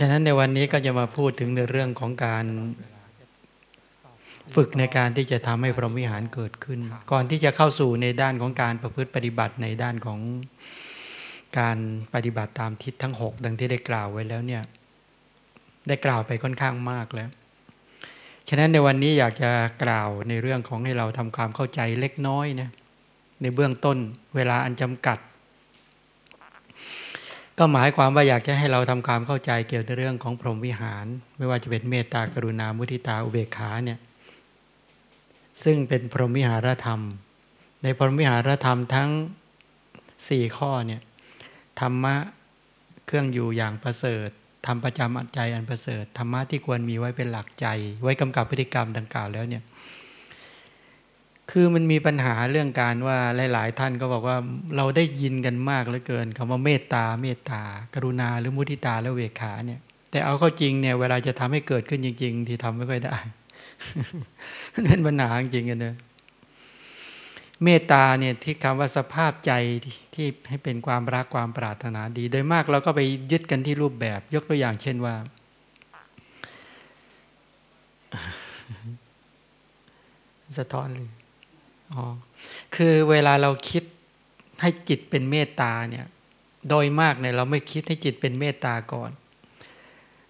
ฉะนั้นในวันนี้ก็จะมาพูดถึงในเรื่องของการฝึกในการที่จะทำให้พรหมวิหารเกิดขึ้น ก่อนที่จะเข้าสู่ในด้านของการประพฤติปฏิบัติในด้านของการปฏิบัติตามทิศทั้ง 6 ดังที่ได้กล่าวไว้แล้วเนี่ย ได้กล่าวไปค่อนข้างมากแล้ว ฉะนั้นในวันนี้อยากจะกล่าวในเรื่องของให้เราทำความเข้าใจเล็กน้อยนะในเบื้องต้นเวลาอันจำกัด ก็หมายความว่าอยากจะให้เราทำความเข้าใจเกี่ยวกับเรื่องของพรหมวิหาร ไม่ว่าจะเป็นเมตตากรุณามุทิตาอุเบกขาเนี่ยซึ่งเป็นพรหมวิหารธรรม ในพรหมวิหารธรรมทั้งสี่ข้อเนี่ยธรรมะเครื่องอยู่อย่างประเสริฐทำประจำใจอันประเสริฐธรรมะที่ควรมีไว้เป็นหลักใจ ไว้กำกับพฤติกรรมดังกล่าวแล้วเนี่ย คือมันมีปัญหาเรื่องการว่าหลาย ๆ ท่านก็บอกว่าเราได้ยินกันมากเหลือเกินคำว่าเมตตาเมตตา กรุณาหรือมุทิตาและเวขาเนี่ย แต่เอาเข้าจริงเนี่ยเวลาจะทำให้เกิดขึ้นจริง ๆ ที่ทำไม่ค่อยได้เป็นปัญหาจริงๆกันเนอะเมตตาเนี่ยที่คำว่าสภาพใจที่ให้เป็นความรักความปรารถนาดี โดยมากเราก็ไปยึดกันที่รูปแบบ ยกตัวอย่างเช่นว่าสะท้อนเลย อ๋อคือเวลาเราคิดให้จิตเป็นเมตตาเนี่ย โดยมากเนี่ยเราไม่คิดให้จิตเป็นเมตตาก่อน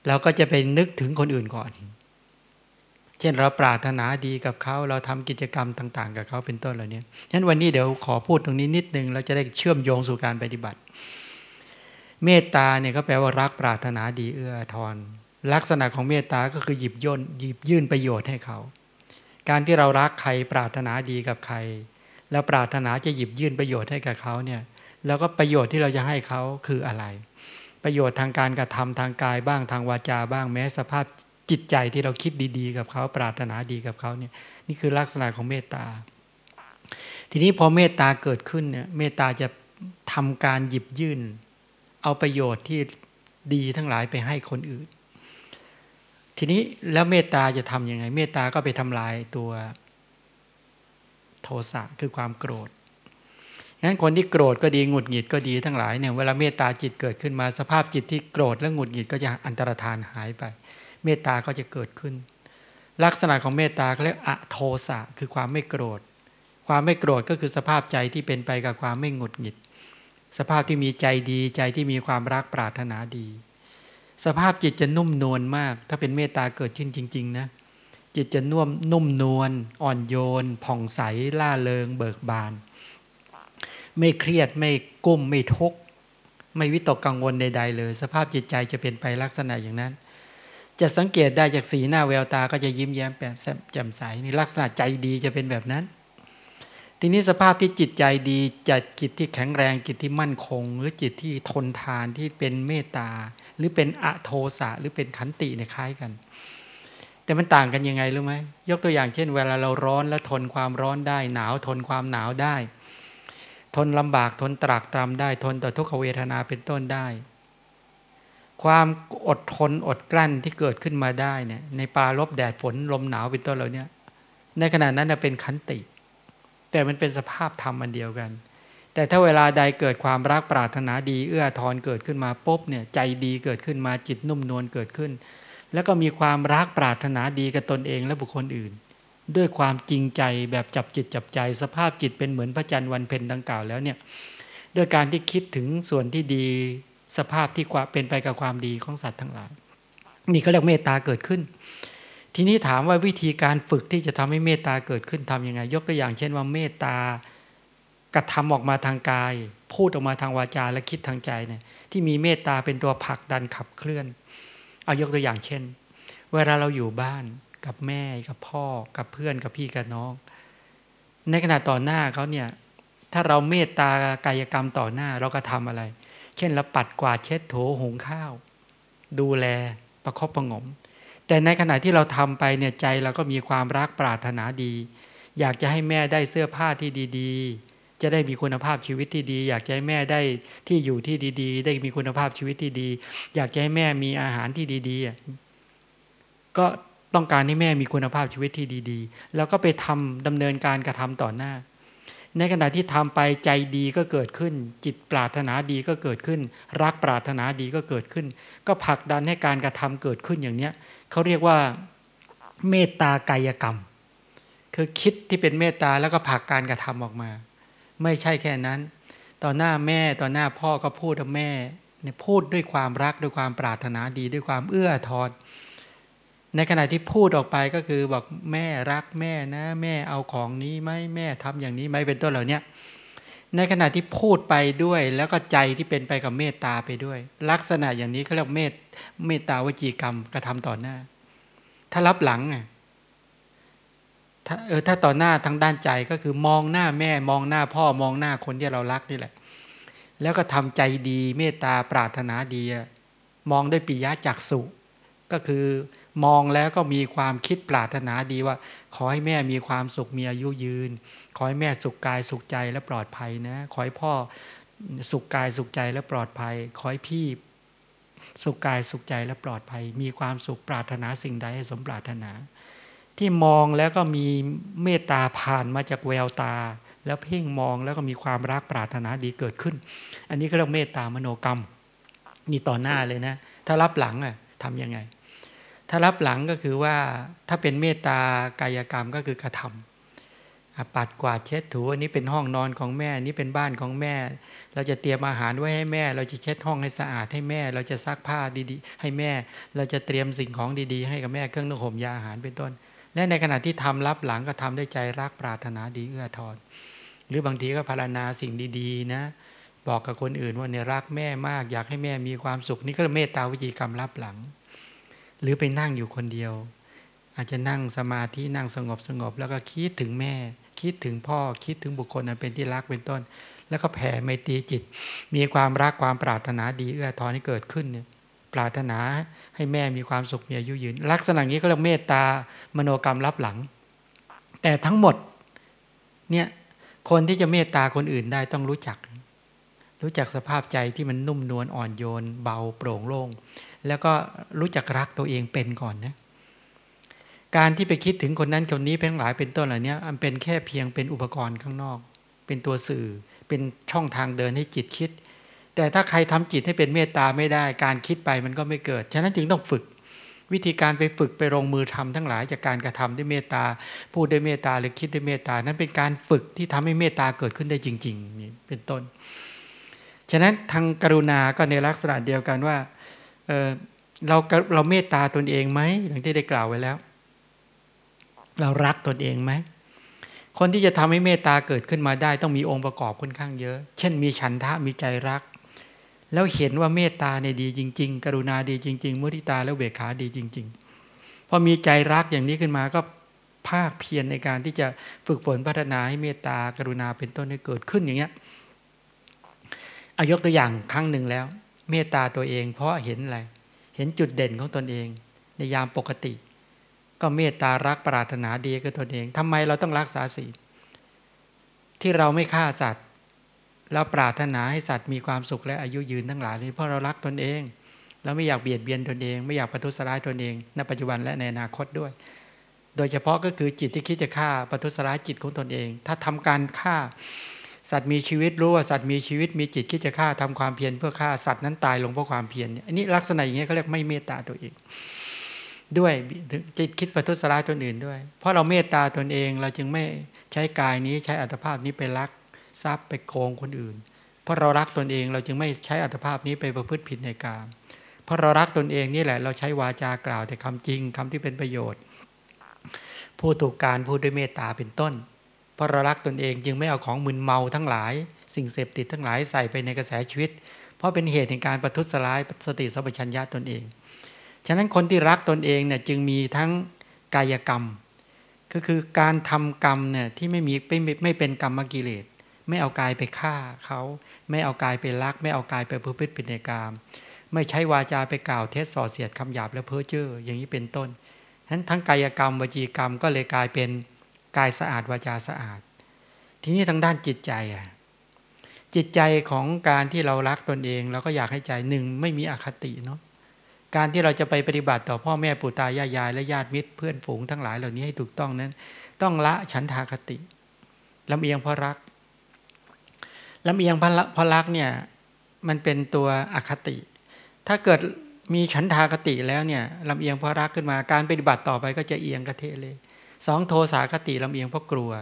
เราก็จะไปนึกถึงคนอื่นก่อน เช่นเราปรารถนาดีกับเขาเราทำกิจกรรมต่าง ๆ กับเขาเป็นต้นเหล่านี้ฉะนั้นวันนี้เดี๋ยวขอพูดตรงนี้นิดนึงเราจะได้เชื่อมโยงสู่การปฏิบัติ เมตตาเนี่ยก็แปลว่ารักปรารถนาดีเอื้อทอนลักษณะของเมตตาก็คือหยิบย่นหยิบยื่นประโยชน์ให้เขา การที่เรารักใครปรารถนาดีกับใคร แล้วปรารถนาจะหยิบยื่นประโยชน์ให้กับเขาเนี่ยแล้วก็ประโยชน์ที่เราจะให้เขาคืออะไร ประโยชน์ทางการกระทำทางกายบ้างทางวาจาบ้างแม้สภาพจิตใจที่เราคิดดีๆ กับเขาปรารถนาดีกับเขาเนี่ยนี่คือลักษณะของเมตตา ทีนี้พอเมตตาเกิดขึ้นเนี่ยเมตตาจะทำการหยิบยื่น เอาประโยชน์ที่ดีทั้งหลายไปให้คนอื่น ทีนี้แล้วเมตตาจะทำยังไง เมตตาก็ไปทำลายตัวโทสะคือความโกรธงั้นคนที่โกรธก็ดีหงุดหงิดก็ดีทั้งหลายเนี่ยเวลาเมตตาจิตเกิดขึ้นมาสภาพจิตที่โกรธและหงุดหงิดก็จะอันตรธานหายไป เมตตาก็จะเกิดขึ้น ลักษณะของเมตตาเขาเรียกอะโทสะคือความไม่โกรธ ความไม่โกรธก็คือสภาพใจที่เป็นไปกับความไม่หงุดหงิด สภาพที่มีใจดีใจที่มีความรักปรารถนาดี สภาพจิตจะนุ่มนวลมาก ถ้าเป็นเมตตาเกิดขึ้นจริง ๆ นะ จิตจะนุ่มนุ่มนวลอ่อนโยน ผ่องใสล่าเริง เบิกบาน ไม่เครียดไม่กุ้มไม่ทุกข์ไม่วิตกกังวลใด ๆ เลย สภาพจิตใจจะเป็นไปลักษณะอย่างนั้น จะสังเกตได้จากสีหน้าแววตาก็จะยิ้มแย้มแจ่มใสนี่ลักษณะใจดีจะเป็นแบบนั้นทีนี้สภาพที่จิตใจดีจัดจิตที่แข็งแรงจิตที่มั่นคง หรือจิตที่ทนทานที่เป็นเมตตา หรือเป็นอะโทสะหรือเป็นขันติเนี่ยคล้ายกัน แต่มันต่างกันยังไงรู้ไหมยกตัวอย่างเช่น เวลาเราร้อนแล้วทนความร้อนได้ หนาวทนความหนาวได้ ทนลำบากทนตรากตรำได้ ทนต่อทุกขเวทนาเป็นต้นได้ ความอดทนอดกลั้นที่เกิดขึ้นมาได้เนี่ยในปลาลบแดดฝนลมหนาวเป็นต้นเราเนี่ยในขณะนั้นเป็นขันติ แต่มันเป็นสภาพธรรมอันเดียวกัน แต่ถ้าเวลาใดเกิดความรักปรารถนาดี เอื้อทอนเกิดขึ้นมาปุ๊บเนี่ยใจดีเกิดขึ้นมาจิตนุ่มนวลเกิดขึ้น แล้วก็มีความรักปรารถนาดีกับตนเองและบุคคลอื่น ด้วยความจริงใจแบบจับจิตจับใจ สภาพจิตเป็นเหมือนพระจันทร์วันเพ็ญดังกล่าวแล้วเนี่ยด้วยการที่คิดถึงส่วนที่ดีสภาพที่เป็นไปกับความดีของสัตว์ทั้งหลาย นี่เขาเรียกเมตตาเกิดขึ้น ทีนี้ถามว่าวิธีการฝึกที่จะทำให้เมตตาเกิดขึ้นทํำยังไง ยกตัวอย่างเช่นว่าเมตตา กระทำออกมาทางกาย พูดออกมาทางวาจาและคิดทางใจเนี่ยที่มีเมตตาเป็นตัวผลักดันขับเคลื่อน เอายกตัวอย่างเช่น เวลาเราอยู่บ้านกับแม่กับพ่อกับเพื่อนกับพี่กับน้อง ในขณะต่อหน้าเขาเนี่ยถ้าเราเมตตากายกรรมต่อหน้าเราก็ทำอะไร เช่นเราปัดกวาดเช็ดโถหุงข้าว ดูแลประคบประงม แต่ในขณะที่เราทำไปเนี่ยใจเราก็มีความรักปรารถนาดี อยากจะให้แม่ได้เสื้อผ้าที่ดี ๆ จะได้มีคุณภาพชีวิตที่ดี อยากให้แม่ได้ที่อยู่ที่ดี ๆ ได้มีคุณภาพชีวิตที่ดี อยากให้แม่มีอาหารที่ดีๆก็ต้องการให้แม่มีคุณภาพชีวิตที่ดี ๆ แล้วก็ไปทำดำเนินการกระทำต่อหน้า ในขณะที่ทำไปใจดีก็เกิดขึ้น จิตปรารถนาดีก็เกิดขึ้น รักปรารถนาดีก็เกิดขึ้น ก็ผลักดันให้การกระทำเกิดขึ้นอย่างเนี้ยเขาเรียกว่าเมตตากายกรรม คือคิดที่เป็นเมตตาแล้วก็ผลักการกระทำออกมา ไม่ใช่แค่นั้น ต่อหน้าแม่ต่อหน้าพ่อก็พูดกับแม่เนี่ยพูดด้วยความรักด้วยความปรารถนาดีด้วยความเอื้อทอนในขณะที่พูดออกไปก็คือบอกแม่รักแม่นะ แม่เอาของนี้ไหมแม่ทำอย่างนี้ไหมเป็นต้นเหล่านี้ในขณะที่พูดไปด้วยแล้วก็ใจที่เป็นไปกับเมตตาไปด้วย ลักษณะอย่างนี้เขาเรียกเมตเมตตาวจีกรรมกระทำต่อหน้า ถ้ารับหลังอะ ถ้าเออถ้าต่อหน้าทางด้านใจก็คือมองหน้าแม่มองหน้าพ่อมองหน้าคนที่เรารักนี่แหละ แล้วก็ทำใจดีเมตตาปรารถนาดี มองด้วยปิยะจักสุก็คือมองแล้วก็มีความคิดปรารถนาดีว่า ขอให้แม่มีความสุขมีอายุยืน ขอให้แม่สุขกายสุขใจและปลอดภัยนะ ขอให้พ่อสุขกายสุขใจและปลอดภัย ขอให้พี่สุขกายสุขใจและปลอดภัย มีความสุขปรารถนาสิ่งใดให้สมปรารถนา ที่มองแล้วก็มีเมตตาผ่านมาจากแววตา แล้วเพ่งมองแล้วก็มีความรักปรารถนาดีเกิดขึ้น อันนี้ก็เรียกเมตตามโนกรรมนี่ต่อหน้าเลยนะ ถ้ารับหลังอะทำยังไง ถ้ารับหลังก็คือว่าถ้าเป็นเมตตากายกรรมก็คือกระทำปัดกวาดเช็ดถูอันนี้เป็นห้องนอนของแม่นี้เป็นบ้านของแม่ เราจะเตรียมอาหารไว้ให้แม่ เราจะเช็ดห้องให้สะอาดให้แม่ เราจะซักผ้าดีๆ ให้แม่ เราจะเตรียมสิ่งของดีๆ ให้กับแม่เครื่องนุ่งห่มยาอาหารเป็นต้น และในขณะที่ทำรับหลังก็ทำด้วยใจรักปรารถนาดีเอื้อทอนหรือบางทีก็พารณาสิ่งดีๆ นะ บอกกับคนอื่นว่าเนี่ยรักแม่มาก อยากให้แม่มีความสุขนี่ก็เมตตาวิจิกรรมรับหลัง หรือไปนั่งอยู่คนเดียว อาจจะนั่งสมาธินั่งสงบสงบ แล้วก็คิดถึงแม่ คิดถึงพ่อคิดถึงบุคคลอันเป็นที่รักเป็นต้น แล้วก็แผ่ไมตรีจิต มีความรักความปรารถนาดีเอื้อทอนให้เกิดขึ้นเนี่ย ปรารถนา ให้แม่มีความสุขมีอายุยืน ลักษณะนี้ก็เรียกเมตตามโนกรรมรับหลัง แต่ทั้งหมดเนี่ยคนที่จะเมตตาคนอื่นได้ต้องรู้จัก รู้จักสภาพใจที่มันนุ่มนวลอ่อนโยน เบาโปร่งโล่งแล้วก็รู้จักรักตัวเองเป็นก่อนนะการที่ไปคิดถึงคนนั้นคนนี้เป็นหลายเป็นต้นเหล่านี้มันเป็นแค่เพียงเป็นอุปกรณ์ข้างนอก เป็นตัวสื่อ เป็นช่องทางเดินให้จิตคิด แต่ถ้าใครทำจิตให้เป็นเมตตาไม่ได้ การคิดไปมันก็ไม่เกิด ฉะนั้นจึงต้องฝึก วิธีการไปฝึกไปลงมือทำทั้งหลายจากการกระทำด้วยเมตตาพูดด้วยเมตตาหรือคิดด้วยเมตตานั้นเป็นการฝึกที่ทำให้เมตตาเกิดขึ้นได้จริงๆนี่เป็นต้น ฉะนั้นทางกรุณาก็ในลักษณะเดียวกันว่าเเราเราเมตตาตนเองไหมอย่างที่ได้กล่าวไว้แล้ว เรารักตนเองไหมคนที่จะทำให้เมตตาเกิดขึ้นมาได้ ต้องมีองค์ประกอบค่อนข้างเยอะ เช่น มีฉันทะมีใจรัก แล้วเห็นว่าเมตตาในดีจริง ๆ กรุณาดีจริง ๆ มุทิตาแล้วเบกขาดีจริง ๆ พอมีใจรักอย่างนี้ขึ้นมาก็ภาคเพียรในการที่จะฝึกฝนพัฒนาให้เมตตากรุณาเป็นต้นให้เกิดขึ้นอย่างเงี้ยอายกตัวอย่างครั้งหนึ่งแล้ว เมตตาตัวเองเพราะเห็นอะไร เห็นจุดเด่นของตนเอง ในยามปกติ ก็เมตตารักปรารถนาดีกับตนเองทำไมเราต้องรักษาศีลที่เราไม่ฆ่าสัตว์ เราปรารถนาให้สัตว์มีความสุขและอายุยืนทั้งหลายนี้เพราะเรารักตนเองเราไม่อยากเบียดเบียนตนเอง ไม่อยากประทุษร้ายตนเอง ในปัจจุบันและในอนาคตด้วย โดยเฉพาะก็คือจิตที่คิดจะฆ่าประทุษร้ายจิตของตนเอง ถ้าทำการฆ่า สัตว์มีชีวิตรู้ว่าสัตว์มีชีวิตมีจิตคิดจะฆ่าทำความเพียรเพื่อฆ่าสัตว์นั้นตายลงเพราะความเพียรอันนี้ลักษณะอย่างนี้เขาเรียกไม่เมตตาตัวเองด้วยจิตคิดประทุษร้ายตนอื่นด้วย เพราะเราเมตตาตนเองเราจึงไม่ใช้กายนี้ใช้อัตภาพนี้ไปรัก ทรัพย์ไปโกงคนอื่น เพราะเรารักตนเองเราจึงไม่ใช้อัตภาพนี้ไปประพฤติผิดในกามเพราะเรารักตนเองนี่แหละเราใช้วาจากล่าวแต่คำจริงคำที่เป็นประโยชน์ ผู้ถูกการพูดด้วยเมตตาเป็นต้น เพราะเรารักตนเองจึงไม่เอาของมึนเมาทั้งหลาย สิ่งเสพติดทั้งหลายใส่ไปในกระแสชีวิต เพราะเป็นเหตุในการประทุษร้ายสติสัมปชัญญะตนเอง ฉะนั้นคนที่รักตนเองเนี่ยจึงมีทั้งกายกรรม ก็คือการทำกรรมเนี่ยที่ไม่มีไม่ไม่เป็นกรรมกิเลส ไม่เอากายไปฆ่าเขาไม่เอากายไปรัก ไม่เอากายไปเพื่อพิปิในกรรมไม่ใช้วาจาไปกล่าวเทศส่อเสียดคำหยาบและเพ้อเจ้ออย่างนี้เป็นต้นฉะนั้นทั้งกายกรรมวจีกรรมก็เลยกลายเป็นกายสะอาดวาจาสะอาด ทีนี้ทางด้านจิตใจอะจิตใจของการที่เรารักตนเอง เราก็อยากให้ใจหนึ่งไม่มีอคติเนาะการที่เราจะไปปฏิบัติต่อพ่อแม่ปู่ตายายาย และญาติมิตรเพื่อนฝูงทั้งหลายเหล่านี้ให้ถูกต้องนั้น ต้องละฉันทาคติลำเอียงเพราะรัก ลำเอียงพระลักเนี่ยมันเป็นตัวอคติ ถ้าเกิดมีฉันทากติแล้วเนี่ยลำเอียงเพราะรักขึ้นมาการปฏิบัติต่อไปก็จะเอียงกระเทเลยสองโทสาคติลำเอียงเพราะกลัว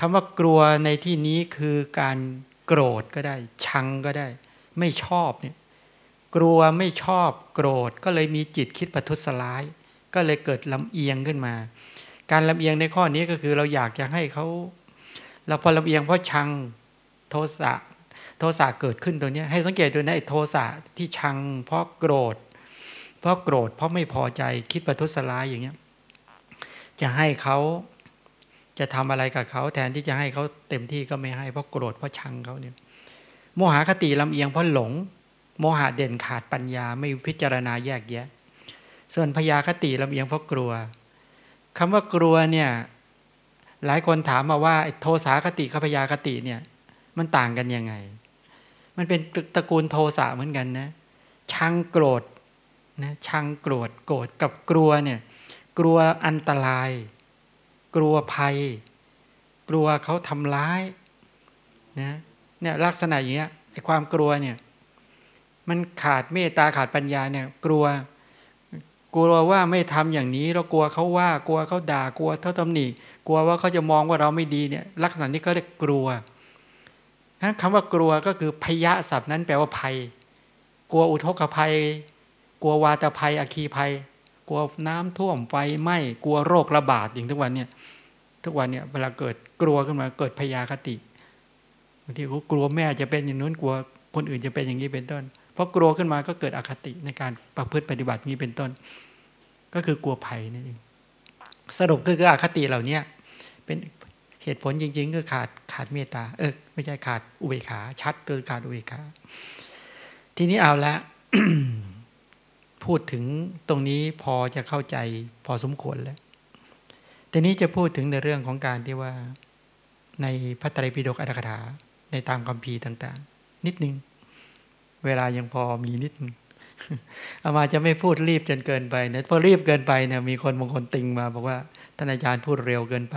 คำว่ากลัวในที่นี้คือการโกรธก็ได้ ชังก็ได้ ไม่ชอบเนี่ยกลัวไม่ชอบโกรธก็เลยมีจิตคิดประทุษร้าย ก็เลยเกิดลำเอียงขึ้นมา การลำเอียงในข้อนี้ก็คือเราอยากจะให้เขาเราพอลำเอียงเพราะชัง โทสะโทสะเกิดขึ้นตัวนี้ให้สังเกตดูนะไอ้โทสะที่ชัง เพราะโกรธ เพราะโกรธ เพราะไม่พอใจคิดประทุษร้ายอย่างเงี้ยจะให้เขาจะทำอะไรกับเขาแทนที่จะให้เขาเต็มที่ก็ไม่ให้เพราะโกรธเพราะชังเขาเนี่ยโมหะคติลำเอียงเพราะหลง โมหะเด่นขาดปัญญาไม่พิจารณาแยกแยะ ส่วนพยาคติลำเอียงเพราะกลัวคำว่ากลัวเนี่ยหลายคนถามมาว่าโทสาคติกับพยาคติเนี่ย มันต่างกันยังไง มันเป็นตระกูลโทสะเหมือนกันนะชังโกรธนะชังโกรธโกรธกับกลัวเนี่ยกลัวอันตราย กลัวภัย กลัวเขาทำร้ายนะเนี่ยลักษณะอย่างเงี้ยไอ้ความกลัวเนี่ยมันขาดเมตตาขาดปัญญาเนี่ยกลัว กลัวว่าไม่ทำอย่างนี้เรากลัวเขาว่ากลัวเขาด่ากลัวเขาตำหนิกลัวว่าเขาจะมองว่าเราไม่ดีเนี่ยลักษณะนี้ก็เรียกกลัว นั้นคำว่ากลัวก็คือพยะศัพท์นั้นแปลว่าภัย กลัวอุทกภัย กลัววาตภัยอคีภัย กลัวน้ำท่วมไฟไหม้กลัวโรคระบาดอย่างทุกวันเนี่ยทุกวันเนี่ยเวลาเกิดกลัวขึ้นมาเกิดพยาคติบางทีเขากลัวแม่จะเป็นอย่างนู้นกลัวคนอื่นจะเป็นอย่างนี้เป็นต้น เพราะกลัวขึ้นมาก็เกิดอคติในการประพฤติปฏิบัตินี้เป็นต้น ก็คือกลัวภัยนั่นเองสรุปก็คืออคติเหล่านี้เป็น เหตุผลจริงๆก็ขาดขาดเมตตาเออไม่ใช่ขาดอุเบกขาชัดเกินขาดอุเบกขาทีนี้เอาละพูดถึงตรงนี้พอจะเข้าใจพอสมควรแล้วทีนี้จะพูดถึงในเรื่องของการที่ว่า ในพระไตรปิฎกอัตถกถา ในตามคำพีต่าง ๆ นิดนึง เวลายังพอมีนิดนึงอามาจะไม่พูดรีบจนเกินไปนะพอรีบเกินไปเนี่ยมีคนบางคนติงมา บอกว่าท่านอาจารย์พูดเร็วเกินไป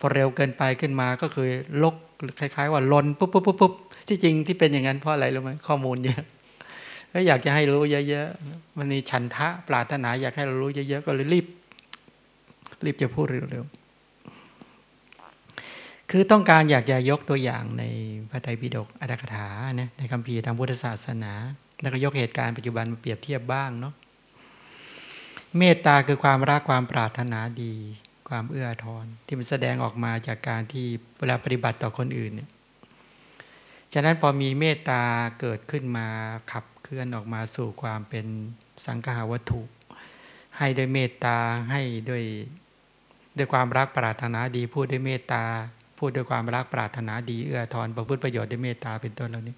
พอเร็วเกินไปขึ้นมาก็คือลกคล้าย ๆ ว่าลนปุ๊บปุ๊บปุ๊บปุ๊บที่จริงที่เป็นอย่างนั้นเพราะอะไรรู้ไหมข้อมูลเยอะก็อยากจะให้รู้เยอะๆมันมีฉันทะปรารถนาอยากให้เรารู้เยอะๆก็เลยรีบ รีบจะพูดเร็วๆคือต้องการอยากจะยกตัวอย่างในพระไตรปิฎกอัตถกถานะในคำพีทางพุทธศาสนา แล้วก็ยกเหตุการณ์ปัจจุบันมาเปรียบเทียบบ้างเนาะเมตตาคือความรักความปรารถนาดี ความเอื้อทอนที่มันแสดงออกมาจากการที่เวลาปฏิบัติต่อคนอื่นเนี่ยฉะนั้นพอมีเมตตาเกิดขึ้นมาขับเคลื่อนออกมาสู่ความเป็นสังฆาวัตถุ ให้ด้วยเมตตาให้ด้วยด้วยความรักปรารถนาดี พูดด้วยเมตตา พูดด้วยความรักปรารถนาดีเอื้อทอนประพฤติประโยชน์ด้วยเมตตาเป็นต้นเหล่านี้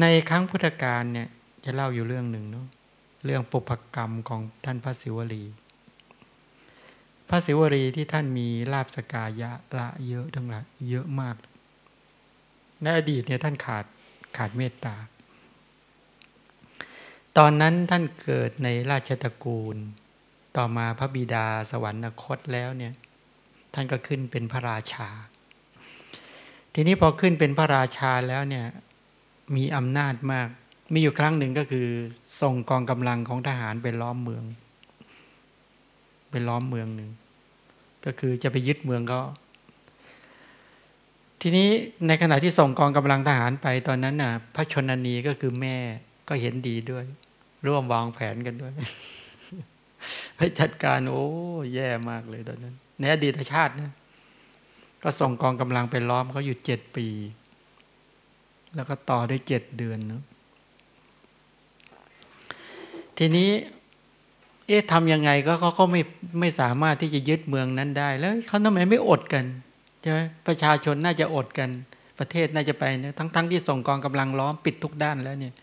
ในครั้งพุทธกาลเนี่ยจะเล่าอยู่เรื่องหนึ่งเนาะเรื่องปุพกรรมของท่านพระศิวลี พระศิวรีที่ท่านมีลาบสกายะละเยอะทั้งหลายเยอะมากในอดีตเนี่ยท่านขาดขาดเมตตา ตอนนั้นท่านเกิดในราชตระกูล ต่อมาพระบิดาสวรรคตแล้วเนี่ย ท่านก็ขึ้นเป็นพระราชา ทีนี้พอขึ้นเป็นพระราชาแล้วเนี่ยมีอำนาจมาก มีอยู่ครั้งหนึ่งก็คือ ส่งกองกำลังของทหารไปล้อมเมือง ไปล้อมเมืองหนึ่ง ก็คือจะไปยึดเมืองก็ ทีนี้ในขณะที่ส่งกองกำลังทหารไปตอนนั้นน่ะ พระชนนีก็คือแม่ก็เห็นดีด้วย ร่วมวางแผนกันด้วยไปจัดการโอ้แย่มากเลยตอนนั้นในอดีตชาตินะก็ส่งกองกำลังไปล้อมเขาอยู่เจ็ดปี แล้วก็ต่อได้เจ็ดเดือนเนาะทีนี้ เอ๊ะทำยังไงก็เขาก็ไม่ ไม่สามารถที่จะยึดเมืองนั้นได้ แล้วเขาทำไมไม่อดกันใช่ไหมประชาชนน่าจะอดกัน ประเทศน่าจะไปนะทั้งๆทที่ส่งกองกำลังล้อมปิดทุกด้านแล้วเนี่ย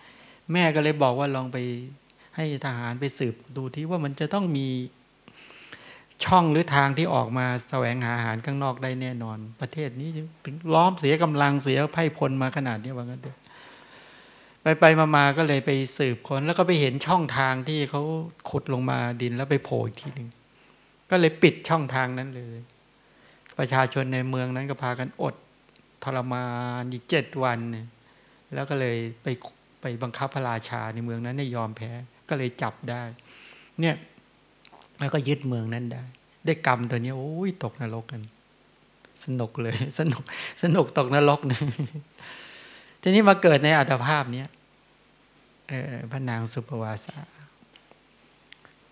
แม่ก็เลยบอกว่าลองไปให้ทหารไปสืบดูที่ว่ามันจะต้องมีช่องหรือทางที่ออกมาแสวงหาอาหารข้างนอกได้แน่นอน ประเทศนี้ถึงล้อมเสียกำลังเสียไพ่พลมาขนาดนี้ว่างั้นเถอะไปไปมาๆก็เลยไปสืบค้นแล้วก็ไปเห็นช่องทางที่เขาขุดลงมาดินแล้วไปโผล่อีกทีหนึ่ง ก็เลยปิดช่องทางนั้นเลย ประชาชนในเมืองนั้นก็พากันอดทรมานอีกเจ็ดวัน แล้วก็เลยไปไปบังคับพระราชาในเมืองนั้นให้ยอมแพ้ ก็เลยจับได้ เนี่ยแล้วก็ยึดเมืองนั้นได้ ได้กรรมตัวนี้โอ้ยตกนรกกัน สนุกเลย สนุกสนุกตกนรกนะทีนี้มาเกิดในอัตภาพเนี้ยพระนางสุปวาสา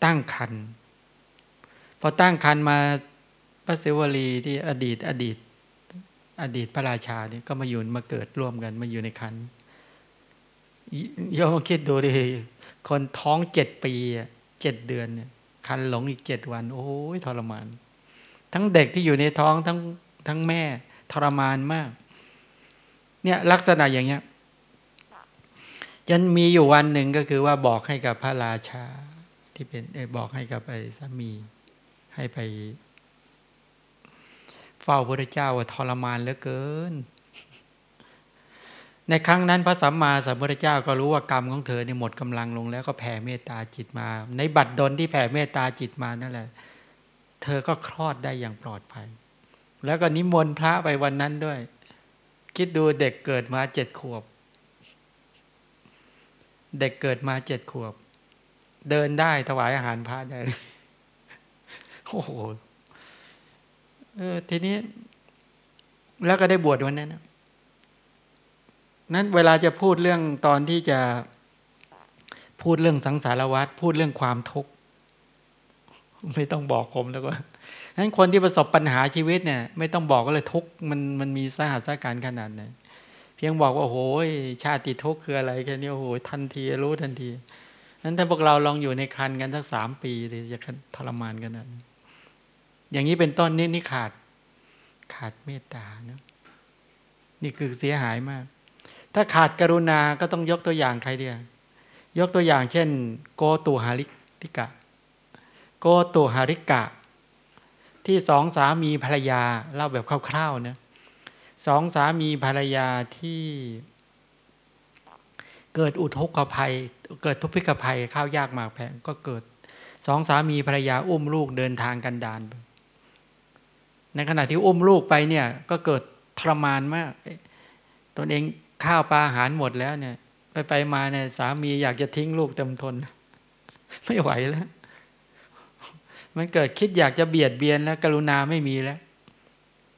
ตั้งคัน พอตั้งคันมาพระศิวลีที่อดีตอดีต อดีตพระราชาเนี่ยก็มาอยู่มาเกิดร่วมกันมาอยู่ในคันยอมคิดดูดิคนท้องเจ็ดปีเจ็ดเดือนเนี่ยคันหลงอีกเจ็ดวัน โอ้ยทรมาน ทั้งเด็กที่อยู่ในท้องทั้งทั้งแม่ทรมานมาก เนี่ยลักษณะอย่างเงี้ยยันมีอยู่วันหนึ่งก็คือว่าบอกให้กับพระราชาที่เป็นอบอกให้กับไอ้สามี ให้ไป เฝ้าพระเจ้าว่าทรมานเหลือเกิน ในครั้งนั้นพระสัมมาสัมพุทธเจ้าก็รู้ว่ากรรมของเธอเนี่ยหมดกำลังลงแล้วก็แผ่เมตตาจิตมา ในบัดดลที่แผ่เมตตาจิตมานั่นแหละ เธอก็คลอดได้อย่างปลอดภัย แล้วก็นิมนต์พระไปวันนั้นด้วย คิดดูเด็กเกิดมาเจ็ดขวบ เด็กเกิดมาเจ็ดขวบ เดินได้ถวายอาหารพระได้ โอ้โหเออทีนี้ แล้วก็ได้บวชวันนั้นนั้นเวลาจะพูดเรื่องตอนที่จะพูดเรื่องสังสารวัฏพูดเรื่องความทุกข์ไม่ต้องบอกผมแล้วว่านั้นคนที่ประสบปัญหาชีวิตเนี่ย ไม่ต้องบอกก็เลยทุกข์มันมันมีสหัสการขนาดไหนพียงบอกว่าโอ้ยชาติทุกข์คืออะไรแค่นี้โอ้โหทันทีรู้ทันทีนั้นถ้าพวกเราลองอยู่ในคันกันสักสามปีจะทรมานกันนะ อย่างนี้เป็นต้นนี่นี่ขาด ขาดเมตตานะนี่คือเสียหายมาก ถ้าขาดกรุณาก็ต้องยกตัวอย่างใครเดียยกตัวอย่างเช่น โกตุหาริกะ โกตุหาริกะ ที่สองสามีภรรยาเล่าแบบคร่าวๆนะสองสามีภรรยาที่เกิดอุทกภัย เกิดทุพพิกภัยข้าวยากหมากแพงก็เกิดสองสามีภรรยาอุ้มลูกเดินทางกันดานไป ในขณะที่อุ้มลูกไปเนี่ย ก็เกิดทรมานมาก ตนเองข้าวปลาอาหารหมดแล้วเนี่ย ไปไปมาเนี่ยสามีอยากจะทิ้งลูกเต็มทน ไม่ไหวแล้ว มันเกิดคิดอยากจะเบียดเบียนแล้ว กรุณาไม่มีแล้ว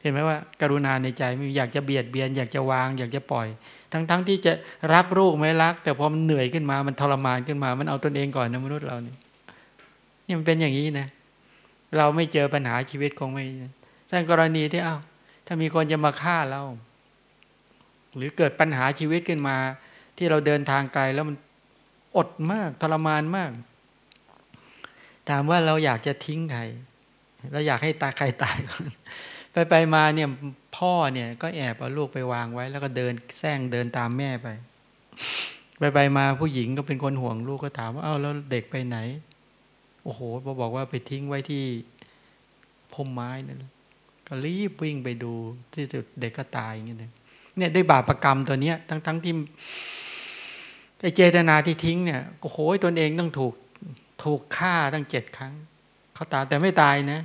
เห็นไหมว่าการุณาในใจไม่อยากจะเบียดเบียน อยากจะวาง อยากจะปล่อย ทั้งๆทที่จะรักลูกไม่รัก แต่พอมันเหนื่อยขึ้นมา มันทรมานขึ้นมา มันเอาตนเองก่อนนะมนุษย์เราเนี่ยนี่มันเป็นอย่างนี้นะเราไม่เจอปัญหาชีวิตคงไม่ ถ้ากรณีที่เอ้าถ้ามีคนจะมาฆ่าเรา หรือเกิดปัญหาชีวิตขึ้นมา ที่เราเดินทางไกลแล้วมันอดมากทรมานมาก ถามว่าเราอยากจะทิ้งใครเราอยากให้ตาใครตายก่อนไปไปมาเนี่ยพ่อเนี่ยก็แอบเอาลูกไปวางไว้ แล้วก็เดินแซงเดินตามแม่ไป ไปไปมาผู้หญิงก็เป็นคนห่วงลูกก็ถามว่าเอ้าแล้วเด็กไปไหน โอ้โหพอบอกว่าไปทิ้งไว้ที่พมไม้นั่น ก็รีบวิ่งไปดูที่สุดเด็กก็ตายอย่างเงี้ยเนี่ยได้บาปรกรรมตัวเนี้ยทั้งทั้งที่ไอเจตนาที่ทิ้งเนี่ยโอ้โหตนเองต้องถูกถูกฆ่าตั้งเจ็ดครั้งเขาตายแต่ไม่ตายนะ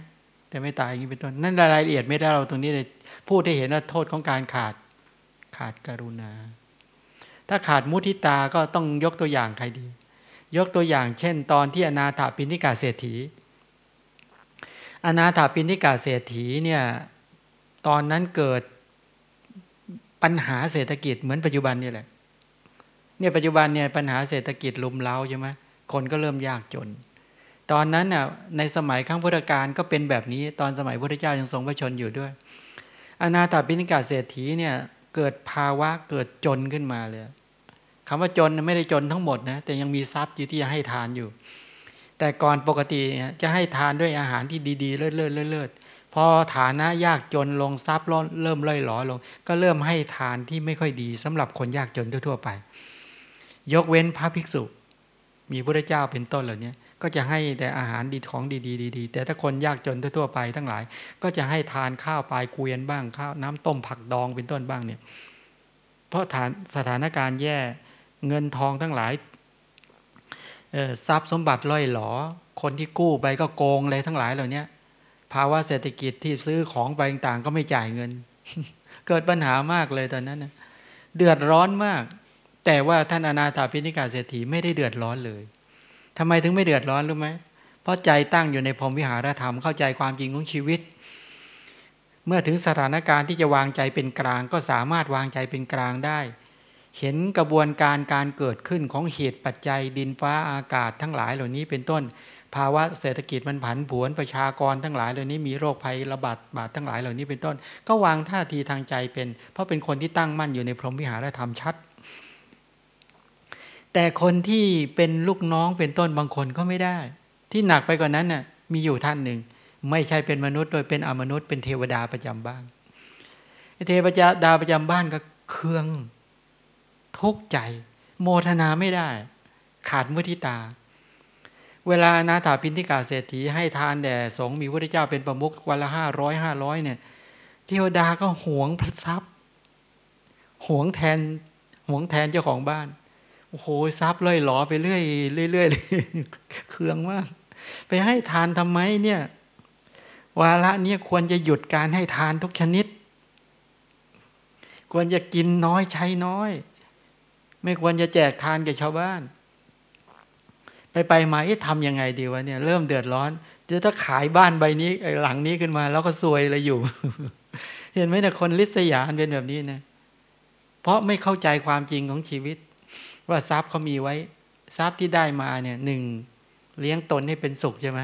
แต่ไม่ตายอย่างนี้เป็นต้นนั่นรายละเอียดไม่ได้เราตรงนี้เลยพูดให้เห็นว่าโทษของการขาดขาดกรุณา ถ้าขาดมุทิตาก็ต้องยกตัวอย่างใครดี ยกตัวอย่างเช่น ตอนที่อนาถาปินิกาเศรษฐี อนาถาปินิกาเศรษฐีเนี่ยตอนนั้นเกิดปัญหาเศรษฐกิจเหมือนปัจจุบันนี่แหละเนี่ยปัจจุบันเนี่ยปัญหาเศรษฐกิจลุมเล้าใช่ไหมคนก็เริ่มยากจน ตอนนั้นน่ะในสมัยข้างพุทธกาลก็เป็นแบบนี้ ตอนสมัยพุทธเจ้ายังทรงพระชนอยู่ด้วย อนาถาปิณิกาเศรษฐีเนี่ยเกิดภาวะเกิดจนขึ้นมาเลยคำว่าจนไม่ได้จนทั้งหมดนะแต่ยังมีทรัพย์อยู่ที่จะให้ทานอยู่ แต่ก่อนปกติจะให้ทานด้วยอาหารที่ดีๆ เลิศเลิศเลิศพอฐานะยากจนลงทรัพย์เริ่มล่อยหลอลง ก็เริ่มให้ทานที่ไม่ค่อยดีสำหรับคนยากจนทั่วๆไป ยกเว้นพระภิกษุ มีพระเจ้าเป็นต้นเหล่านี้ก็จะให้แต่อาหารดีของดีๆดีๆแต่ถ้าคนยากจนทั่วๆไป ทั้งหลาย ก็จะให้ทานข้าวปลายเกวียนบ้างข้าวน้ำต้มผักดองเป็นต้นบ้างเนี่ยเพราะฐานสถานการณ์แย่เงินทองทั้งหลาย ทรัพย์สมบัติล่อยหลอ คนที่กู้ไปก็โกงเลยทั้งหลายเหล่านี้ภาวะเศรษฐกิจที่ซื้อของไปต่างๆ ก็ไม่จ่ายเงิน เกิดปัญหามากเลยตอนนั้นนะเดือดร้อนมาก แต่ว่าท่านอนาถาพินิกาเศรษฐีไม่ได้เดือดร้อนเลยทำไมถึงไม่เดือดร้อนรู้ไหมเพราะใจตั้งอยู่ในพรหมวิหารธรรมเข้าใจความจริงของชีวิต เมื่อถึงสถานการณ์ที่จะวางใจเป็นกลาง ก็สามารถวางใจเป็นกลางได้ เห็นกระบวนการการเกิดขึ้นของเหตุปัจจัยดินฟ้าอากาศทั้งหลายเหล่านี้เป็นต้น ภาวะเศรษฐกิจมันผันผวนประชากรทั้งหลายเหล่านี้มีโรคภัยระบาดบาดทั้งหลายเหล่านี้เป็นต้น ก็วางท่าทีทางใจเป็น เพราะเป็นคนที่ตั้งมั่นอยู่ในพรหมวิหารธรรมชัด แต่คนที่เป็นลูกน้องเป็นต้นบางคนก็ไม่ได้ ที่หนักไปกว่านนั้นน่ะมีอยู่ท่านหนึ่ง ไม่ใช่เป็นมนุษย์โดยเป็นอมนุษย์เป็นเทวดาประจำบ้านเทวดาประจำบ้านก็เคือง ทุกข์ใจ โมทนาไม่ได้ ขาดมุทิตา เวลานาถาพินทิกาเศรษฐีให้ทานแด่สงมีพระเจ้าเป็นประมุขวันละห้าร้อยห้าร้อยเนี่ยเทวดาก็หวงพระทรัพย์หวงแทนหวงแทนเจ้าของบ้าน โอ้โหทรัพย์เลยหลอไปเรื่อยเรื่อยเลยเคืองมาก ไปให้ทานทำไมเนี่ย วาระนี้ควรจะหยุดการให้ทานทุกชนิด ควรจะกินน้อยใช้น้อย ไม่ควรจะแจกทานแก่ชาวบ้าน ไปไปมาเอ๊ะทำยังไงดีวะเนี่ย เริ่มเดือดร้อนเดี๋ยวถ้าขายบ้านใบนี้หลังนี้ขึ้นมา แล้วก็ซวยเลยอยู่ เห็นไหมเนี่ยคนลิษยาเป็นแบบนี้นะเพราะไม่เข้าใจความจริงของชีวิต ว่าทรัพย์เขามีไว้ ทรัพย์ที่ได้มาเนี่ยหนึ่งเลี้ยงตนให้เป็นสุขใช่ไหม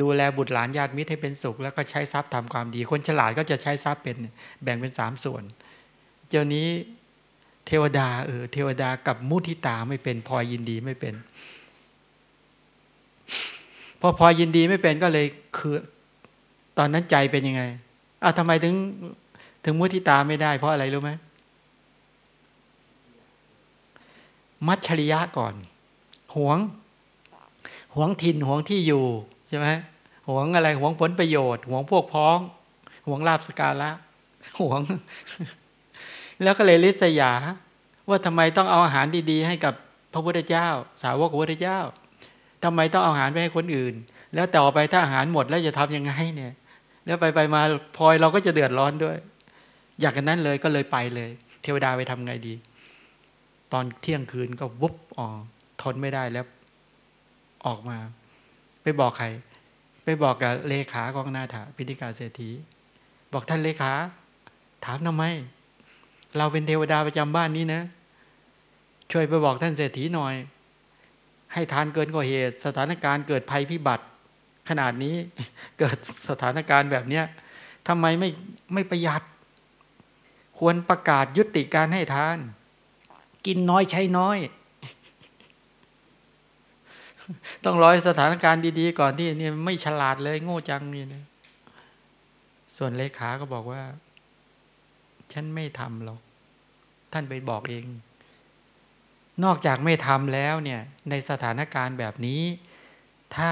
ดูแลบุตรหลานญาติมิตรให้เป็นสุข แล้วก็ใช้ทรัพย์ทำความดี คนฉลาดก็จะใช้ทรัพย์เป็นแบ่งเป็นสามส่วน เจ้านี้ เทวดาเออเทวดากับมุทิตาไม่เป็นพอยินดีไม่เป็น พอพอยินดีไม่เป็นก็เลยคือ ตอนนั้นใจเป็นยังไงอ้าวทำไมถึง ถึงมุทิตาไม่ได้ เพราะอะไรรู้ไหมมัชชริยะก่อนหวงหวงถิ่นหวงที่อยู่ใช่ไหมหวงอะไรหวงผลประโยชน์หวงพวกพ้องหวงลาบสการะหวง แล้วก็เลยลิษยา ว่าทำไมต้องเอาอาหารดีๆ ให้กับพระพุทธเจ้า สาวกพระพุทธเจ้าทำไมต้องเอาอาหารไปให้คนอื่น แล้วต่อไปถ้าอาหารหมดแล้วจะทํำยังไงเนี่ย แล้วไปไปมาพลอยเราก็จะเดือดร้อนด้วย อยากกันนั้นเลยก็เลยไปเลย เทวดาไปทำไงดี ตอนเที่ยงคืนก็วุบออกทนไม่ได้แล้วออกมา ไปบอกใคร ไปบอกกับเลขาของนาถาพิธิกาเศรษฐีบอกท่านเลขา ถามทำไม เราเป็นเทวดาประจำบ้านนี้นะ ช่วยไปบอกท่านเศรษฐีหน่อย ให้ทานเกินกว่าเหตุ สถานการณ์เกิดภัยพิบัติ ขนาดนี้เกิดสถานการณ์แบบเนี้ยทำไมไม่ไม่ประหยัด ควรประกาศยุติการให้ทาน กินน้อยใช้น้อย ต้องร้อยสถานการณ์ดีๆ ก่อนที่นี่ไม่ฉลาดเลยโง่จังนี่นะส่วนเลขาก็บอกว่า ฉันไม่ทำหรอก ท่านไปบอกเอง นอกจากไม่ทำแล้วเนี่ยในสถานการณ์แบบนี้ ถ้า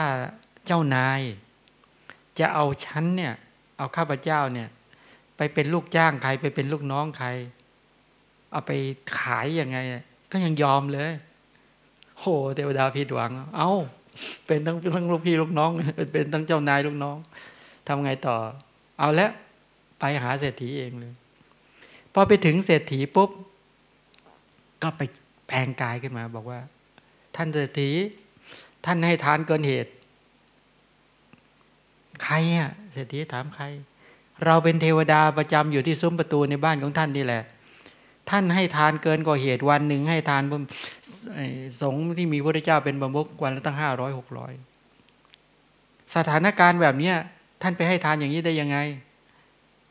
เจ้านาย จะเอาฉันเนี่ย เอาข้าพเจ้าเนี่ย ไปเป็นลูกจ้างใครไปเป็นลูกน้องใคร เอาไปขายยังไง ก็ยังยอมเลยโหเทวดาผิดหวัง เอาเป็นทั้งทั้งลูกพี่ลูกน้อง เป็นทั้งเจ้านายลูกน้องทำไงต่อ เอาแล้วไปหาเศรษฐีเองเลย อไปถึงเศรษฐีปุ๊บ ก็ไปแปลงกายขึ้นมา บอกว่า ท่านเศรษฐี ท่านให้ทานเกินเหตุ ใครอะเศรษฐีถามใคร เราเป็นเทวดาประจำอยู่ที่ซุ้มประตูในบ้านของท่านนี่แหละ ท่านให้ทานเกินกว่าเหตุวันหนึ่งให้ทานสงฆ์ที่มีพระเจ้าเป็นบมุกวันละตั้งห้าร้อยหกร้อยสถานการณ์แบบเนี้ยท่านไปให้ทานอย่างนี้ได้ยังไง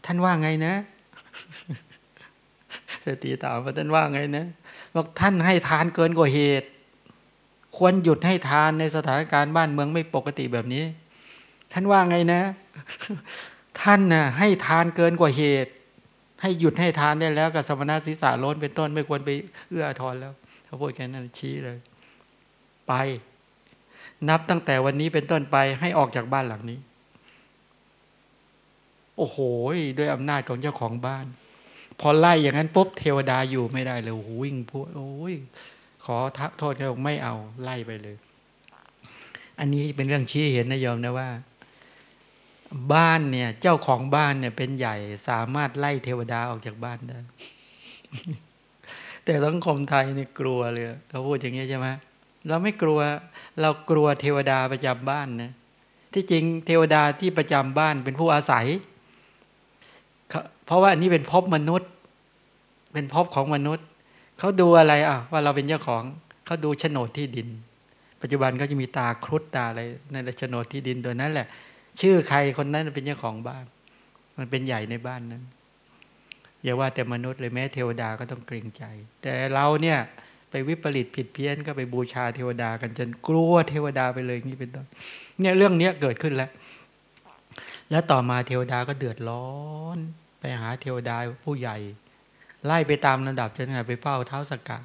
ท่านว่าไงนะ ศรษฐีถามว่าท่านว่าไงนะบอกท่านให้ทานเกินกว่าเหตุ ควรหยุดให้ทานในสถานการณ์บ้านเมืองไม่ปกติแบบนี้ ท่านว่าไงนะ ท่านน่ะให้ทานเกินกว่าเหตุ ให้หยุดให้ทานได้แล้วกับสมณะศีรษะล้นเป็นต้นไม่ควรไปเอื้อทอนแล้วเขาพูดแค่นั้นชี้เลย ไป นับตั้งแต่วันนี้เป็นต้นไปให้ออกจากบ้านหลังนี้ โอ้โหด้วยอำนาจของเจ้าของบ้าน พอไล่อย่างนั้นปุ๊บเทวดาอยู่ไม่ได้เลยวิ่งพูดโอ้ยขอทักโทษเขาไม่เอาไล่ไปเลย อันนี้เป็นเรื่องชี้เห็นนะโยมนะว่า บ้านเนี่ย เจ้าของบ้านเนี่ย เป็นใหญ่สามารถไล่เทวดาออกจากบ้านได้ แต่สังคมไทยนี่กลัวเลยเขาพูดอย่างนี้ใช่ไหมเราไม่กลัว เรากลัวเทวดาประจำบ้านนะที่จริงเทวดาที่ประจำบ้านเป็นผู้อาศัย เพราะว่าอันนี้เป็นภพมนุษย์ เป็นภพของมนุษย์ เขาดูอะไรอะ ว่าเราเป็นเจ้าของเขาดูโฉนดที่ดิน ปัจจุบันก็จะมีตาครุฑตาอะไรในโฉนดที่ดินตัวนั้นแหละ ชื่อใครคนนั้นเป็นเจ้าของบ้าน มันเป็นใหญ่ในบ้านนั้นอย่าว่าแต่มนุษย์เลยแม้เทวดาก็ต้องเกรงใจ แต่เราเนี่ยไปวิปริตผิดเพี้ยนก็ไปบูชาเทวดากันจนกลัวเทวดาไปเลยนี่เป็นต้นเนี่ยเรื่องเนี้ยเกิดขึ้นแล้ว แล้วต่อมาเทวดาก็เดือดร้อน ไปหาเทวดาผู้ใหญ่ ไล่ไปตามระดับจนไปเฝ้าเท้าสกกา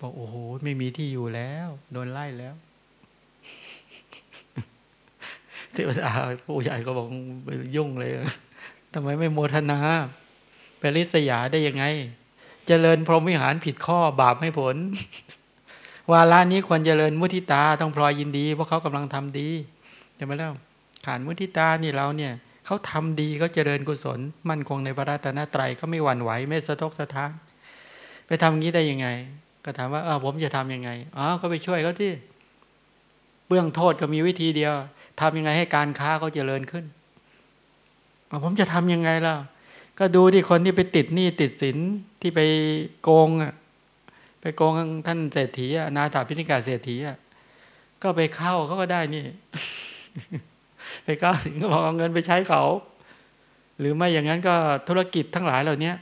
บอกโอ้โหไม่มีที่อยู่แล้ว โดนไล่แล้วเทวดาผู้ใหญ่ก็บอกยุ่งเลยทำไมไม่โมทนาไปริษยาได้ยังไงเจริญพรหมวิหารผิดข้อบาปไม่ผล วาลานี้ควรเจริญมุทิตาต้องพลอยยินดีเพราะเขากำลังทำดีจะมาแล้วขานมุทิตานี่เราเนี่ย เขาทำดีเขาเจริญกุศล มั่นคงในพระรัตนตรัยเขาไม่หวั่นไหวไม่สะทกสะท้านไปทำอย่างนี้ได้ยังไง ก็ถามว่าเออผมจะทํำยังไงอ๋อก็ไปช่วยเขาที่เบื้องโทษก็มีวิธีเดียวทำยังไงให้การค้าเขาเจริญขึ้นผมจะทํำยังไงล่ะก็ดูที่คนที่ไปติดหนี้ติดสินที่ไปโกงอะไปโกงท่านเศรษฐีอะนาถาพิณิกาเศรษฐีอะก็ไปเข้าเขาก็ได้นี่ ไปเข้าสิงก็บอกเอาเงินไปใช้เขา หรือไม่อย่างนั้นก็ธุรกิจทั้งหลายเหล่านี้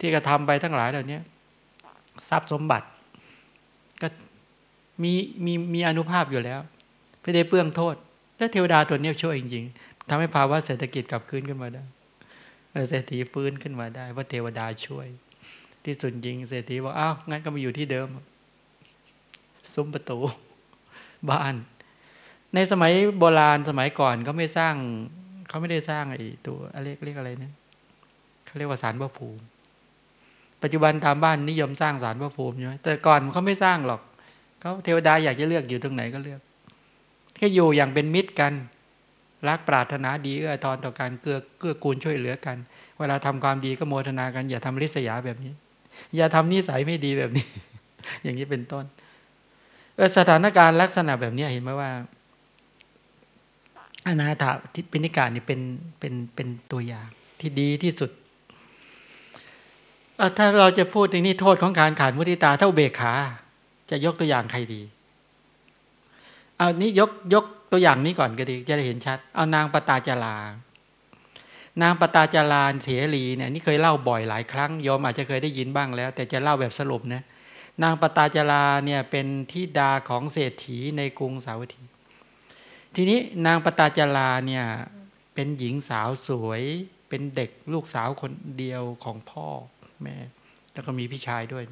ที่กระทาไปทั้งหลายเหล่านี้ทรัพย์สมบัติ ก็มีมีมีอนุภาพอยู่แล้วไม่ได้เปื้องโทษ แล้วเทวดาตัวนี้ช่วยจริงทำให้ภาวะเศรษฐกิจกลับคืนขึ้นมาได้เศรษฐีฟื้นขึ้นมาได้ ว่าเทวดาช่วย ที่สุดจริงเศรษฐีบอกอ้าวงั้นก็มาอยู่ที่เดิม ซุ้มประตู บ้าน ในสมัยโบราณสมัยก่อนเขาไม่สร้างเขาไม่ได้สร้างไอ้ตัวอะไรเรียกอะไรนะเขาเรียกว่าสารพระภูมิ ปัจจุบันตามบ้านนิยมสร้างสารพระภูมิใช่ไหมแต่ก่อนเขาไม่สร้างหรอกเขาเทวดาอยากจะเลือกอยู่ตรงไหนก็เลือกแค่อยู่อย่างเป็นมิตรกันรักปรารถนาดีเอื้อทอนต่อการเกื้อเกื้อกูลช่วยเหลือกัน เวลาทำความดีก็โมทนากัน อย่าทำริษยาแบบนี้ อย่าทำนิสัยไม่ดีแบบนี้ อย่างนี้เป็นต้นสถานการณ์ลักษณะแบบนี้เห็นไหมว่า อนาถาทิพินิการนี่เป็นเป็นเป็นตัวอย่างที่ดีที่สุดถ้าเราจะพูดถึงนี่โทษของการขาดมุทิตาเท่าเบกขา จะยกตัวอย่างใครดี เอานี้ยกยกตัวอย่างนี้ก่อนก็ดีจะได้เห็นชัด เอานางปตาจารานางปตาจาราเถรีเนี่ยนี่เคยเล่าบ่อยหลายครั้งโยมอาจจะเคยได้ยินบ้างแล้ว แต่จะเล่าแบบสรุปนะนางปตาจาราเนี่ยเป็นทิดาของเศรษฐีในกรุงสาวัตถี ทีนี้นางปตาจาราเนี่ยเป็นหญิงสาวสวย เป็นเด็กลูกสาวคนเดียวของพ่อแม่ แล้วก็มีพี่ชายด้วย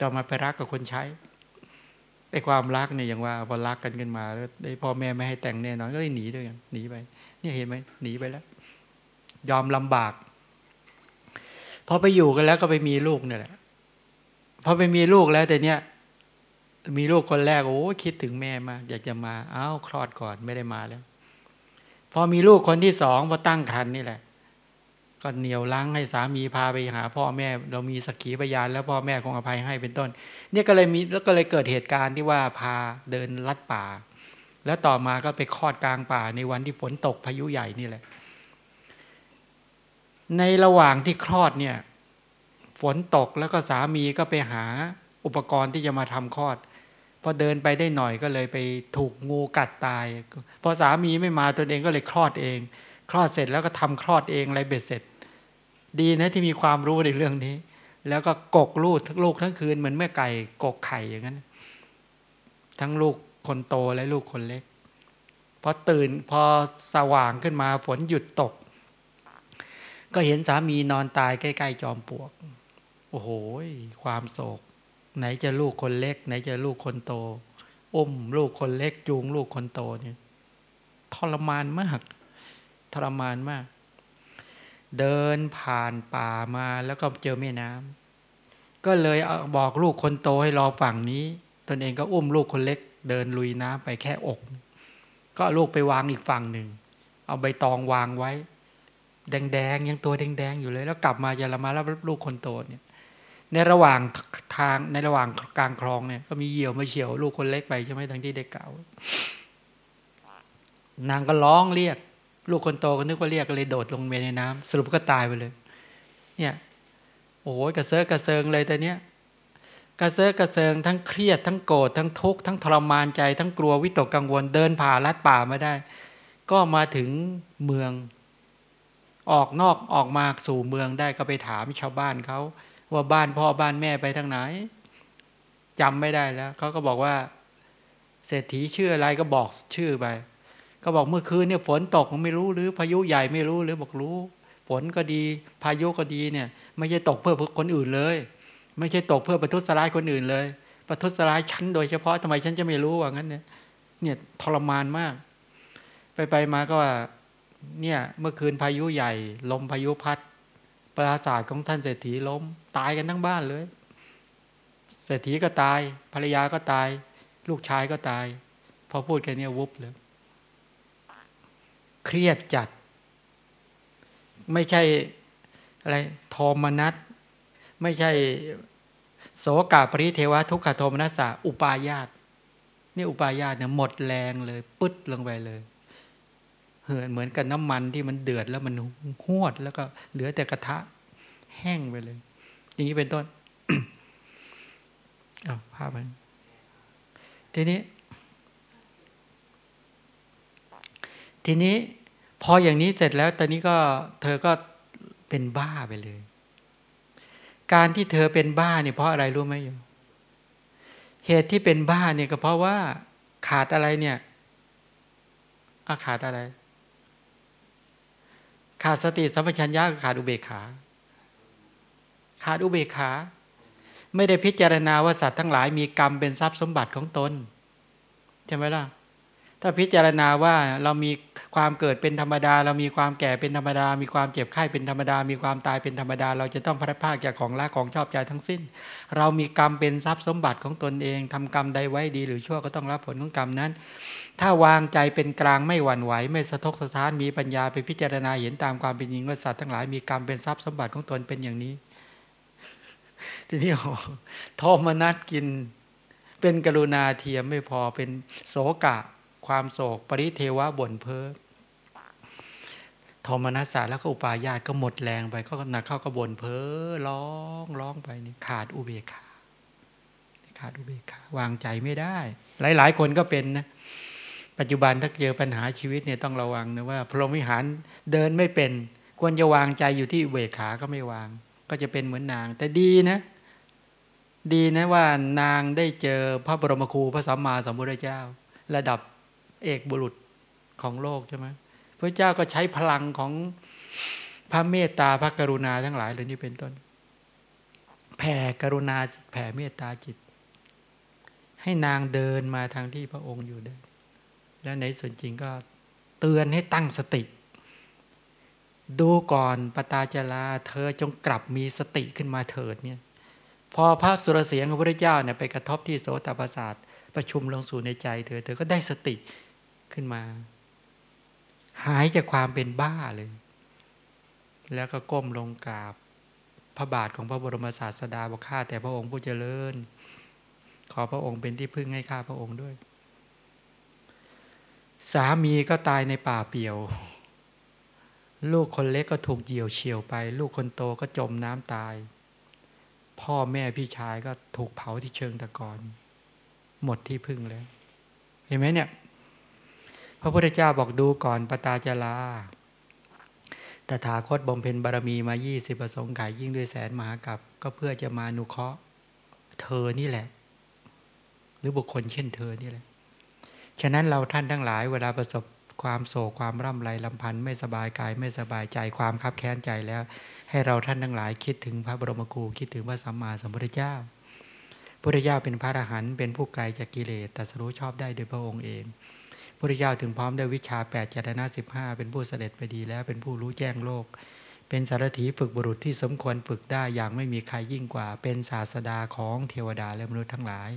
ต่อมาไปรักกับคนใช้ไอ้ความรักเนี่ยอย่างว่าพอรักกันขึ้นมาแล้วไอ้พ่อแม่ไม่ให้แต่งแน่นอนก็เลยหนีด้วยกันหนีไป เนี่ยเห็นไหมหนีไปแล้ว ยอมลำบาก พอไปอยู่กันแล้วก็ไปมีลูกเนี่ยแหละพอไปมีลูกแล้วแต่เนี้ย มีลูกคนแรกโอ้คิดถึงแม่มากอยากจะมาอ้าวคลอดก่อนไม่ได้มาแล้ว พอมีลูกคนที่สองพอตั้งครรภ์นี่แหละ ก็เหนียวลังให้สามีพาไปหา พ่อแม่เรามีสักขีพยานแล้วพ่อแม่คงอภัยให้เป็นต้น เนี่ยก็เลยมีแล้วก็เลยเกิดเหตุการณ์ที่ว่าพาเดินลัดป่า แล้วต่อมาก็ไปคลอดกลางป่าในวันที่ฝนตกพายุใหญ่นี่แหละ ในระหว่างที่คลอดเนี่ย ฝนตกแล้วก็สามีก็ไปหาอุปกรณ์ที่จะมาทำคลอด พอเดินไปได้หน่อยก็เลยไปถูกงูกัดตาย พอสามีไม่มาตัวเองก็เลยคลอดเอง คลอดเสร็จแล้วก็ทำคลอดเองอะไรเบ็ดเสร็จ ดีนะที่มีความรู้ในเรื่องนี้ แล้วก็กกลูกทั้งลูกทั้งคืนเหมือนแม่ไก่กกไข่อย่างนั้น ทั้งลูกคนโตและลูกคนเล็กพอตื่นพอสว่างขึ้นมาฝนหยุดตก ก็เห็นสามีนอนตายใกล้ ๆ จอมปลวก โอ้โห ความโศก ไหนจะลูกคนเล็ก ไหนจะลูกคนโตอุ้มลูกคนเล็กจูงลูกคนโตเนี่ยทรมานมาก ทรมานมาก เดินผ่านป่ามาแล้วก็เจอแม่น้ำก็เลยบอกลูกคนโตให้รอฝั่งนี้ ตนเองก็อุ้มลูกคนเล็ก เดินลุยน้ำไปแค่อก ก็ลูกไปวางอีกฝั่งหนึ่ง เอาใบตองวางไว้ แดงๆยังตัวแดงๆอยู่เลย แล้วกลับมาจะละมาแล้วลูกคนโตเนี่ย ในระหว่างทางในระหว่างกลางคลองเนี่ยก็มีเหยี่ยวมาเฉียวลูกคนเล็กไปใช่ไหมทั้งที่ได้กล่าวนางก็ร้องเรียก ลูกคนโตก็นึกว่าเรียกก็เลยโดดลงไปในน้ำสรุปก็ตายไปเลย เนี่ยโอ้ยกระเซาะกระเซิงเลยแต่เนี้ยกระเซาะกระเซิงทั้งเครียดทั้งโกรธทั้งทุกข์ทั้งทรมานใจ ทั้งกลัววิตกกังวลเดินผ่าลัดป่ามาได้ ก็มาถึงเมือง ออกนอกออกมาสู่เมืองได้ก็ไปถามชาวบ้านเขา ว่าบ้านพ่อบ้านแม่ไปทางไหนจำไม่ได้แล้วเขาก็บอกว่า เศรษฐีชื่ออะไรก็บอกชื่อไป ก็บอกเมื่อคืนเนี่ยฝนตกไม่รู้หรือพายุใหญ่ไม่รู้หรือบอกรู้ ฝนก็ดี พายุก็ดีเนี่ย ไม่ใช่ตกเพื่อคนอื่นเลย ไม่ใช่ตกเพื่อประทุษร้ายคนอื่นเลย ประทุษร้ายฉันโดยเฉพาะทำไมฉันจะไม่รู้ว่างั้นเนี่ยเนี่ยทรมานมาก ไปไปมาก็ว่าเนี่ยเมื่อคืนพายุใหญ่ ลมพายุพัด ปราสาทของท่านเศรษฐีล้ม ตายกันทั้งบ้านเลย เศรษฐีก็ตาย ภรรยาก็ตาย ลูกชายก็ตาย พอพูดแค่นี้วุบเลย เครียดจัด ไม่ใช่อะไรโทมนัสไม่ใช่โสกาปริเทวะทุกขโทมนัสสะอุปายาตนี่อุปายาตเนี่ยหมดแรงเลยปึ๊ดลงไปเลย เหินเหมือนกับน้ำมันที่มันเดือดแล้วมันหวดแล้วก็เหลือแต่กระทะแห้งไปเลย อย่างนี้เป็นต้นเอาภาพมันทีนี้ ทีนี้ พออย่างนี้เสร็จแล้ว ตอนนี้ก็เธอก็เป็นบ้าไปเลย การที่เธอเป็นบ้าเนี่ยเพราะอะไรรู้ไหมโยมเหตุที่เป็นบ้าเนี่ยก็เพราะว่าขาดอะไรเนี่ยอาขาดอะไร ขาดสติสัมปชัญญะขาดอุเบกขา ขาดอุเบกขา ไม่ได้พิจารณาว่าสัตว์ทั้งหลายมีกรรมเป็นทรัพย์สมบัติของตนใช่ไหมล่ะถ้าพิจารณาว่าเรามีความเกิดเป็นธรรมดา เรามีความแก่เป็นธรรมดา มีความเจ็บไข้เป็นธรรมดา มีความตายเป็นธรรมดา เราจะต้องพัดภาคจากของละของชอบใจทั้งสิ้น เรามีกรรมเป็นทรัพย์สมบัติของตนเองทำกรรมใดไว้ดีหรือชั่วก็ต้องรับผลของกรรมนั้น ถ้าวางใจเป็นกลางไม่หวั่นไหว ไม่สะทกสะท้านมีปัญญาไปพิจารณาเห็นตามความเป็นจริงว่าสัตว์ทั้งหลายมีกรรมเป็นทรัพย์สมบัติของตนเป็นอย่างนี้ ทีนี้โทมนัดกิน เป็นกรุณาเทียมไม่พอเป็นโสกะ ความโศก ปริเทวะบ่นเพ้อโทมนัสสาแล้วก็อุปาญาตก็หมดแรงไปก็หนักเข้าก็บ่นเพ้อร้องร้องไปนี่ขาดอุเบกขาขาดอุเบกขาวางใจไม่ได้ หลาย ๆ คนก็เป็นนะ ปัจจุบันถ้าเจอปัญหาชีวิตเนี่ยต้องระวังนะว่า พรหมวิหารเดินไม่เป็น ควรจะวางใจอยู่ที่เบกขาก็ไม่วาง ก็จะเป็นเหมือนนาง แต่ดีนะ ดีนะว่านางได้เจอพระบรมครูพระสัมมาสัมพุทธเจ้า ระดับเอกบุรุษของโลกใช่ไหมพระเจ้าก็ใช้พลังของพระเมตตาพระกรุณาทั้งหลายเหล่านี้เป็นต้น แผ่กรุณาแผ่เมตตาจิต ให้นางเดินมาทางที่พระองค์อยู่ได้ แล้วในส่วนจริงก็เตือนให้ตั้งสติ ดูก่อนปตาจลาเธอจงกลับมีสติขึ้นมาเถิดเนี่ยพอพระสุรเสียงของพระเจ้าเนี่ยไปกระทบที่โสตประสาทประชุมลงสู่ในใจเธอ เธอก็ได้สติขึ้นมา หายจากความเป็นบ้าเลย แล้วก็ก้มลงกราบพระบาทของพระบรมศาสดาบอกข้าแต่พระองค์ผู้เจริญ ขอพระองค์เป็นที่พึ่งให้ข้าพระองค์ด้วย สามีก็ตายในป่าเปี่ยว ลูกคนเล็กก็ถูกเหยี่ยวเฉียวไป ลูกคนโตก็จมน้ำตาย พ่อแม่พี่ชายก็ถูกเผาที่เชิงตะกอน หมดที่พึ่งแล้ว เห็นไหมเนี่ย พระพุทธเจ้าบอกดูก่อนปตาจลาตถาคตบ่มเพนบารมีมา20ประสงค์ขายยิ่งด้วยแสนมหากับ ก็เพื่อจะมานุเคราะห์เธอนี่แหละ หรือบุคคลเช่นเธอนี่แหละ ฉะนั้นเราท่านทั้งหลายเวลาประสบความโศกความร่ำไรลำพันธ์ไม่สบายกายไม่สบายใจความคับแค้นใจแล้ว ให้เราท่านทั้งหลายคิดถึงพระบรมครูคิดถึงพระสัมมาสัมพุทธเจ้าพุทธเจ้าเป็นพระอรหันต์เป็นผู้ไกลจากกิเลสแต่สรู้ชอบได้โดยพระองค์เองพุทธเจ้าถึงพร้อมด้วยวิชา8ปดจารณะสิบห้าเป็นผู้เสด็จไปดีแล้วเป็นผู้รู้แจ้งโลก เป็นสารถีฝึกบุรุษที่สมควรฝึกได้อย่างไม่มีใครยิ่งกว่า เป็นศาสดาของเทวดาและมนุษย์ทั้งหลาย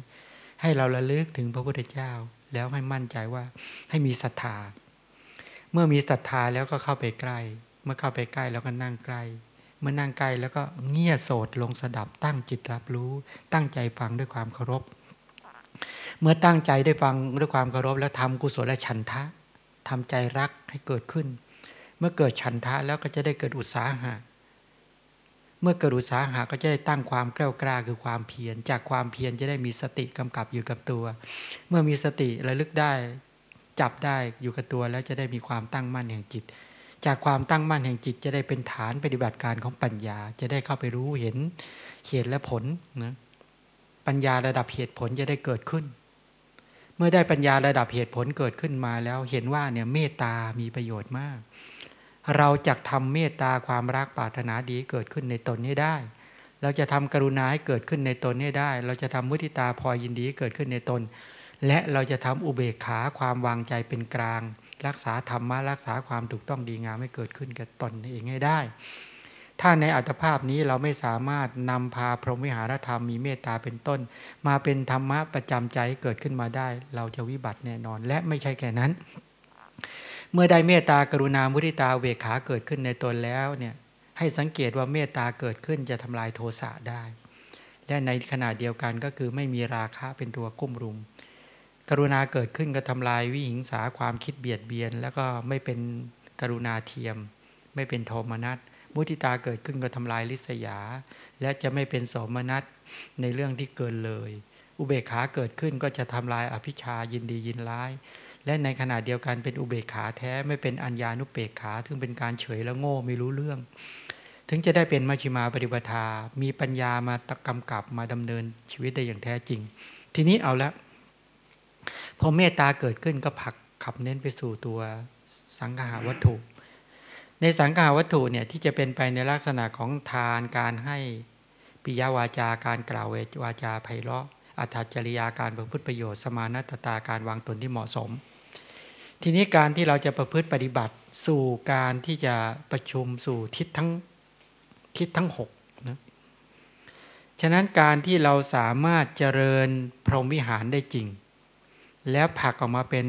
ให้เราระลึกถึงพระพุทธเจ้า แล้วให้มั่นใจว่าให้มีศรัทธา เมื่อมีศรัทธาแล้วก็เข้าไปใกล้ เมื่อเข้าไปใกล้แล้วก็นั่งใกล้ เมื่อนั่งใกล้แล้วก็เงี่ยโสดลงสดับตั้งจิตรับรู้ ตั้งใจฟังด้วยความเคารพ เมื่อตั้งใจได้ฟังด้วยความเคารพ แล้วทำกุศลและฉันทะทำใจรักให้เกิดขึ้น เมื่อเกิดฉันทะแล้วก็จะได้เกิดอุตสาหะ มื่อเกิดอุตสาหะก็จะได้ตั้งความกล้ากล้าคือความเพียร จากความเพียรจะได้มีสติกำกับอยู่กับตัว เมื่อมีสติระลึกได้ จับได้อยู่กับตัวแล้วจะได้มีความตั้งมั่นแห่งจิต จากความตั้งมั่นแห่งจิตจะได้เป็นฐานปฏิบัติการของปัญญา จะได้เข้าไปรู้เห็นเหตุและผลนะปัญญาระดับเหตุผลจะได้เกิดขึ้น เมื่อได้ปัญญาระดับเหตุผลเกิดขึ้นมาแล้วเห็นว่าเนี่ยเมตตามีประโยชน์มาก เราจะทำเมตตาความรักปรารถนาดีเกิดขึ้นในตนนี้ได้ เราจะทำกรุณาให้เกิดขึ้นในตนนี้ได้ เราจะทำมุทิตาพอยินดีเกิดขึ้นในตน และเราจะทำอุเบกขาความวางใจเป็นกลาง รักษาธรรมะรักษาความถูกต้องดีงามให้เกิดขึ้นกับตนเองให้ได้ ถ้าในอัตภาพนี้เราไม่สามารถนำพาพรหมวิหารธรรมมีเมตตาเป็นต้น มาเป็นธรรมะประจำใจเกิดขึ้นมาได้ เราจะวิบัติแน่นอนและไม่ใช่แค่นั้น เมื่อได้เมตตากรุณามุทิตาเวขาเกิดขึ้นในตนแล้วเนี่ยให้สังเกตว่าเมตตาเกิดขึ้นจะทำลายโทสะได้ และในขณะเดียวกันก็คือไม่มีราคะเป็นตัวกุ้มรุม กรุณาเกิดขึ้นก็ทำลายวิหิงสาความคิดเบียดเบียน แล้วก็ไม่เป็นกรุณาเทียม ไม่เป็นโทมนัสมุติตาเกิดขึ้นก็ทำลายลิษยา และจะไม่เป็นโสมนัสในเรื่องที่เกินเลย อุเบกขาเกิดขึ้นก็จะทำลายอภิชายินดียินร้าย และในขณะเดียวกันเป็นอุเบกขาแท้ไม่เป็นอัญญานุเบกขาซึ่งเป็นการเฉยและโง่ไม่รู้เรื่อง ถึงจะได้เป็นมัชฌิมาปฏิปทา มีปัญญามาตะกำกับมาดำเนินชีวิตได้อย่างแท้จริง ทีนี้เอาละพอเมตตาเกิดขึ้นก็ผักขับเน้นไปสู่ตัวสังขาวัตถุ ในสังขาวัตถุเนี่ยที่จะเป็นไปในลักษณะของทานการให้ปิยวาจาการกล่าววาจาไพเราะอัตจริยาการประพฤติประโยชน์ สมานัตตาการวางตนที่เหมาะสม ทีนี้การที่เราจะประพฤติปฏิบัติสู่การที่จะประชุมสู่ทิศทั้งทิศทั้งหกนะฉะนั้นการที่เราสามารถเจริญพรหมวิหารได้จริง แล้วผักออกมาเป็น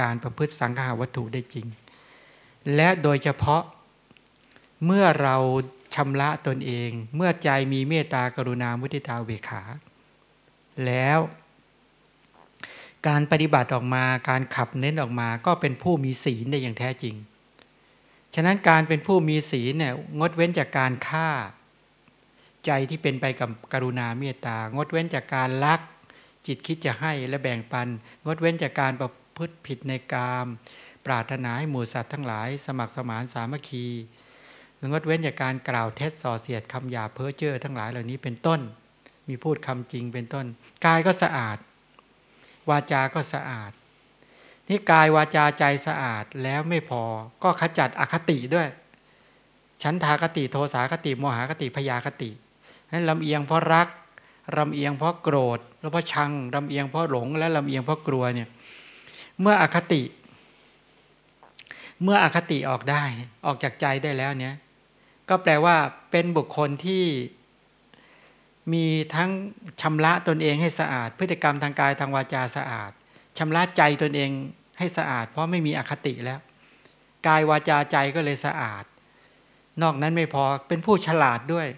การประพฤติสังขาวัตถุได้จริง และโดยเฉพาะเมื่อเราชำระตนเอง เมื่อใจมีเมตตากรุณามุทิตาเวขา แล้ว การปฏิบัติออกมาการขับเน้นออกมาก็เป็นผู้มีศีลได้อย่างแท้จริง ฉะนั้นการเป็นผู้มีศีลเนี่ยงดเว้นจากการฆ่า ใจที่เป็นไปกับกรุณาเมตตางดเว้นจากการลัก จิตคิดจะให้และแบ่งปัน งดเว้นจากการประพฤติผิดในกาม ปรารถนาให้หมู่สัตว์ทั้งหลาย สมัครสมานสามัคคีงดเว้นจากการกล่าวเท็จส่อเสียดคำหยาเพ้อเจ้อทั้งหลายเหล่านี้เป็นต้น มีพูดคำจริงเป็นต้น กายก็สะอาด วาจาก็สะอาด นี่กายวาจาใจสะอาดแล้วไม่พอก็ขจัดอคติด้วย ฉันทากติโทสาคติโมหคติพยาคตินั้นลำเอียงเพราะรักลำเอียงเพราะโกรธ แล้วเพราะชังลำเอียงเพราะหลง และลำเอียงเพราะกลัวเนี่ยเมื่ออคติ เมื่ออคติออกได้ออกจากใจได้แล้วเนี่ยก็แปลว่าเป็นบุคคลที่ มีทั้งชำระตนเองให้สะอาด พฤติกรรมทางกายทางวาจาสะอาดชำระใจตนเองให้สะอาด เพราะไม่มีอคติแล้ว กายวาจาใจก็เลยสะอาด นอกนั้นไม่พอเป็นผู้ฉลาดด้วย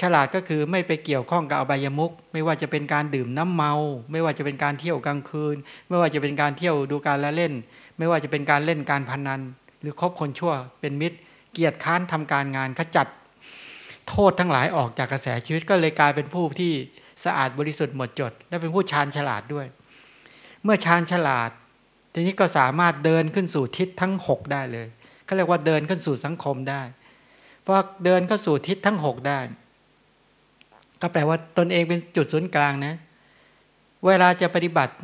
ฉลาดก็คือไม่ไปเกี่ยวข้องกับอบายมุกไม่ว่าจะเป็นการดื่มน้ำเมา ไม่ว่าจะเป็นการเที่ยวกลางคืน ไม่ว่าจะเป็นการเที่ยวดูการละเล่น ไม่ว่าจะเป็นการเล่นการพนัน หรือคบคนชั่วเป็นมิตร เกียรติค้านทำการงานขจัด โทษทั้งหลายออกจากกระแสชีวิตก็เลยกลายเป็นผู้ที่สะอาดบริสุทธิ์หมดจด และเป็นผู้ชาญฉลาดด้วย เมื่อชาญฉลาด ทีนี้ก็สามารถเดินขึ้นสู่ทิศทั้ง 6 ได้เลยเขาเรียกว่าเดินขึ้นสู่สังคมได้เพราะเดินเข้าสู่ทิศทั้ง 6 ได้ ก็แปลว่าตนเองเป็นจุดศูนย์กลางนะ เวลาจะปฏิบัติ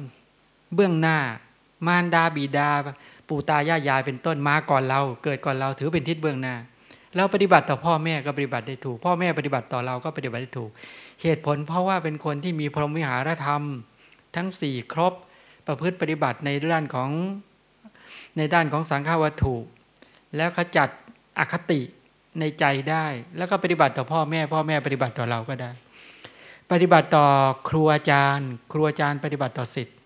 เบื้องหน้ามารดาบิดา ปู่ตายายายเป็นต้นมาก่อนเรา เกิดก่อนเราถือเป็นทิศเบื้องหน้า เราปฏิบัติต่อพ่อแม่ก็ปฏิบัติได้ถูก พ่อแม่ปฏิบัติต่อเราก็ปฏิบัติได้ถูก เหตุผลเพราะว่าเป็นคนที่มีพรหมวิหารธรรม ทั้งสี่ครบประพฤติปฏิบัติในด้านของในด้านของสังฆวัตถุ แล้วขจัดอคติในใจได้ แล้วก็ปฏิบัติต่อพ่อแม่ พ่อแม่ปฏิบัติต่อเราก็ได้ ปฏิบัติต่อครูอาจารย์ ครูอาจารย์ปฏิบัติต่อสิทธิ์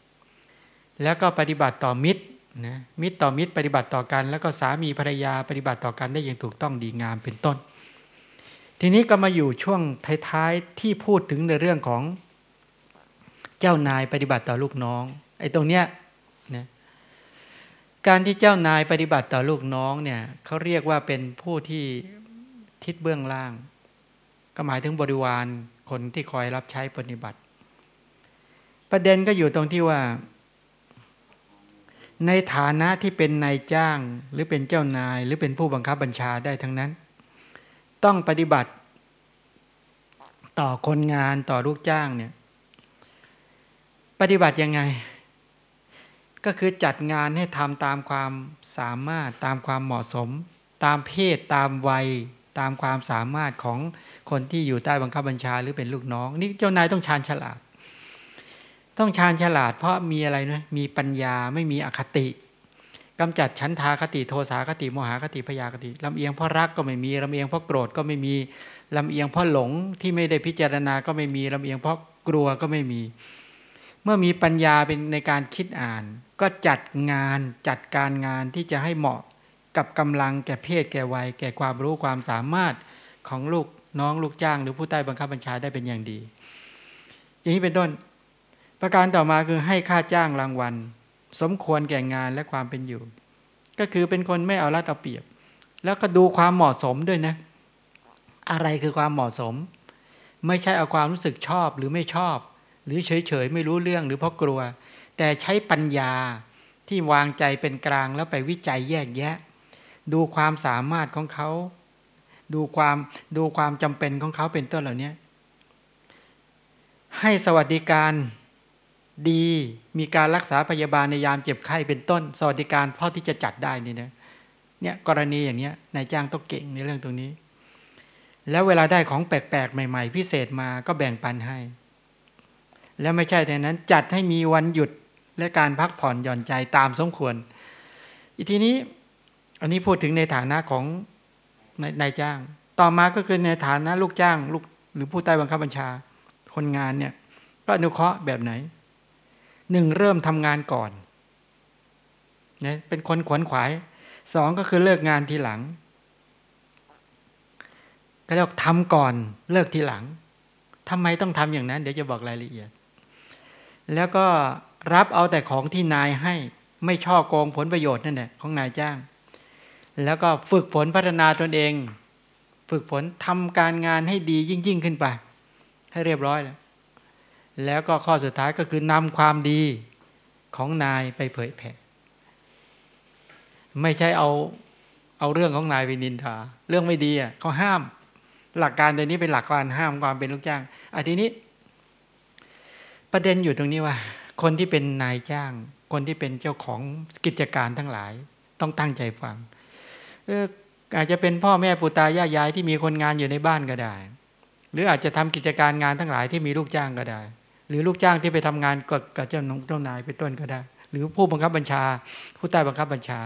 แล้วก็ปฏิบัติต่อมิตร นะมิตรต่อมิตรปฏิบัติต่อกัน แล้วก็สามีภรรยาปฏิบัติต่อกันได้อย่างถูกต้องดีงามเป็นต้น ทีนี้ก็มาอยู่ช่วงท้ายๆที่พูดถึงในเรื่องของเจ้านายปฏิบัติต่อลูกน้องไอ้ตรงเนี้ยนะการที่เจ้านายปฏิบัติต่อลูกน้องเนี่ยเขาเรียกว่าเป็นผู้ที่ทิศเบื้องล่าง ก็หมายถึงบริวารคนที่คอยรับใช้ปฏิบัติ ประเด็นก็อยู่ตรงที่ว่า ในฐานะที่เป็นนายจ้างหรือเป็นเจ้านาย หรือเป็นผู้บังคับบัญชาได้ทั้งนั้น ต้องปฏิบัติต่อคนงานต่อลูกจ้างเนี่ยปฏิบัติยังไง ก็คือจัดงานให้ทำตามความสามารถตามความเหมาะสม ตามเพศตามวัย ตามความสามารถของคนที่อยู่ใต้บังคับบัญชาหรือเป็นลูกน้อง นี่เจ้านายต้องชาญฉลาด ต้องชาญฉลาดเพราะมีอะไรนะมีปัญญาไม่มีอคติกำจัดชั้นทาคติโทสาคติโมหคติพยาคติลำเอียงเพราะรักก็ไม่มีลำเอียงเพราะโกรธก็ไม่มีลำเอียงเพราะหลงที่ไม่ได้พิจารณาก็ไม่มีลำเอียงเพราะกลัวก็ไม่มี เมื่อมีปัญญาเป็นในการคิดอ่าน ก็จัดงานจัดการงานที่จะให้เหมาะกับกำลังแก่เพศแก่วัย แก่ความรู้ความสามารถของลูกน้องลูกจ้าง หรือผู้ใต้บังคับบัญชาได้เป็นอย่างดี อย่างนี้เป็นต้น ประการต่อมาคือให้ค่าจ้างรางวัล สมควรแก่งานและความเป็นอยู่ ก็คือเป็นคนไม่เอารัดเอาเปรียบ แล้วก็ดูความเหมาะสมด้วยนะ อะไรคือความเหมาะสม ไม่ใช่เอาความรู้สึกชอบหรือไม่ชอบ หรือเฉยๆไม่รู้เรื่องหรือเพราะกลัว แต่ใช้ปัญญาที่วางใจเป็นกลางแล้วไปวิจัยแยกแยะ ดูความสามารถของเขา ดูความดูความจำเป็นของเขาเป็นต้นเหล่านี้ให้สวัสดิการ ดีมีการรักษาพยาบาลในยามเจ็บไข้เป็นต้น สวัสดิการพ่อที่จะจัดได้นี่นะเนี่ยกรณีอย่างเนี้ยนายจ้างต้องเก่งในเรื่องตรงนี้ แล้วเวลาได้ของแปลกๆ ใหม่ ๆ พิเศษมาก็แบ่งปันให้ แล้วไม่ใช่แต่นั้นจัดให้มีวันหยุดและการพักผ่อนหย่อนใจตามสมควร อีกทีนี้อันนี้พูดถึงในฐานะของนายจ้าง ต่อมาก็คือในฐานะลูกจ้างลูกหรือผู้ใต้บังคับบัญชาคนงานเนี่ยก็อนุเคราะห์แบบไหน หนึ่งเริ่มทำงานก่อนเนี่ยเป็นคนขวนขวายสองก็คือเลิกงานทีหลัง ก็เรียกทำก่อนเลิกทีหลังทำไมต้องทำอย่างนั้น เดี๋ยวจะบอกรายละเอียด แล้วก็รับเอาแต่ของที่นายให้ไม่ช่อโกงผลประโยชน์นั่นแหละของนายจ้าง แล้วก็ฝึกฝนพัฒนาตนเอง ฝึกฝนทำการงานให้ดียิ่งยิ่งขึ้นไป ให้เรียบร้อยแล้ว แล้วก็ข้อสุดท้ายก็คือนำความดีของนายไปเผยแผ่ ไม่ใช่เอาเอาเรื่องของนายไปนินทา เรื่องไม่ดีอะเขาห้าม หลักการตัวนี้เป็นหลักการห้ามความเป็นลูกจ้างอันทีนี้ ประเด็นอยู่ตรงนี้ว่า คนที่เป็นนายจ้าง คนที่เป็นเจ้าของกิจการทั้งหลาย ต้องตั้งใจฟังเอออาจจะเป็นพ่อแม่ปู่ตายายยายที่มีคนงานอยู่ในบ้านก็ได้ หรืออาจจะทำกิจการงานทั้งหลายที่มีลูกจ้างก็ได้ หรือลูกจ้างที่ไปทำงานกับกับเจ้าหนุ่มเจ้านายเป็นต้นก็ได้ หรือผู้บังคับบัญชา ผู้ใต้บังคับบัญชา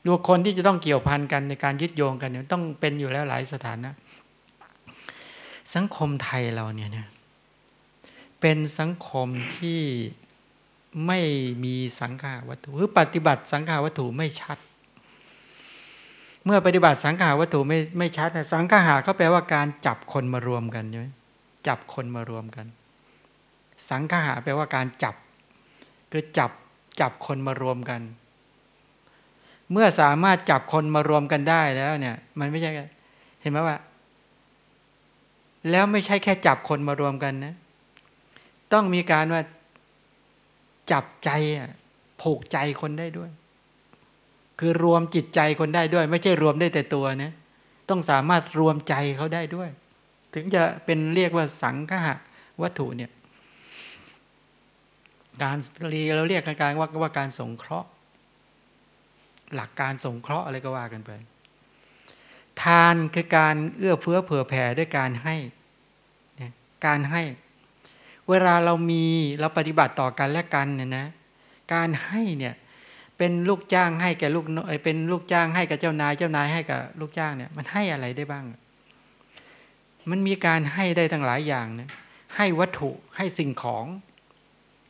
หรือคนที่จะต้องเกี่ยวพันกันในการยึดโยงกันเนี่ยต้องเป็นอยู่แล้วหลายสถานะ สังคมไทยเราเนี่ยเป็นสังคมที่ไม่มีสังขาวัตถุหรือปฏิบัติสังขาวัตถุไม่ชัด เมื่อปฏิบัติสังขาวัตถุไม่ไม่ชัดนะสังขาหาก็แปลว่าการจับคนมารวมกันใช่ไหมจับคนมารวมกัน สังขาหาแปลว่าการจับ คือจับจับคนมารวมกัน เมื่อสามารถจับคนมารวมกันได้แล้วเนี่ย มันไม่ใช่เห็นไหมว่า แล้วไม่ใช่แค่จับคนมารวมกันนะ ต้องมีการว่าจับใจผูกใจคนได้ด้วย คือรวมจิตใจคนได้ด้วย ไม่ใช่รวมได้แต่ตัวนะต้องสามารถรวมใจเขาได้ด้วย ถึงจะเป็นเรียกว่าสังฆะวัตถุเนี่ย การเราเรียกการว่าว่าการสงเคราะห์ หลักการสงเคราะห์อะไรก็ว่ากันไปทานคือการเอื้อเฟื้อเผื่อแผ่ด้วยการให้การให้ เวลาเรามีเราปฏิบัติต่อกันและกันเนี่ยนะ การให้เนี่ยเป็นลูกจ้างให้แก่ลูกเป็นลูกจ้างให้กับเจ้านาย เจ้านายให้กับลูกจ้างเนี่ยมันให้อะไรได้บ้าง มันมีการให้ได้ทั้งหลายอย่างนะให้วัตถุให้สิ่งของ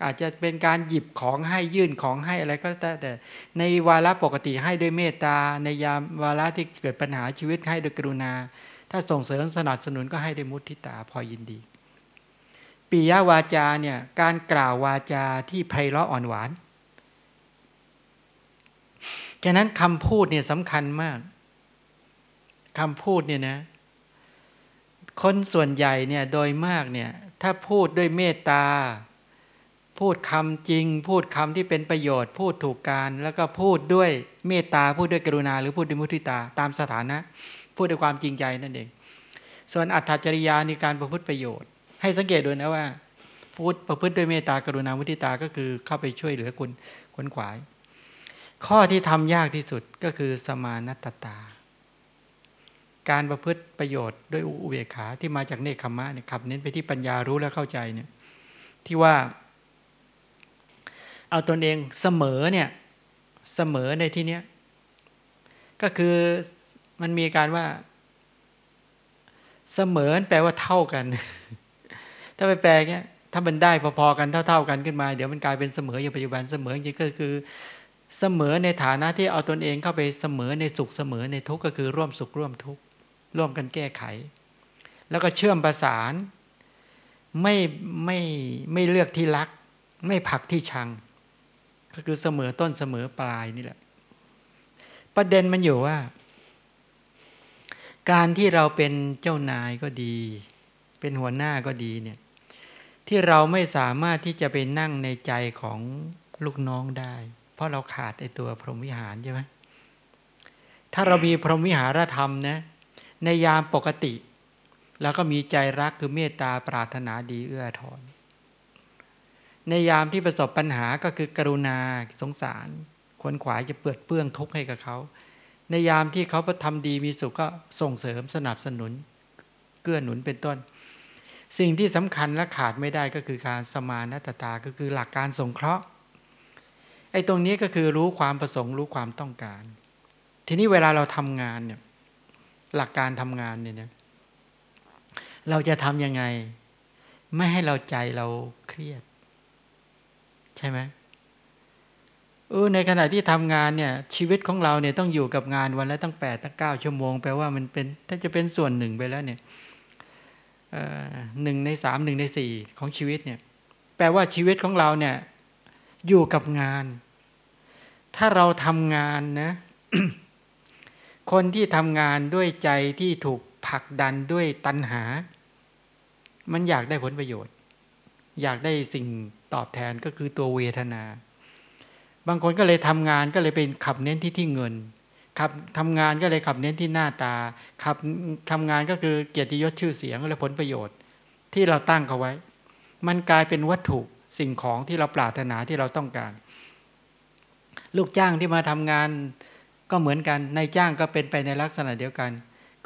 อาจจะเป็นการหยิบของให้ยื่นของให้อะไรก็แต่แต่ในวาระปกติให้ด้วยเมตตาในยามวาระที่เกิดปัญหาชีวิตให้ด้วยกรุณา ถ้าส่งเสริมสนับสนุนก็ให้ด้วยมุทิตาพอยินดีปิยวาจาเนี่ยการกล่าววาจาที่ไพเราะอ่อนหวานแค่นั้นคำพูดเนี่ยสำคัญมากคำพูดเนี่ยนะคนส่วนใหญ่เนี่ยโดยมากเนี่ยถ้าพูดด้วยเมตตา พูดคำจริง พูดคำที่เป็นประโยชน์ พูดถูกการ แล้วก็พูดด้วยเมตตาพูดด้วยกรุณา หรือพูดด้วยมุทิตาตามสถานะ พูดด้วยความจริงใจนั่นเอง ส่วนอัตจริยาในการประพฤติประโยชน์ ให้สังเกตดูนะว่า พูดประพฤติด้วยเมตตากรุณามุทิตาก็คือเข้าไปช่วยเหลือคนคนขวาย ข้อที่ทำยากที่สุดก็คือสมานัตตา การประพฤติประโยชน์ด้วยอุเบกขาที่มาจากเนคขมะเนี่ยขับเน้นไปที่ปัญญารู้และเข้าใจเนี่ยที่ว่า เอาตนเองเสมอเนี่ยเสมอในที่เนี้ยก็คือมันมีการว่า เสมอแปลว่าเท่ากัน ถ้าไปแปลเงี้ยถ้ามันได้พอๆกันเท่า ๆกันขึ้นมา เดี๋ยวมันกลายเป็นเสมออย่างปัจจุบันเสมอจริงก็คือ เสมอในฐานะที่เอาตนเองเข้าไปเสมอในสุขเสมอในทุกข์ก็คือร่วมสุขร่วมทุกข์ร่วมกันแก้ไข แล้วก็เชื่อมประสาน ไม่ไม่ไม่เลือกที่รัก ไม่ผักที่ชัง ก็คือเสมอต้นเสมอปลายนี่แหละ ประเด็นมันอยู่ว่า การที่เราเป็นเจ้านายก็ดี เป็นหัวหน้าก็ดีเนี่ยที่เราไม่สามารถที่จะไปนั่งในใจของลูกน้องได้ เพราะเราขาดไอตัวพรหมวิหารใช่ไหมถ้าเรามีพรหมวิหารธรรมนะในยามปกติ แล้วก็มีใจรักคือเมตตาปรารถนาดีเอื้อทอน ในยามที่ประสบปัญหาก็คือกรุณาสงสารขวนขวายจะเปิดเปื้องทุกข์ให้กับเขา ในยามที่เขาทำดีมีสุขก็ส่งเสริมสนับสนุน เกื้อหนุนเป็นต้น สิ่งที่สำคัญและขาดไม่ได้ก็คือการสมานัตตาก็คือหลักการสงเคราะห์ไอ้ตรงนี้ก็คือรู้ความประสงค์รู้ความต้องการ ทีนี้เวลาเราทำงานเนี่ยหลักการทำงานเนี่ยเราจะทำยังไง ไม่ให้เราใจเราเครียด ใช่ไหมเออในขณะที่ทำงานเนี่ย ชีวิตของเราเนี่ยต้องอยู่กับงานวันละตั้งแปดตั้งเก้าชั่วโมงแปลว่ามันเป็นถ้าจะเป็นส่วนหนึ่งไปแล้วเนี่ยหนึ่งในสามหนึ่งในสี่ของชีวิตเนี่ย แปลว่าชีวิตของเราเนี่ย อยู่กับงาน ถ้าเราทำงานนะ คนที่ทำงานด้วยใจที่ถูกผลักดันด้วยตัณหา มันอยากได้ผลประโยชน์ อยากได้สิ่ง ตอบแทนก็คือตัวเวทนา บางคนก็เลยทำงานก็เลยเป็นขับเน้นที่ที่เงินขับทำงานก็เลยขับเน้นที่หน้าตาขับทำงานก็คือเกียรติยศชื่อเสียงและผลประโยชน์ ที่เราตั้งเขาไว้ มันกลายเป็นวัตถุสิ่งของที่เราปรารถนาที่เราต้องการ ลูกจ้างที่มาทำงานก็เหมือนกันนายจ้างก็เป็นไปในลักษณะเดียวกัน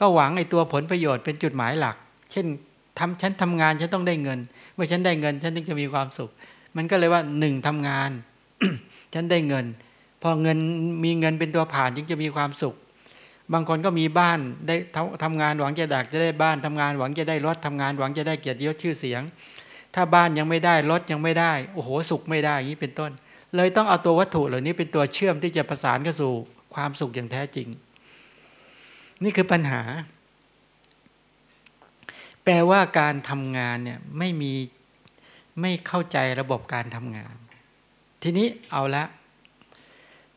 ก็หวังไอ้ตัวผลประโยชน์เป็นจุดหมายหลัก เช่นทำฉันทำงานฉันต้องได้เงิน เมื่อฉันได้เงินฉันถึงจะมีความสุข มันก็เลยว่าหนึ่งทำงาน ฉันได้เงิน พอเงินมีเงินเป็นตัวผ่านจึงจะมีความสุข บางคนก็มีบ้านได้ทำงานหวังจะดักจะได้บ้านทำงานหวังจะได้รถทำงานหวังจะได้เกียรติยศชื่อเสียง ถ้าบ้านยังไม่ได้รถยังไม่ได้โอ้โหสุขไม่ได้อย่างนี้เป็นต้น เลยต้องเอาตัววัตถุเหล่านี้เป็นตัวเชื่อมที่จะประสานเข้าสู่ความสุขอย่างแท้จริง นี่คือปัญหา แปลว่าการทำงานเนี่ยไม่มี ไม่เข้าใจระบบการทำงาน ทีนี้เอาละ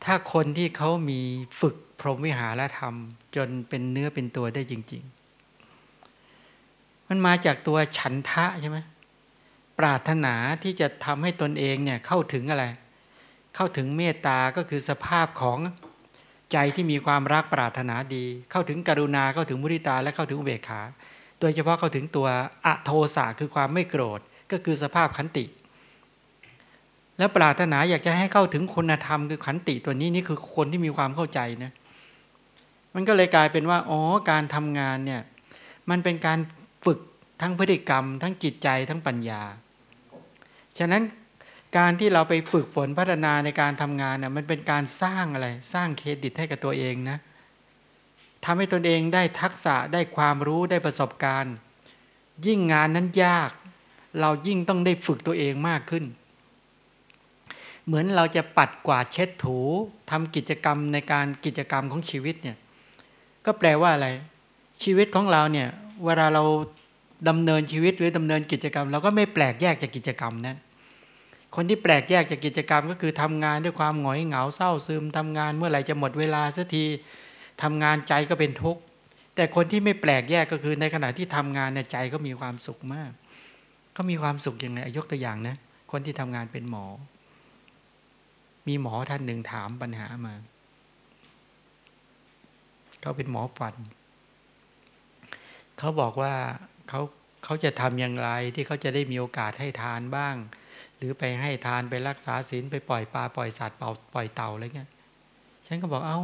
ถ้าคนที่เขามีฝึกพรหมวิหารธรรม จนเป็นเนื้อเป็นตัวได้จริง ๆ มันมาจากตัวฉันทะใช่ไหมปรารถนาที่จะทำให้ตนเองเนี่ยเข้าถึงอะไร เข้าถึงเมตตาก็คือสภาพของใจที่มีความรักปรารถนาดี เข้าถึงกรุณาเข้าถึงมุริตาและเข้าถึงเบกขา โดยเฉพาะเข้าถึงตัวอโทสะคือความไม่โกรธ ก็คือสภาพขันติ แล้วปรารถนาอยากจะให้เข้าถึงคุณธรรมคือขันติตัวนี้นี่คือคนที่มีความเข้าใจนะมันก็เลยกลายเป็นว่าอ๋อการทำงานเนี่ยมันเป็นการฝึกทั้งพฤติกรรม ทั้งจิตใจทั้งปัญญา ฉะนั้นการที่เราไปฝึกฝนพัฒนาในการทำงานน่ะมันเป็นการสร้างอะไรสร้างเครดิตให้กับตัวเองนะทำให้ตนเองได้ทักษะได้ความรู้ได้ประสบการณ์ ยิ่งงานนั้นยาก เรายิ่งต้องได้ฝึกตัวเองมากขึ้น เหมือนเราจะปัดกวาดเช็ดถูทำกิจกรรมในการกิจกรรมของชีวิตเนี่ยก็แปลว่าอะไร ชีวิตของเราเนี่ยเวลาเราดำเนินชีวิตหรือดำเนินกิจกรรม เราก็ไม่แปลกแยกจากกิจกรรมนั้นคนที่แปลกแยกจากกิจกรรมก็คือทำงานด้วยความหงอยเหงาเศร้าซึมทำงานเมื่อไหร่จะหมดเวลาสักทีทำงานใจก็เป็นทุกข์แต่คนที่ไม่แปลกแยกก็คือในขณะที่ทำงานในใจก็มีความสุขมาก เขามีความสุขยังไงยกตัวอย่างนะ คนที่ทำงานเป็นหมอ มีหมอท่านหนึ่งถามปัญหามา เขาเป็นหมอฟัน เขาบอกว่าเขาเขาจะทำอย่างไรที่เขาจะได้มีโอกาสให้ทานบ้าง หรือไปให้ทานไปรักษาศีลไปปล่อยปลาปล่อยสัตว์ปล่อยเต่าอะไรเงี้ยฉันก็บอกเอา้า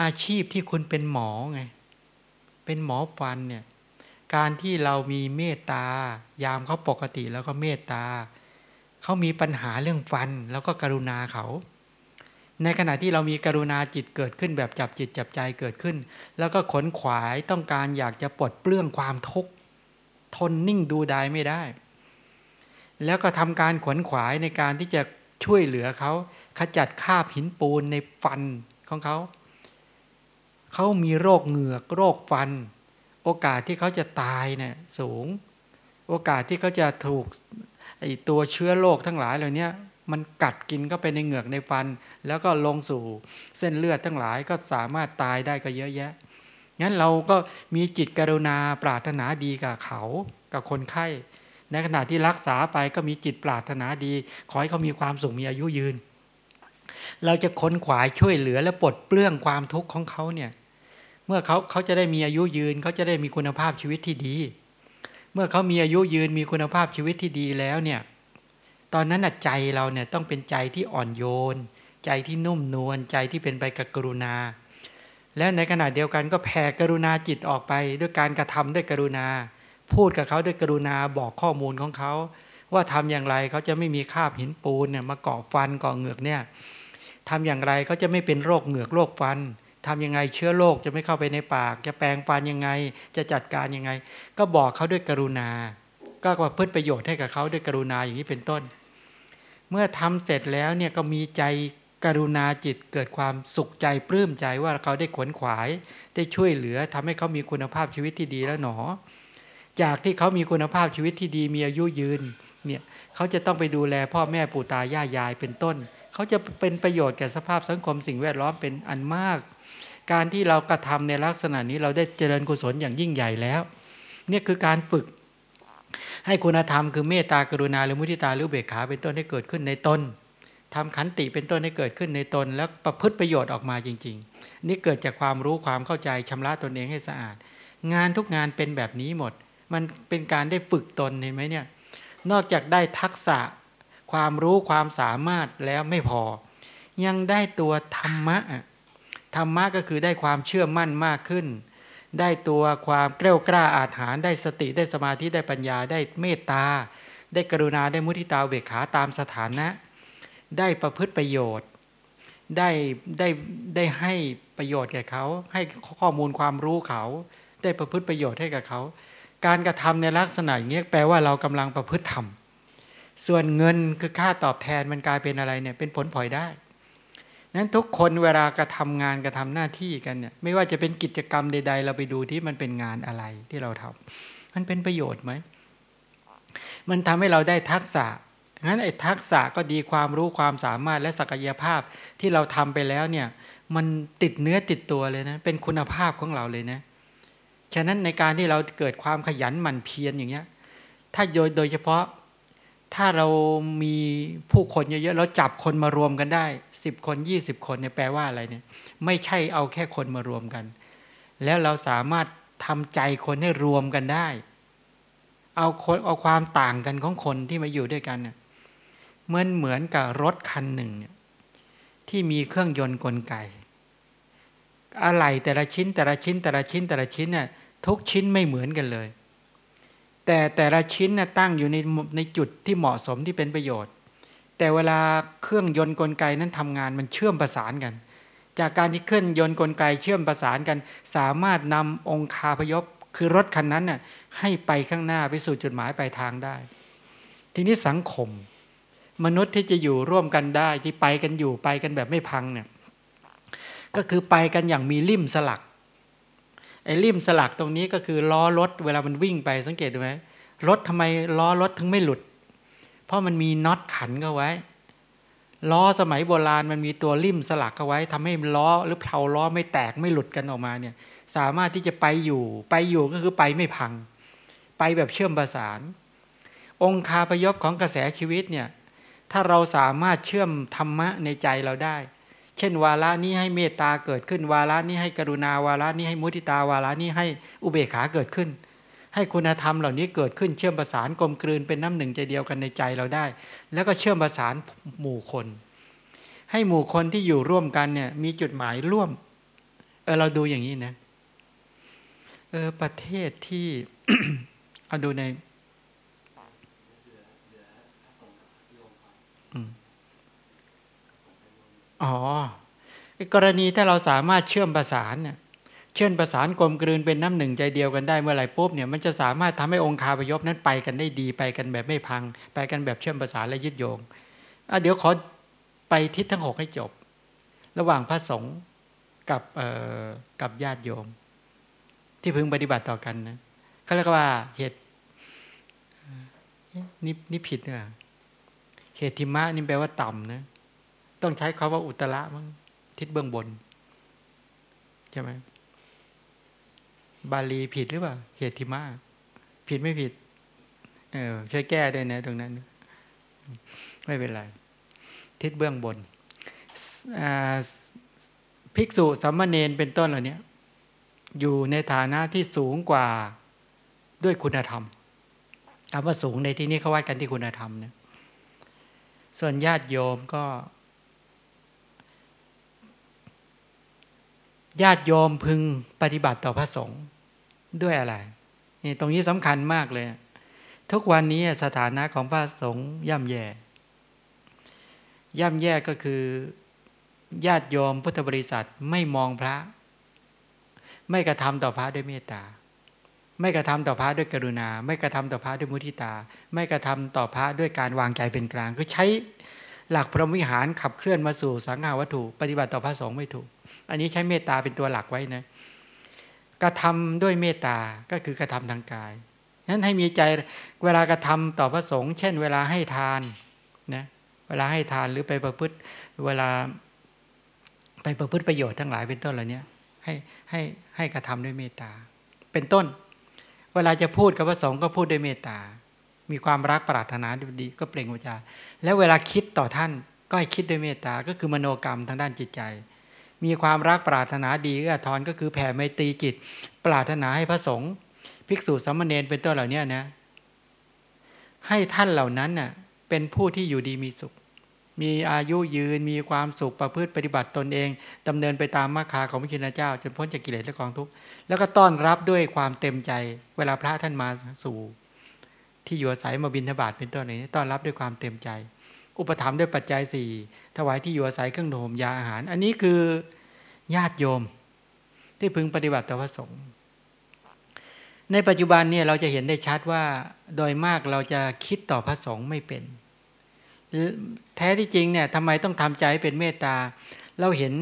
อาชีพที่คุณเป็นหมอไง เป็นหมอฟันเนี่ย การที่เรามีเมตตายามเขาปกติแล้วก็เมตตาเขามีปัญหาเรื่องฟันแล้วก็กรุณาเขา ในขณะที่เรามีกรุณาจิตเกิดขึ้นแบบจับจิตจับใจเกิดขึ้น แล้วก็ขนขวายต้องการอยากจะปลดเปลื้องความทุกข์ทนนิ่งดูได้ไม่ได้ แล้วก็ทำการขวนขวายในการที่จะช่วยเหลือเขาขจัดคาบหินปูนในฟันของเขา เขามีโรคเหงือก โรคฟัน โอกาสที่เขาจะตายเนี่ยสูง โอกาสที่เขาจะถูกไอตัวเชื้อโรคทั้งหลายเหล่านี้มันกัดกินก็ไปในเหงือกในฟัน แล้วก็ลงสู่เส้นเลือดทั้งหลายก็สามารถตายได้ก็เยอะแยะงั้นเราก็มีจิตกรุณาปรารถนาดีกับเขากับคนไข้ ในขณะที่รักษาไปก็มีจิตปรารถนาดี ขอให้เขามีความสุขมีอายุยืน เราจะค้นขวายช่วยเหลือและปลดเปลื้องความทุกข์ของเขาเนี่ย มื่อเขาเขาจะได้มีอายุยืนเขาจะได้มีคุณภาพชีวิตที่ดี เมื่อเขามีอายุยืนมีคุณภาพชีวิตที่ดีแล้วเนี่ยตอนนั้นใจเราเนี่ยต้องเป็นใจที่อ่อนโยน ใจที่นุ่มนวลใจที่เป็นไปกับกรุณา และในขณะเดียวกันก็แผ่กรุณาจิตออกไปด้วยการกระทำด้วยกรุณา พูดกับเขาด้วยกรุณาบอกข้อมูลของเขา ว่าทำอย่างไรเขาจะไม่มีคาบหินปูนเนี่ยมาเกาะฟันเกาะเหงือกเนี่ยทำอย่างไรเขาจะไม่เป็นโรคเหงือกโรคฟัน ทำยังไงเชื้อโรคจะไม่เข้าไปในปาก จะแปลงฟันยังไง จะจัดการยังไง ก็บอกเขาด้วยกรุณา ก็ว่าพื่อประโยชน์ให้กับเขาด้วยกรุณาอย่างนี้เป็นต้น เมื่อทำเสร็จแล้วเนี่ยก็มีใจกรุณาจิตเกิดความสุขใจปลื้มใจว่าเขาได้ขวนขวาย ได้ช่วยเหลือทำให้เขามีคุณภาพชีวิตที่ดีแล้วหนอ จากที่เขามีคุณภาพชีวิตที่ดีมีอายุยืนเนี่ยเขาจะต้องไปดูแลพ่อแม่ปู่ตายายายเป็นต้น เขาจะเป็นประโยชน์แก่สภาพสังคมสิ่งแวดล้อมเป็นอันมาก การที่เรากระทำในลักษณะนี้เราได้เจริญกุศลอย่างยิ่งใหญ่แล้วเนี่ยคือการฝึก ให้คุณธรรมคือเมตตากรุณาหรือมุทิตาหรือเบกขาเป็นต้นให้เกิดขึ้นในตนทำขันติเป็นต้นให้เกิดขึ้นในตน แล้วประพฤติประโยชน์ออกมาจริง ๆ นี่เกิดจากความรู้ความเข้าใจชำระตนเองให้สะอาด งานทุกงานเป็นแบบนี้หมด มันเป็นการได้ฝึกตนเห็นไหมเนี่ยนอกจากได้ทักษะความรู้ความสามารถแล้วไม่พอ ยังได้ตัวธรรมะ ธรรมะก็คือได้ความเชื่อมั่นมากขึ้น ได้ตัวความเกล้ากล้าอาถรรพ์ได้สติได้สมาธิได้ปัญญาได้เมตตา ได้กรุณาได้มุทิตาเบกขาตามสถานะ ได้ประพฤติประโยชน์ ได้ได้ได้ให้ประโยชน์แก่เขา ให้ข้อมูลความรู้เขา ได้ประพฤติประโยชน์ให้กับเขา การกระทำในลักษณะอย่างนี้แปลว่าเรากำลังประพฤติธรรมส่วนเงินคือค่าตอบแทนมันกลายเป็นอะไรเนี่ยเป็นผลพลอยได้ นั้นทุกคนเวลากระทางานกระทาหน้าที่กันเนี่ยไม่ว่าจะเป็นกิจกรรมใด ๆ เราไปดูที่มันเป็นงานอะไรที่เราทำมันเป็นประโยชน์ไหมมันทำให้เราได้ทักษะงั้นไอ้ทักษะก็ดีความรู้ความสามารถและศักยภาพที่เราทำไปแล้วเนี่ยมันติดเนื้อติดตัวเลยนะ เป็นคุณภาพของเราเลยนะ ฉะนั้นในการที่เราเกิดความขยันหมั่นเพียรอย่างเงี้ย ถ้าโดยโดยเฉพาะ ถ้าเรามีผู้คนเยอะๆเราจับคนมารวมกันได้สิบคนยี่สิบคนเนี่ยแปลว่าอะไรเนี่ย ไม่ใช่เอาแค่คนมารวมกัน แล้วเราสามารถทำใจคนให้รวมกันได้ เอาคนเอาความต่างกันของคนที่มาอยู่ด้วยกันเนี่ยเหมือนเหมือนกับรถคันหนึ่งที่มีเครื่องยนต์กลไกอะไรแต่ละชิ้นแต่ละชิ้นแต่ละชิ้นแต่ละชิ้นเนี่ยทุกชิ้นไม่เหมือนกันเลย แต่แต่ละชิ้นนะตั้งอยู่ในในจุดที่เหมาะสมที่เป็นประโยชน์ แต่เวลาเครื่องยนต์กลไกนั้นทำงานมันเชื่อมประสานกัน จากการที่เครื่องยนต์กลไกเชื่อมประสานกัน สามารถนำองคาพยพคือรถคันนั้นน่ะให้ไปข้างหน้าไปสู่จุดหมายปลายทางได้ ทีนี้สังคม มนุษย์ที่จะอยู่ร่วมกันได้ที่ไปกันอยู่ไปกันแบบไม่พังเนี่ยก็คือไปกันอย่างมีลิ่มสลัก ไอ้ลิ่มสลักตรงนี้ก็คือล้อรถเวลามันวิ่งไปสังเกตดูไหมรถทำไมล้อรถถึงไม่หลุด เพราะมันมีน็อตขันเข้าไว้ ล้อสมัยโบราณมันมีตัวลิ่มสลักเอาไว้ทำให้ล้อหรือเพลาล้อไม่แตกไม่หลุดกันออกมาเนี่ยสามารถที่จะไปอยู่ไปอยู่ก็คือไปไม่พัง ไปแบบเชื่อมประสาน องค์คาพยพของกระแสชีวิตเนี่ยถ้าเราสามารถเชื่อมธรรมะในใจเราได้ เช่น วาระนี้ให้เมตตาเกิดขึ้น วาระนี้ให้กรุณาวาระนี้ให้มุทิตาวาระนี้ให้อุเบกขาเกิดขึ้น ให้คุณธรรมเหล่านี้เกิดขึ้นเชื่อมประสานกลมกลืนเป็นน้ำหนึ่งใจเดียวกันในใจเราได้ แล้วก็เชื่อมประสานหมู่คน ให้หมู่คนที่อยู่ร่วมกันเนี่ยมีจุดหมายร่วมเออเราดูอย่างนี้นะเออประเทศที่เอาดูใน อ๋อกรณีถ้าเราสามารถเชื่อมประสานเนี่ยเชื่อมประสานกลมกลืนเป็นน้ำหนึ่งใจเดียวกันได้เมื่อไหร่ปุ๊บเนี่ยมันจะสามารถทำให้องค์คาพยพนั้นไปกันได้ดีไปกันแบบไม่พัง ไปกันแบบเชื่อมประสานและยึดโยงอะเดี๋ยวขอไปทิศทั้งหกให้จบ ระหว่างพระสงฆ์กับเอ่อกับญาติโยม ที่พึงปฏิบัติต่อกันนะเขาเรียกว่าเหตุนี่นี่ผิดเนี่ยเหตุทิมะนี่แปลว่าต่ำนะ ต้องใช้คาว่าอุตระมั้งทิศเบื้องบนใช่ไหมบาลีผิดหรือเปล่าเหตุทิมาผิดไม่ผิด เออช่วยแก้ด้วยนะ ตรงนั้น ไม่เป็นไร ทิศเบื้องบนภิกษุสัมมาเนนเป็นต้นเหล่านี้อยู่ในฐานะที่สูงกว่าด้วยคุณธรรมคำว่าสูงในที่นี้เขาวัดกันที่คุณธรรมนะส่วนญาติโยมก็ ญาติโยมพึงปฏิบัติต่อพระสงฆ์ด้วยอะไรนี่ตรงนี้สำคัญมากเลย ทุกวันนี้สถานะของพระสงฆ์ย่ำแย่ ย่ำแย่ก็คือญาติโยมพุทธบริษัทไม่มองพระ ไม่กระทำต่อพระด้วยเมตตา ไม่กระทำต่อพระด้วยกรุณา ไม่กระทำต่อพระด้วยมุทิตา ไม่กระทำต่อพระด้วยการวางใจเป็นกลางคือใช้หลักพรหมวิหารขับเคลื่อนมาสู่สังฆาวัตถุ ปฏิบัติต่อพระสงฆ์ไม่ถูก อันนี้ใช้เมตตาเป็นตัวหลักไว้นะกระทำด้วยเมตตาก็คือกระทำทางกายนั้นให้มีใจเวลากระทำต่อพระสงฆ์เช่น เวลาให้ทานนะเวลาให้ทานหรือไปประพฤติเวลาไปประพฤติประโยชน์ทั้งหลายเป็นต้นเหล่านี้ให้ให้ให้กระทำด้วยเมตตา เป็นต้น เวลาจะพูดกับพระสงฆ์ก็พูดด้วยเมตตา มีความรักปรารถนาดีก็เปล่งวาจาแล้วเวลาคิดต่อท่านก็ให้คิดด้วยเมตตาก็คือมโนกรรมทางด้านจิตใจ มีความรักปรารถนาดีเอื้อทอนก็คือแผ่ไมตรีจิต ปรารถนาให้พระสงฆ์ภิกษุสามเณรเป็นต้นเหล่านี้นะให้ท่านเหล่านั้นน่ะเป็นผู้ที่อยู่ดีมีสุข มีอายุยืนมีความสุขประพฤติปฏิบัติตนเองดำเนินไปตามมรรคาของพระคิณเจ้า จนพ้นจากกิเลสและกองทุกข์แล้วก็ต้อนรับด้วยความเต็มใจ เวลาพระท่านมาสู่ ที่อยู่อาศัยมาบินทบาทเป็นต้นนี้ต้อนรับด้วยความเต็มใจ อุปถัมภ์ด้วยปัจจัยสี่ถวายที่อยู่อาศัยเครื่อง่มยาอาหาร อันนี้คือญาติโยม ที่พึงปฏิบัติต่อพระสงฆ์ในปัจจุบันเนี่ยเราจะเห็นได้ชัดว่าโดยมากเราจะคิดต่อพระสงฆ์ไม่เป็น แท้ที่จริงเนี่ยทำไมต้องทำใจเป็นเมตตา เราเห็น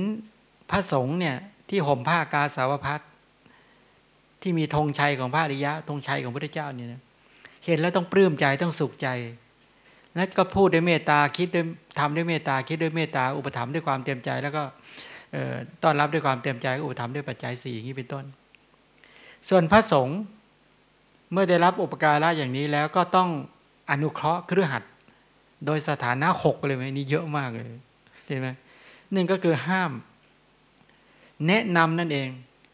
พระสงฆ์เนี่ยที่ห่มผ้ากาสาวพัดที่มีธงชัยของพระอริยะธงชัยของพระเจ้าเนี่ยเห็นแล้วต้องปลื้มใจต้องสุขใจ นั่นก็พูดด้วยเมตตาคิดด้วยทำด้วยเมตตาคิดด้วยเมตตาอุปถัมภ์ด้วยความเต็มใจ แล้วก็ต้อนรับด้วยความเต็มใจอุปถัมภ์ด้วยปัจจัยสี่อย่างนี้เป็นต้น ส่วนพระสงฆ์เมื่อได้รับอุปการะอย่างนี้แล้วก็ต้องอนุเคราะห์เครือขัดโดยสถานะหกเลยไหมนี่เยอะมากเลยเห็นไหมหนึ่งก็คือห้าม แนะนำนั่นเอง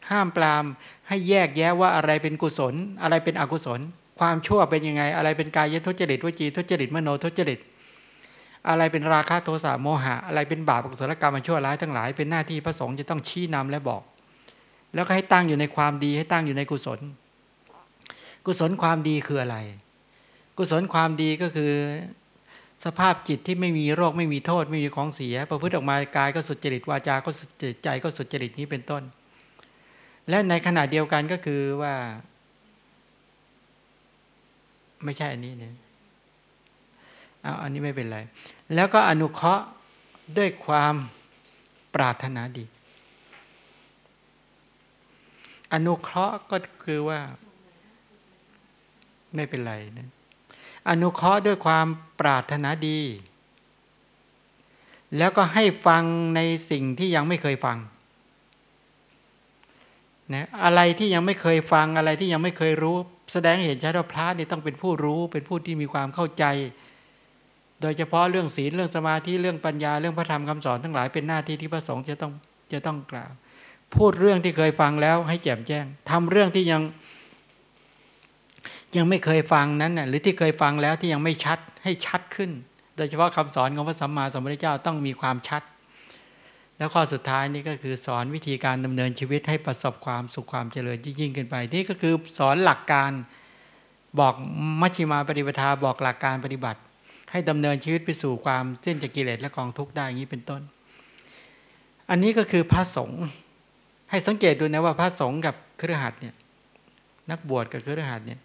ห้ามปรามให้แยกแยะว่าอะไรเป็นกุศล อะไรเป็นอกุศล ความชั่วเป็นยังไง อะไรเป็นกายทุจริตวจีทุจริตมโนทุจริต อะไรเป็นราคะโทสะโมหะ อะไรเป็นบาปอกุศลกรรมมันชั่วร้ายทั้งหลายเป็นหน้าที่พระสงฆ์จะต้องชี้นำและบอก แล้วก็ให้ตั้งอยู่ในความดีให้ตั้งอยู่ในกุศล กุศลความดีคืออะไร กุศลความดีก็คือสภาพจิตที่ไม่มีโรคไม่มีโทษ ไม่มีของเสีย ประพฤติออกมากายก็สุจริตวาจาก็สุจริตใจก็สุจริตนี้เป็นต้น และในขณะเดียวกันก็คือว่า ไม่ใช่อันนี้เนี่ยเอาอันนี้ไม่เป็นไร แล้วก็อนุเคราะห์ด้วยความปรารถนาดี อนุเคราะห์ก็คือว่า ไม่เป็นไรนะอนุเคราะห์ด้วยความปรารถนาดี แล้วก็ให้ฟังในสิ่งที่ยังไม่เคยฟังนะอะไรที่ยังไม่เคยฟังอะไรที่ยังไม่เคยรู้ แสดงเห็นชัดว่าพระนี่ต้องเป็นผู้รู้เป็นผู้ที่มีความเข้าใจ โดยเฉพาะเรื่องศีลเรื่องสมาธิเรื่องปัญญาเรื่องพระธรรมคำสอนทั้งหลายเป็นหน้าที่ที่พระสงฆ์จะต้องจะต้องกล่าว พูดเรื่องที่เคยฟังแล้วให้แจ่มแจ้งทำเรื่องที่ยัง ยังไม่เคยฟังนั้นน่ะหรือที่เคยฟังแล้วที่ยังไม่ชัดให้ชัดขึ้น โดยเฉพาะคำสอนของพระสัมมาสัมพุทธเจ้าต้องมีความชัด แล้วข้อสุดท้ายนี่ก็คือสอนวิธีการดำเนินชีวิตให้ประสบความสุขความเจริญยิ่งขึ้นไป นี่ก็คือสอนหลักการบอกมัชฌิมาปฏิปทาบอกหลักการปฏิบัติ ให้ดำเนินชีวิตไปสู่ความเส้นจากกิเลสและกองทุกข์ได้อย่างนี้เป็นต้น อันนี้ก็คือพระสงฆ์ให้สังเกตดูนะว่าพระสงฆ์กับเครือขัดเนี่ยนักบวชกับเครือขัดเนี่ย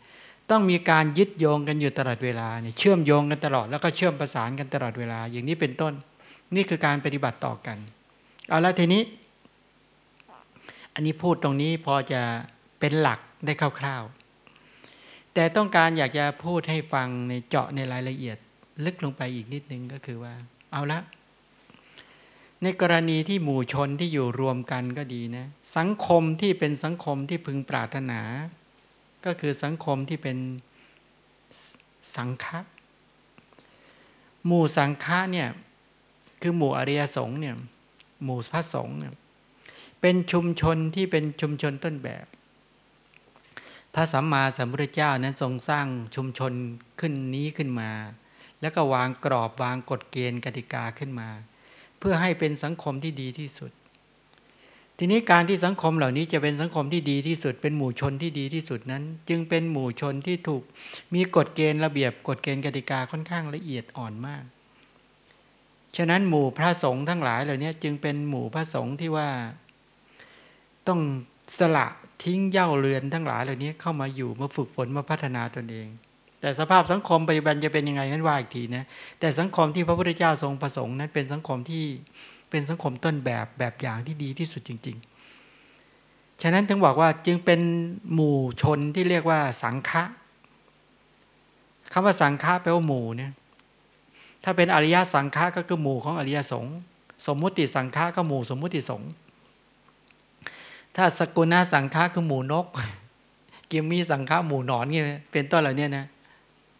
ต้องมีการยึดโยงกันอยู่ตลอดเวลาเนี่ยเชื่อมโยงกันตลอดแล้วก็เชื่อมประสานกันตลอดเวลา อย่างนี้เป็นต้น นี่คือการปฏิบัติต่อกัน เอาละทีนี้ อันนี้พูดตรงนี้พอจะเป็นหลักได้คร่าวๆ แต่ต้องการอยากจะพูดให้ฟังในเจาะในรายละเอียด ลึกลงไปอีกนิดนึงก็คือว่า เอาละ ในกรณีที่หมู่ชนที่อยู่รวมกันก็ดีนะ สังคมที่เป็นสังคมที่พึงปรารถนา ก็คือสังคมที่เป็นสังฆะหมู่สังฆะเนี่ย คือหมู่อริยสงฆ์เนี่ย หมู่พระสงฆ์เป็นชุมชนที่เป็นชุมชนต้นแบบ พระสัมมาสัมพุทธเจ้านั้นทรงสร้างชุมชนขึ้นนี้ขึ้นมา แล้วก็วางกรอบวางกฎเกณฑ์กติกาขึ้นมา เพื่อให้เป็นสังคมที่ดีที่สุด ทีนี้การที่สังคมเหล่านี้จะเป็นสังคมที่ดีที่สุด เป็นหมู่ชนที่ดีที่สุดนั้น จึงเป็นหมู่ชนที่ถูกมีกฎเกณฑ์ระเบียบกฎเกณฑ์กติกาค่อนข้างละเอียดอ่อนมาก ฉะนั้นหมู่พระสงฆ์ทั้งหลายเหล่านี้จึงเป็นหมู่พระสงฆ์ที่ว่า ต้องสละทิ้งเย่าเรือนทั้งหลายเหล่านี้เข้ามาอยู่มาฝึกฝนมาพัฒนาตนเอง แต่สภาพสังคมปัจจุบันจะเป็นยังไงนั้นว่าอีกทีนะแต่สังคมที่พระพุทธเจ้าทรงประสงค์นั้นเป็นสังคมที่เป็นสังคมต้นแบบแบบอย่างที่ดีที่สุดจริง ๆ ฉะนั้นถึงบอกว่าจึงเป็นหมู่ชนที่เรียกว่าสังฆะคำว่าสังฆะแปลว่าหมู่เนี่ย ถ้าเป็นอริยสังฆะก็คือหมู่ของอริยสงฆ์สมมุติสังฆะก็หมู่สมมุติสงฆ์ถ้าสกุณาสังฆะคือหมู่นกเกียมีสังฆะหมู่หนอนเงี้ยเป็นต้นเหล่านี้นะ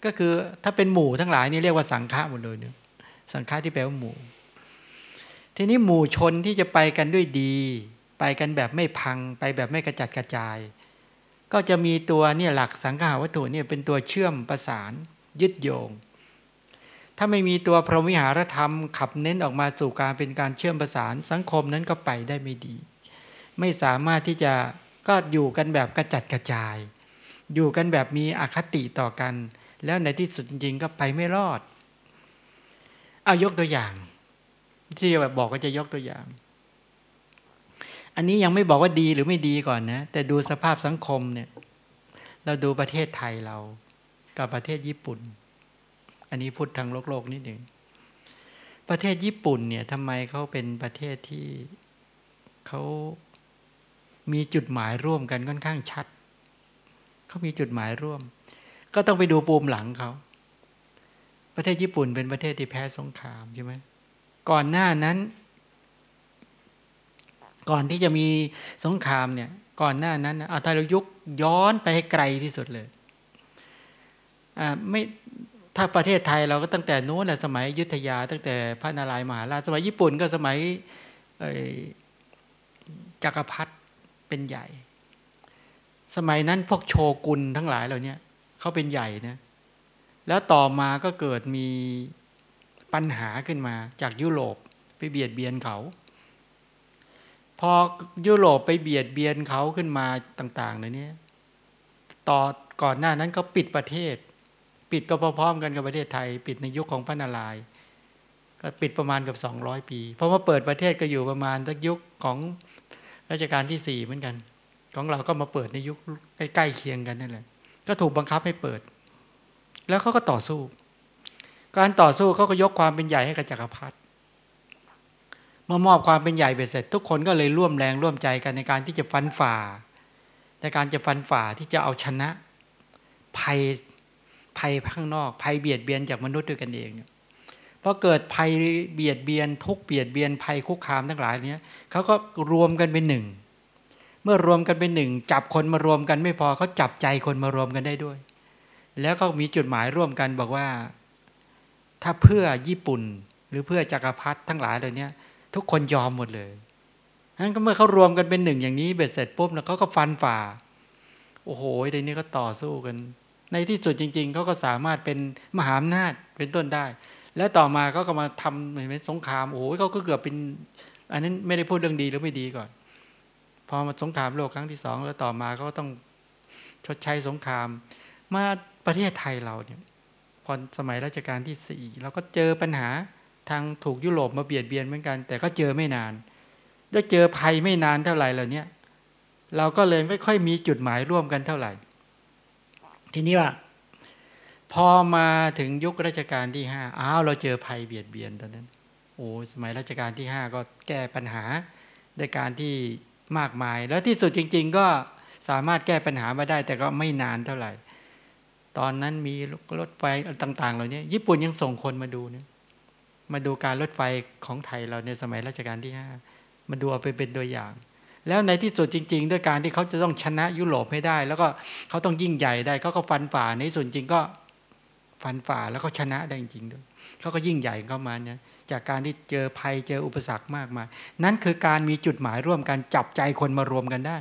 ก็คือถ้าเป็นหมู่ทั้งหลายนี่เรียกว่าสังฆะหมดเลยเนี่ยสังฆะที่แปลว่าหมู่ ทีนี้หมู่ชนที่จะไปกันด้วยดี ไปกันแบบไม่พัง ไปแบบไม่กระจัดกระจาย ก็จะมีตัวเนี่ยหลักสังฆาวัตถุเนี่ยเป็นตัวเชื่อมประสานยึดโยง ถ้าไม่มีตัวพรหมวิหารธรรม ขับเน้นออกมาสู่การเป็นการเชื่อมประสานสังคมนั้นก็ไปได้ไม่ดี ไม่สามารถที่จะก็อยู่กันแบบกระจัดกระจาย อยู่กันแบบมีอคติต่อกัน แล้วในที่สุดจริงๆก็ไปไม่รอดเอายกตัวอย่าง ที่แบบบอกก็จะยกตัวอย่าง อันนี้ยังไม่บอกว่าดีหรือไม่ดีก่อนนะ แต่ดูสภาพสังคมเนี่ย เราดูประเทศไทยเรา กับประเทศญี่ปุ่น อันนี้พูดทางโลกโลกนิดหนึ่งประเทศญี่ปุ่นเนี่ยทำไมเขาเป็นประเทศที่เขามีจุดหมายร่วมกันค่อนข้างชัด เขามีจุดหมายร่วม ก็ต้องไปดูปูมหลังเขา ประเทศญี่ปุ่นเป็นประเทศที่แพ้สงครามใช่ไหมก่อนหน้านั้น ก่อนที่จะมีสงครามเนี่ย ก่อนหน้านั้นเอาถ้าเรายุกย้อนไปให้ไกลที่สุดเลย อ่าไม่ ถ้าประเทศไทยเราก็ตั้งแต่นู้นแหละสมัยยุทธยา ตั้งแต่พระนารายมหาราชสมัยญี่ปุ่นก็สมัยจักรพรรดิเป็นใหญ่ สมัยนั้นพวกโชกุนทั้งหลายเหล่านี้เขาเป็นใหญ่นะแล้วต่อมาก็เกิดมีปัญหาขึ้นมาจากยุโรปไปเบียดเบียนเขา พอยุโรปไปเบียดเบียนเขาขึ้นมาต่างๆเหล่านี้ต่อก่อนหน้านั้นก็ปิดประเทศ ปิดก็พร้อมๆกันกับประเทศไทย ปิดในยุคของพระนารายณ์ก็ปิดประมาณกับสองร้อยปี เพราะว่าเปิดประเทศก็อยู่ประมาณสักยุคของรัชกาลที่สี่เหมือนกัน ของเราก็มาเปิดในยุคใกล้ๆเคียงกันนั่นแหละก็ถูกบังคับให้เปิด แล้วเขาก็ต่อสู้ การต่อสู้เขาก็ยกความเป็นใหญ่ให้กับจักรพรรดิเมื่อมอบความเป็นใหญ่ไปเสร็จ ทุกคนก็เลยร่วมแรงร่วมใจกันในการที่จะฟันฝ่าในการจะฟันฝ่าที่จะเอาชนะ ภัย ภัยข้างนอก ภัยเบียดเบียนจากมนุษย์ด้วยกันเองเนี่ยพอเกิดภัยเบียดเบียน ทุกเบียดเบียนภัยคุกคามทั้งหลายเนี้ยเขาก็รวมกันเป็นหนึ่งเมื่อรวมกันเป็นหนึ่งจับคนมารวมกันไม่พอเขาจับใจคนมารวมกันได้ด้วย แล้วก็มีจุดหมายร่วมกันบอกว่า ถ้าเพื่อญี่ปุ่นหรือเพื่อจักรพรรดิทั้งหลายเหล่านี้ทุกคนยอมหมดเลยนั้นก็เมื่อเขารวมกันเป็นหนึ่งอย่างนี้เบ็ดเสร็จปุ๊บแล้วเขาก็ฟันฝ่า โอ้โหทีนี้ก็ต่อสู้กัน ในที่สุดจริง ๆเขาก็สามารถเป็นมหาอำนาจเป็นต้นได้ แล้วต่อมาเขาก็มาทำเหมือนสงครามโอ้โหเขาก็เกือบเป็น อันนั้นไม่ได้พูดเรื่องดีหรือไม่ดีก่อน พอมาสงครามโลกครั้งที่สองแล้วต่อมาเขาก็ต้องชดใช้สงคราม มาประเทศไทยเราเนี่ยพอสมัยรัชกาลที่สี่เราก็เจอปัญหาทางถูกยุโรปมาเบียดเบียนเหมือนกัน แต่ก็เจอไม่นานได้เจอภัยไม่นานเท่าไหร่เหล่านี้เราก็เลยไม่ค่อยมีจุดหมายร่วมกันเท่าไหร่ ทีนี้ว่า พอมาถึงยุครัชกาลที่ห้าอ้าวเราเจอภัยเบียดเบียนตอนนั้น โอ้สมัยรัชกาลที่ห้าก็แก้ปัญหาด้วยการที่มากมาย แล้วที่สุดจริง ๆ ก็สามารถแก้ปัญหามาได้ แต่ก็ไม่นานเท่าไหร่ ตอนนั้นมีรถไฟต่างๆเหล่านี้ญี่ปุ่นยังส่งคนมาดูเนี่ยมาดูการรถไฟของไทยเราในสมัยรัชกาลที่ห้ามาดูเอาไปเป็นตัวอย่าง แล้วในที่สุดจริง ๆ ด้วยการที่เขาจะต้องชนะยุโรปให้ได้ แล้วก็เขาต้องยิ่งใหญ่ได้เขาก็ฟันฝ่าในส่วนจริงก็ฟันฝ่าแล้วก็ชนะได้จริงๆด้วยเขาก็ยิ่งใหญ่เข้ามาเนี่ยจากการที่เจอภัยเจออุปสรรคมากมายนั่นคือการมีจุดหมายร่วมกันจับใจคนมารวมกันได้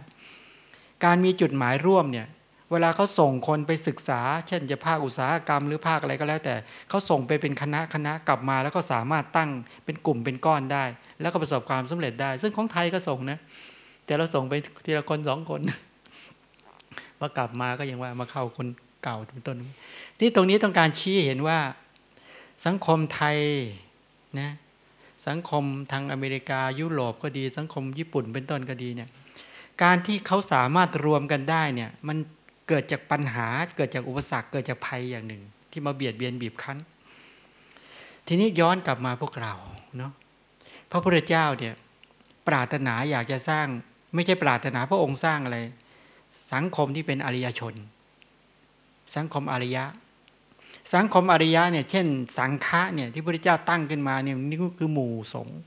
การมีจุดหมายร่วมเนี่ยเวลาเขาส่งคนไปศึกษา เช่นจะภาคอุตสาหกรรมหรือภาคอะไรก็แล้วแต่เขาส่งไปเป็นคณะคณะกลับมา แล้วก็สามารถตั้งเป็นกลุ่มเป็นก้อนได้ แล้วก็ประสบความสำเร็จได้ ซึ่งของไทยก็ส่งนะ แต่เราส่งไปทีละคนสองคนพอกลับมาก็ยังว่ามาเข้าคนเก่าเป็นต้นที่ตรงนี้ต้องการชี้เห็นว่าสังคมไทยนะสังคมทางอเมริกายุโรปก็ดี สังคมญี่ปุ่นเป็นต้นก็ดีเนี่ยการที่เขาสามารถรวมกันได้เนี่ยมันเกิดจากปัญหาเกิดจากอุปสรรคเกิดจากภัยอย่างหนึ่ง ที่มาเบียดเบียนบีบคั้น ทีนี้ย้อนกลับมาพวกเราเนาะพระพุทธเจ้าเนี่ยปรารถนาอยากจะสร้าง ไม่ใช่ปรารถนาพระองค์สร้างอะไร สังคมที่เป็นอริยชน สังคมอริยะ สังคมอริยะเนี่ยเช่น สังฆะเนี่ยที่พระพุทธเจ้าตั้งขึ้นมาเนี่ยนี่ก็คือหมู่สงฆ์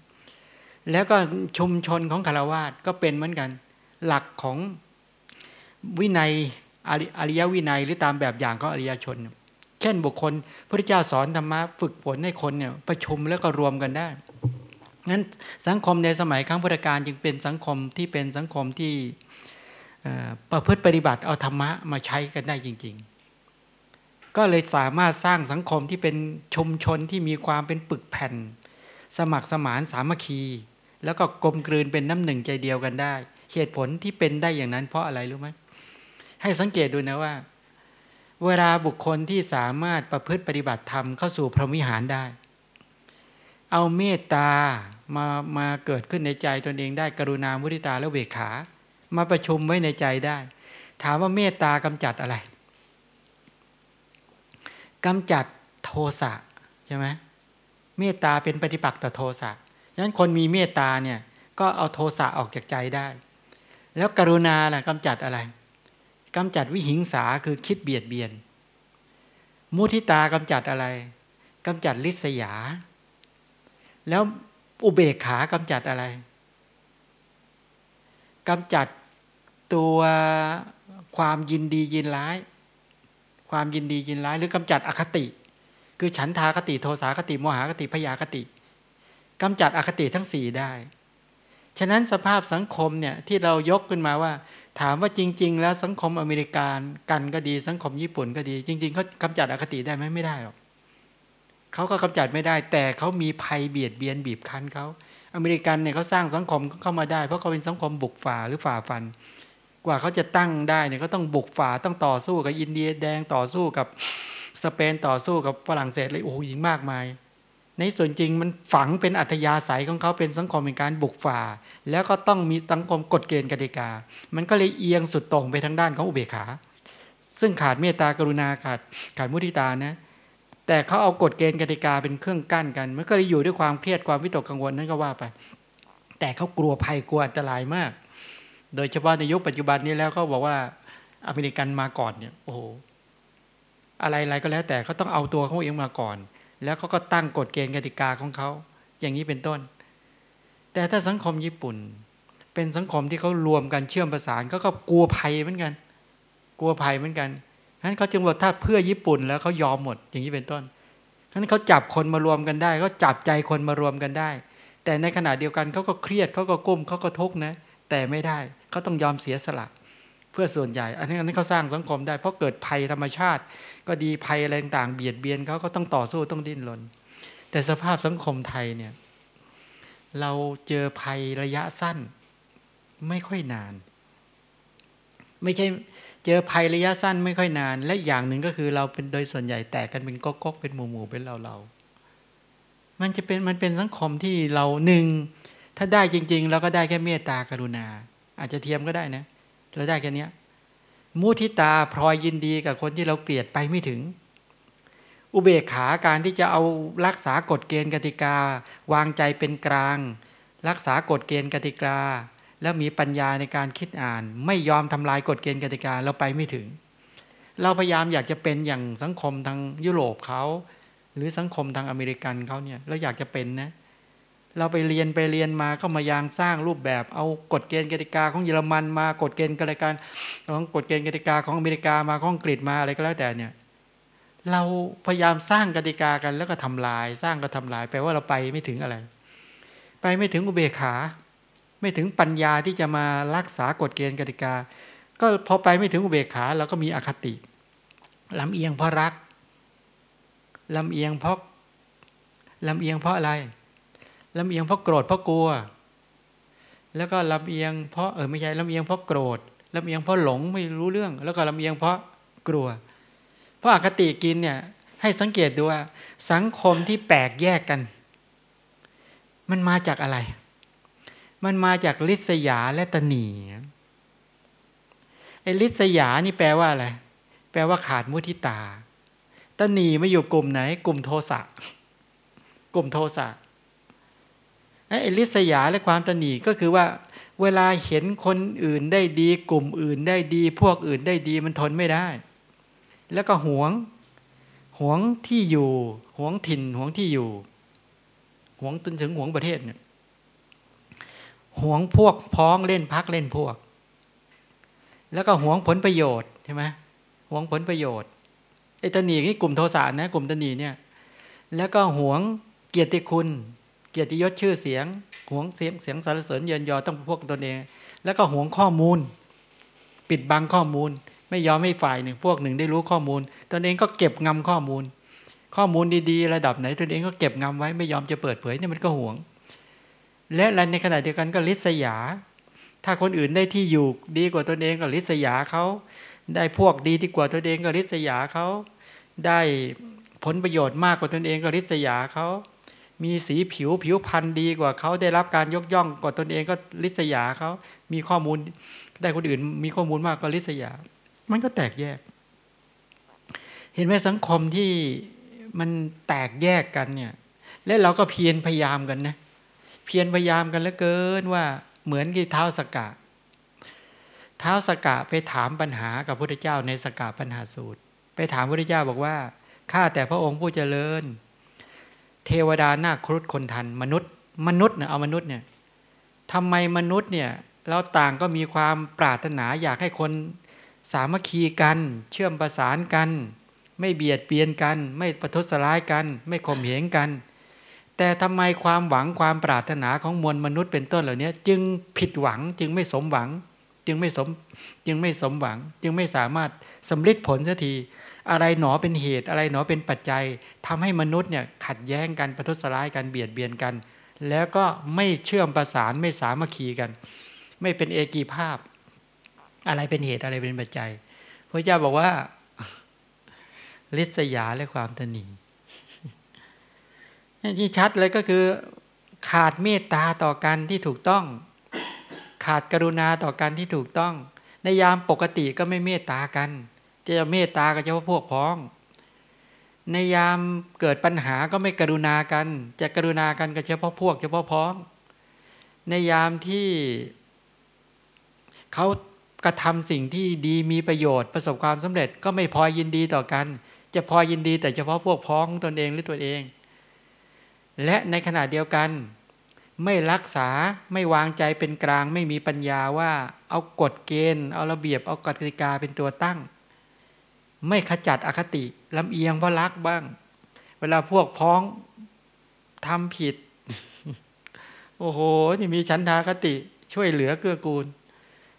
แล้วก็ชุมชนของคารวาสก็เป็นเหมือนกัน หลักของวินัยอริยวินัยหรือตามแบบอย่างของอริยชน เช่นบุคคลพระเจ้าสอนธรรมะฝึกฝนให้คนเนี่ยประชุมแล้วก็รวมกันได้ งั้นสังคมในสมัยครั้งพุทธกาลจึงเป็นสังคมที่เป็นสังคมที่ประพฤติปฏิบัติเอาธรรมะมาใช้กันได้จริง ๆ ก็เลยสามารถสร้างสังคมที่เป็นชุมชนที่มีความเป็นปึกแผ่น สมัครสมานสามัคคี แล้วก็กลมกลืนเป็นน้ำหนึ่งใจเดียวกันได้เหตุผลที่เป็นได้อย่างนั้นเพราะอะไรรู้ไหมให้สังเกตดูนะว่า เวลาบุคคลที่สามารถประพฤติปฏิบัติธรรมเข้าสู่พรหมิหารได้ เอาเมตตา มามาเกิดขึ้นในใจตนเองได้กรุณามุทิตาและเวขา มาประชุมไว้ในใจได้ ถามว่าเมตตากำจัดอะไรกำจัดโทสะใช่ไหมเมตตาเป็นปฏิปักษ์ต่อโทสะฉะนั้นคนมีเมตตาเนี่ยก็เอาโทสะออกจากใจได้ แล้วกรุณาล่ะกำจัดอะไรกำจัดวิหิงสาคือคิดเบียดเบียน มุทิตากำจัดอะไรกำจัดลิษยา แล้ว อุเบกขากำจัดอะไรกำจัดตัวความยินดียินร้าย ความยินดียินร้าย หรือกำจัดอคติ คือฉันทาคติโทสาคติโมหคติพยาคติกำจัดอคติทั้งสี่ได้ ฉะนั้นสภาพสังคมเนี่ยที่เรายกขึ้นมาว่า ถามว่าจริง ๆ แล้วสังคมอเมริกันกันก็ดีสังคมญี่ปุ่นก็ดี จริง ๆเขากำจัดอคติได้ไหมไม่ได้หรอก เขาก็กำจัดไม่ได้ แต่เขามีภัยเบียดเบียนบีบคั้นเขาอเมริกันเนี่ยเขาสร้างสังคมเข้ามาได้ เพราะเขาเป็นสังคมบุกฝ่าหรือฝ่าฟัน กว่าเขาจะตั้งได้เนี่ยเขาต้องบุกฝ่าต้องต่อสู้กับอินเดียแดงต่อสู้กับสเปนต่อสู้กับฝรั่งเศสเลยโอ้โหยิงมากมาย ในส่วนจริงมันฝังเป็นอัธยาศัยของเขาเป็นสังคมเป็นการบุกฝ่า แล้วก็ต้องมีสังคมกฎเกณฑ์กติกา มันก็เลยเอียงสุดตรงไปทางด้านของอุเบกขา ซึ่งขาดเมตตากรุณาขาดขาดมุทิตานะ แต่เขาเอากฎเกณฑ์กติกาเป็นเครื่องกั้นกันมันก็เลยอยู่ด้วยความเครียดความวิตกกังวลนั่นก็ว่าไป แต่เขากลัวภัยกลัวอันตรายมาก โดยเฉพาะในยุคปัจจุบันนี้แล้วก็บอกว่าอเมริกันมาก่อนเนี่ยโอ้โหอะไรๆก็แล้วแต่เขาต้องเอาตัวเขาเองมาก่อน แล้วเขาก็ตั้งกฎเกณฑ์กติกาของเขาอย่างนี้เป็นต้น แต่ถ้าสังคมญี่ปุ่น เป็นสังคมที่เขารวมกันเชื่อมประสานเขาก็กลัวภัยเหมือนกัน กลัวภัยเหมือนกัน นั้นเขาจึงบอกถ้าเพื่อญี่ปุ่นแล้วเขายอมหมดอย่างนี้เป็นต้นฉะนั้นเขาจับคนมารวมกันได้เขาจับใจคนมารวมกันได้ แต่ในขณะเดียวกันเขาก็เครียดเขาก็ก้มเขาก็ทุกข์นะ แต่ไม่ได้เขาต้องยอมเสียสละเพื่อส่วนใหญ่ อันนี้อันนี้เขาสร้างสังคมได้ เพราะเกิดภัยธรรมชาติ ก็ดีภัยอะไรต่างเบียดเบียนเขาก็ต้องต่อสู้ต้องดิ้นรนแต่สภาพสังคมไทยเนี่ยเราเจอภัยระยะสั้น ไม่ค่อยนาน ไม่ใช่ เจอภัยระยะสั้นไม่ค่อยนาน และอย่างหนึ่งก็คือเราเป็นโดยส่วนใหญ่แตกกันเป็นก๊กๆเป็นหมู่ๆเป็นเราเรามันจะเป็นมันเป็นสังคมที่เราหนึ่งถ้าได้จริง ๆ เราก็ได้แค่เมตตากรุณา อาจจะเทียมก็ได้นะเราได้แค่นี้มุทิตาพลอยยินดีกับคนที่เราเกลียดไปไม่ถึง อุเบกขาการที่จะเอารักษากฎเกณฑ์กติกา วางใจเป็นกลาง รักษากฎเกณฑ์กติกา แล้วมีปัญญาในการคิดอ่าน ไม่ยอมทำลายกฎเกณฑ์กติกาเราไปไม่ถึง เราพยายามอยากจะเป็นอย่างสังคมทางยุโรปเขาหรือสังคมทางอเมริกันเขาเนี่ยเราอยากจะเป็นนะเราไปเรียนไปเรียนมาก็มายางสร้างรูปแบบเอากฎเกณฑ์กติกาของเยอรมันมากฎเกณฑ์กติกาของกฎเกณฑ์กติกาของอเมริกามาของอังกฤษมาอะไรก็แล้วแต่เนี่ยเราพยายามสร้างกติกากันแล้วก็ทำลาย สร้างก็ทำลายแปลว่าเราไปไม่ถึงอะไร ไปไม่ถึงอุเบกขา ไม่ถึงปัญญาที่จะมารักษากฎเกณฑ์กติกา ก็พอไปไม่ถึงอุเบกขาเราก็มีอคติลำเอียงเพราะรักลำเอียงเพราะลำเอียงเพราะอะไรลำเอียงเพราะโกรธเพราะกลัว แล้วก็ลำเอียงเพราะเออไม่ใช่ลำเอียงเพราะโกรธลำเอียงเพราะหลงไม่รู้เรื่อง แล้วก็ลำเอียงเพราะกลัว เพราะอคติกินเนี่ยให้สังเกตดูว่าสังคมที่แปลกแยกกัน มันมาจากอะไร มันมาจากลิษยาและตนีไอ้ลิษยานี่แปลว่าอะไร แปลว่าขาดมุทิตา ตนีไม่อยู่กลุ่มไหน กลุ่มโทสะ กลุ่มโทสะไอ้ลิษยาและความตนีก็คือว่า เวลาเห็นคนอื่นได้ดี กลุ่มอื่นได้ดี พวกอื่นได้ดีมันทนไม่ได้ แล้วก็หวงหวงที่อยู่หวงถิ่นหวงที่อยู่หวงจนถึงหวงประเทศเนี่ย หวงพวกพ้องเล่นพักเล่นพวก แล้วก็หวงผลประโยชน์ใช่ไหมหวงผลประโยชน์ไอ้ตนีนี่กลุ่มโทสะนะกลุ่มตนีเนี่ยแล้วก็หวงเกียรติคุณ เกียรติยศชื่อเสียงหวงเสียงเสียงสรรเสริญเยินยอต้องพวกตนเอง แล้วก็หวงข้อมูล ปิดบังข้อมูล ไม่ยอมให้ฝ่ายหนึ่งพวกหนึ่งได้รู้ข้อมูล ตนเองก็เก็บงำข้อมูล ข้อมูลดีๆ ระดับไหนตนเองก็เก็บงำไว้ไม่ยอมจะเปิดเผยเนี่ยมันก็หวง และในขณะเดียวกันก็ลิษยา ถ้าคนอื่นได้ที่อยู่ดีกว่าตนเองก็ลิษยาเขา ได้พวกดีที่กว่าตนเองก็ลิษยาเขา ได้ผลประโยชน์มากกว่าตนเองก็ลิษยาเขา มีสีผิวผิวพันธุ์ดีกว่าเขาได้รับการยกย่องกว่าตนเองก็ลิษยาเขา มีข้อมูลได้คนอื่น มีข้อมูลมากก็ลิษยา มันก็แตกแยก เห็นไหมสังคมที่มันแตกแยกกันเนี่ย และเราก็เพียรพยายามกันนะ เพียรพยายามกันแล้วเกินว่าเหมือนกี่เท้าสกะเท้าสกะไปถามปัญหากับพระพุทธเจ้าในสกะปัญหาสูตร ไปถามพระพุทธเจ้าบอกว่าข้าแต่พระองค์ผู้เจริญ เทวดาหน้าครุฑคนทันมนุษย์ มนุษย์เนี่ยเอามนุษย์เนี่ยทำไมมนุษย์เนี่ยเราต่างก็มีความปรารถนาอยากให้คนสามัคคีกัน เชื่อมประสานกัน ไม่เบียดเบียนกัน ไม่ประทุษร้ายกัน ไม่ข่มเหงกัน แต่ทำไมความหวังความปรารถนาของมวลมนุษย์เป็นต้นเหล่านี้จึงผิดหวังจึงไม่สมหวัง จึงไม่สมจึงไม่สมหวัง จึงไม่สามารถสำเร็จผลสักทีอะไรหนอเป็นเหตุอะไรหนอเป็นปัจจัยทำให้มนุษย์เนี่ยขัดแย้งกันประทุษร้ายกันเบียดเบียนกัน แล้วก็ไม่เชื่อมประสานไม่สามัคคีกัน ไม่เป็นเอกีภาพ อะไรเป็นเหตุอะไรเป็นปัจจัยพระเจ้าบอกว่าลิษยาและความตนี ที่ชัดเลยก็คือ ขาดเมตตาต่อกันที่ถูกต้อง ขาดกรุณาต่อกันที่ถูกต้อง ในยามปกติก็ไม่เมตตากัน จะเมตตากับเฉพาะพวกพ้อง ในยามเกิดปัญหาก็ไม่กรุณากัน จะกรุณากันก็เฉพาะพวก เฉพาะพ้อง ในยามที่เขากระทำสิ่งที่ดีมีประโยชน์ประสบความสำเร็จก็ไม่พอยินดีต่อกัน จะพอยินดีแต่เฉพาะพวกพ้องตนเองหรือตัวเอง และในขณะเดียวกัน ไม่รักษาไม่วางใจเป็นกลางไม่มีปัญญาว่า เอากฎเกณฑ์ เอาระเบียบเอากติกาเป็นตัวตั้ง ไม่ขจัดอคติลำเอียงเพราะรักบ้าง เวลาพวกพ้องทำผิด โอ้โหนี่มีฉันทากติช่วยเหลือเกื้อกูล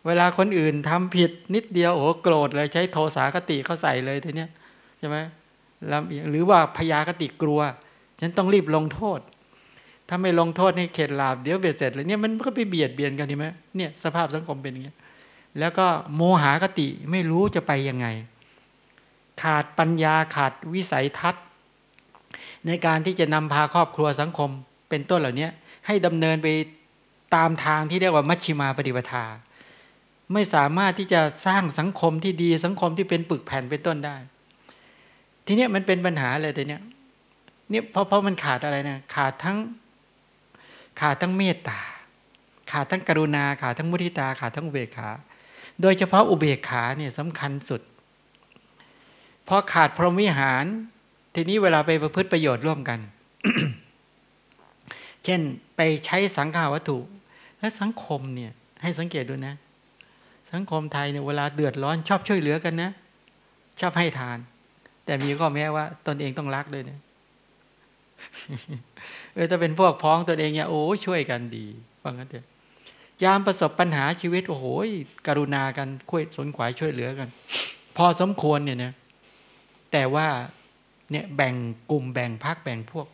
เวลาคนอื่นทำผิดนิดเดียวโอ้โกรธเลยใช้โทสาคติเขาใส่เลยทีเนี้ยใช่ไหมลำเอียงหรือว่าพยาคติกลัว ฉันต้องรีบลงโทษ ถ้าไม่ลงโทษให้เข็ดหลาบเดี๋ยวเบียดเสร็จเลยเนี่ยมันก็ไปเบียดเบียนกันใช่ไหมเนี่ยสภาพสังคมเป็นอย่างนี้ แล้วก็โมหาคติไม่รู้จะไปยังไง ขาดปัญญาขาดวิสัยทัศน์ ในการที่จะนำพาครอบครัวสังคมเป็นต้นเหล่านี้ให้ดำเนินไปตามทางที่เรียกว่ามัชชิมาปฏิปทา ไม่สามารถที่จะสร้างสังคมที่ดีสังคมที่เป็นปึกแผ่นเป็นต้นได้ ทีนี้มันเป็นปัญหาเลยแต่เนี้ย เนี่ยเพราะเพราะมันขาดอะไรนะขาดทั้งขาดทั้งเมตตา ขาดทั้งกรุณา ขาดทั้งมุทิตา ขาดทั้งอุเบกขา โดยเฉพาะอุเบกขาเนี่ยสำคัญสุดพอขาดพรหมวิหาร ทีนี้เวลาไปประพฤติประโยชน์ร่วมกัน เช่นไปใช้สังขาวัตถุ และสังคมเนี่ย ให้สังเกตดูนะ สังคมไทยเนี่ยเวลาเดือดร้อนชอบช่วยเหลือกันนะ ชอบให้ทาน แต่มีก็แม้ว่าตนเองต้องรักด้วยเนี่ย เออถ้าเป็นพวกพ้องตนเองเนี่ยโอ้ช่วยกันดีฟังกันเถอะยามประสบปัญหาชีวิต โอ้โหกรุณากันคุยสนขวายช่วยเหลือกัน พอสมควรเนี่ยนะแต่ว่าเนี่ยแบ่งกลุ่มแบ่งพักแบ่งพวก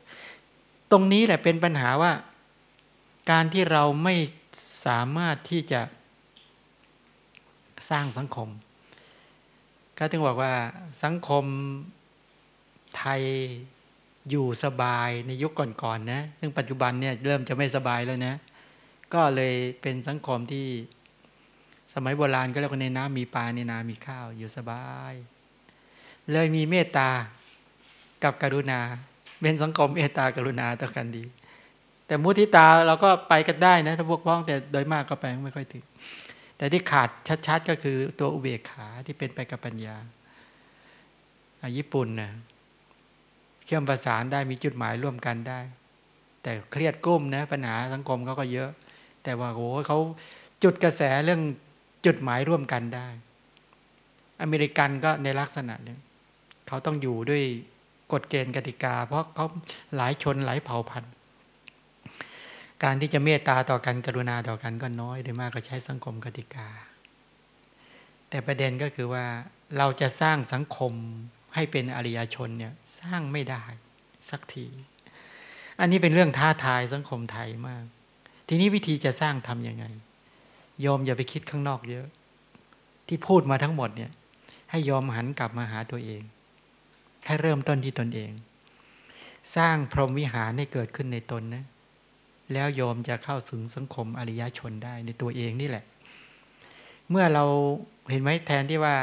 ตรงนี้แหละเป็นปัญหาว่า การที่เราไม่สามารถที่จะสร้างสังคม ก็ถึงบอกว่าสังคมไทย อยู่สบายในยุคก่อนๆนนะซึ่งปัจจุบันเนี่ยเริ่มจะไม่สบายแล้วนะ ก็เลยเป็นสังคมที่สมัยโบราณก็เรียกว่าในน้ำมีปลาในนา มีข้าวอยู่สบาย เลยมีเมตตากับกรุณา เป็นสังคมเมตตากรุณาต่อกันดี แต่มุทิตาเราก็ไปกันได้นะ ถ้าพวกพ้องแต่โดยมากก็ไปไม่ค่อยถึง แต่ที่ขาดชัดๆก็คือตัวอุเบกขาที่เป็นไปกับปัญญาญี่ปุ่นนะ ชื่อมประสานได้มีจุดหมายร่วมกันได้ แต่เครียดกุ้มนะปัญหาสังคมเขาก็เยอะ แต่ว่าโอ้เขาจุดกระแสเรื่องจุดหมายร่วมกันได้ อเมริกันก็ในลักษณะนี้เขาต้องอยู่ด้วยกฎเกณฑ์กติกา เพราะเขาหลายชนหลายเผ่าพันธุ์ การที่จะเมตตาต่อกันกรุณาต่อกันก็น้อยโดยมากก็ใช้สังคมกติกา แต่ประเด็นก็คือว่าเราจะสร้างสังคม ให้เป็นอริยชนเนี่ยสร้างไม่ได้สักที อันนี้เป็นเรื่องท้าทายสังคมไทยมาก ทีนี้วิธีจะสร้างทำยังไงยอมอย่าไปคิดข้างนอกเยอะ ที่พูดมาทั้งหมดเนี่ย ให้ยอมหันกลับมาหาตัวเอง ให้เริ่มต้นที่ตนเอง สร้างพรหมวิหารให้เกิดขึ้นในตนนะแล้วโยมจะเข้าถึงสังคมอริยชนได้ในตัวเองนี่แหละ เมื่อเราเห็นไหมแทนที่ว่า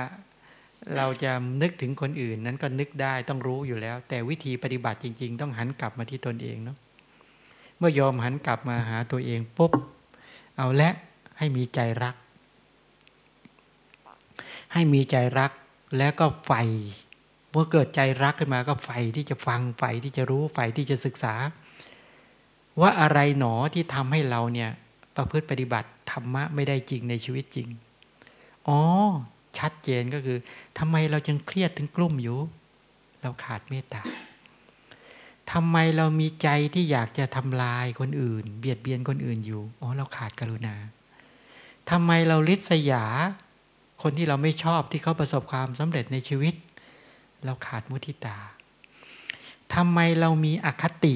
เราจะนึกถึงคนอื่นนั้นก็นึกได้ต้องรู้อยู่แล้ว แต่วิธีปฏิบัติจริง ๆ ต้องหันกลับมาที่ตนเองเนาะเมื่อยอมหันกลับมาหาตัวเองปุ๊บเอาและให้มีใจรัก ให้มีใจรักแล้วก็ใฝ่เมื่อเกิดใจรักขึ้นมาก็ใฝ่ที่จะฟังใฝ่ที่จะรู้ใฝ่ที่จะศึกษา ว่าอะไรหนอที่ทำให้เราเนี่ยประพฤติปฏิบัติธรรมะไม่ได้จริงในชีวิตจริงอ๋อ ชัดเจนก็คือทำไมเราจึงเครียดถึงกลุ่มอยู่ เราขาดเมตตาทำไมเรามีใจที่อยากจะทำลายคนอื่น เบียดเบียนคนอื่นอยู่อ๋อเราขาดกรุณาทำไมเราลิษยา คนที่เราไม่ชอบที่เขาประสบความสำเร็จในชีวิต เราขาดมุทิตาทำไมเรามีอคติ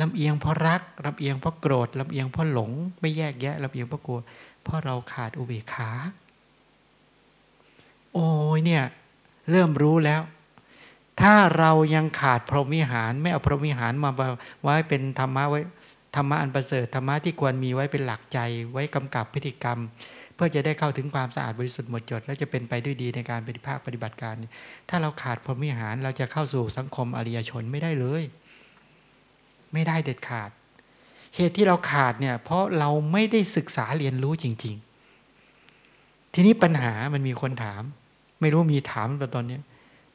ลำเอียงเพราะรักลำเอียงเพราะโกรธลำเอียงเพราะหลง ไม่แยกแยะลำเอียงเพราะกลัวเพราะเราขาดอุเบกขา โอ้ยเนี่ย เริ่มรู้แล้ว ถ้าเรายังขาดพรหมิหาร ไม่เอาพรหมิหารมาไว้เป็นธรรมะไว้ธรรมะอันประเสริฐธรรมะที่ควรมีไว้เป็นหลักใจ ไว้กำกับพฤติกรรม เพื่อจะได้เข้าถึงความสะอาดบริสุทธิ์หมดจด และจะเป็นไปด้วยดีในการปฏิภาคปฏิบัติการ ถ้าเราขาดพรหมิหารเราจะเข้าสู่สังคมอริยชนไม่ได้เลย ไม่ได้เด็ดขาด เหตุที่เราขาดเนี่ยเพราะเราไม่ได้ศึกษาเรียนรู้จริง ๆ ทีนี้ปัญหามันมีคนถาม ไม่รู้มีถามตตอนนี้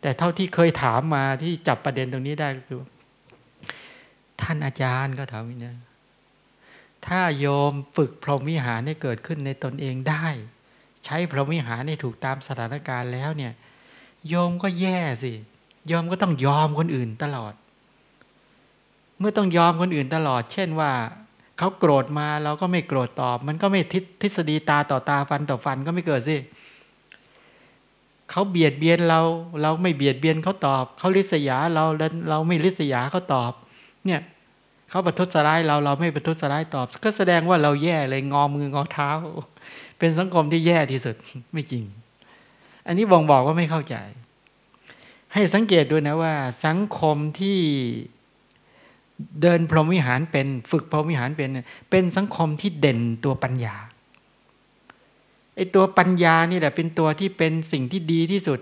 แต่เท่าที่เคยถามมาที่จับประเด็นตรงนี้ได้ก็คือ ท่านอาจารย์ก็ถามอย่างนี้ถ้าโยมฝึกพรหมวิหารให้เกิดขึ้นในตนเองได้ ใช้พรหมวิหารให้ถูกตามสถานการณ์แล้วเนี่ย โยมก็แย่สิโยมก็ต้องยอมคนอื่นตลอด เมื่อต้องยอมคนอื่นตลอด เช่นว่าเขาโกรธมาเราก็ไม่โกรธตอบ มันก็ไม่ทฤษฎีตาต่อตาฟันต่อฟันก็ไม่เกิดสิเเขาเบียดเบียนเรา เราไม่เบียดเบียนเขาตอบ เขาลิษยาเราเราไม่ลิษยาเขาตอบ เนี่ยเขาประทุษร้ายเราเราไม่ประทุษร้ายตอบ ก็แสดงว่าเราแย่เลยงอมืองอเท้า เป็นสังคมที่แย่ที่สุดไม่จริง อันนี้บ่งบอกว่าไม่เข้าใจ ให้สังเกตด้วยนะว่า สังคมที่เดินพรหมวิหารเป็นฝึกพรหมวิหารเป็น เป็นสังคมที่เด่นตัวปัญญา ไอตัวปัญญานี่แหละเป็นตัวที่เป็นสิ่งที่ดีที่สุด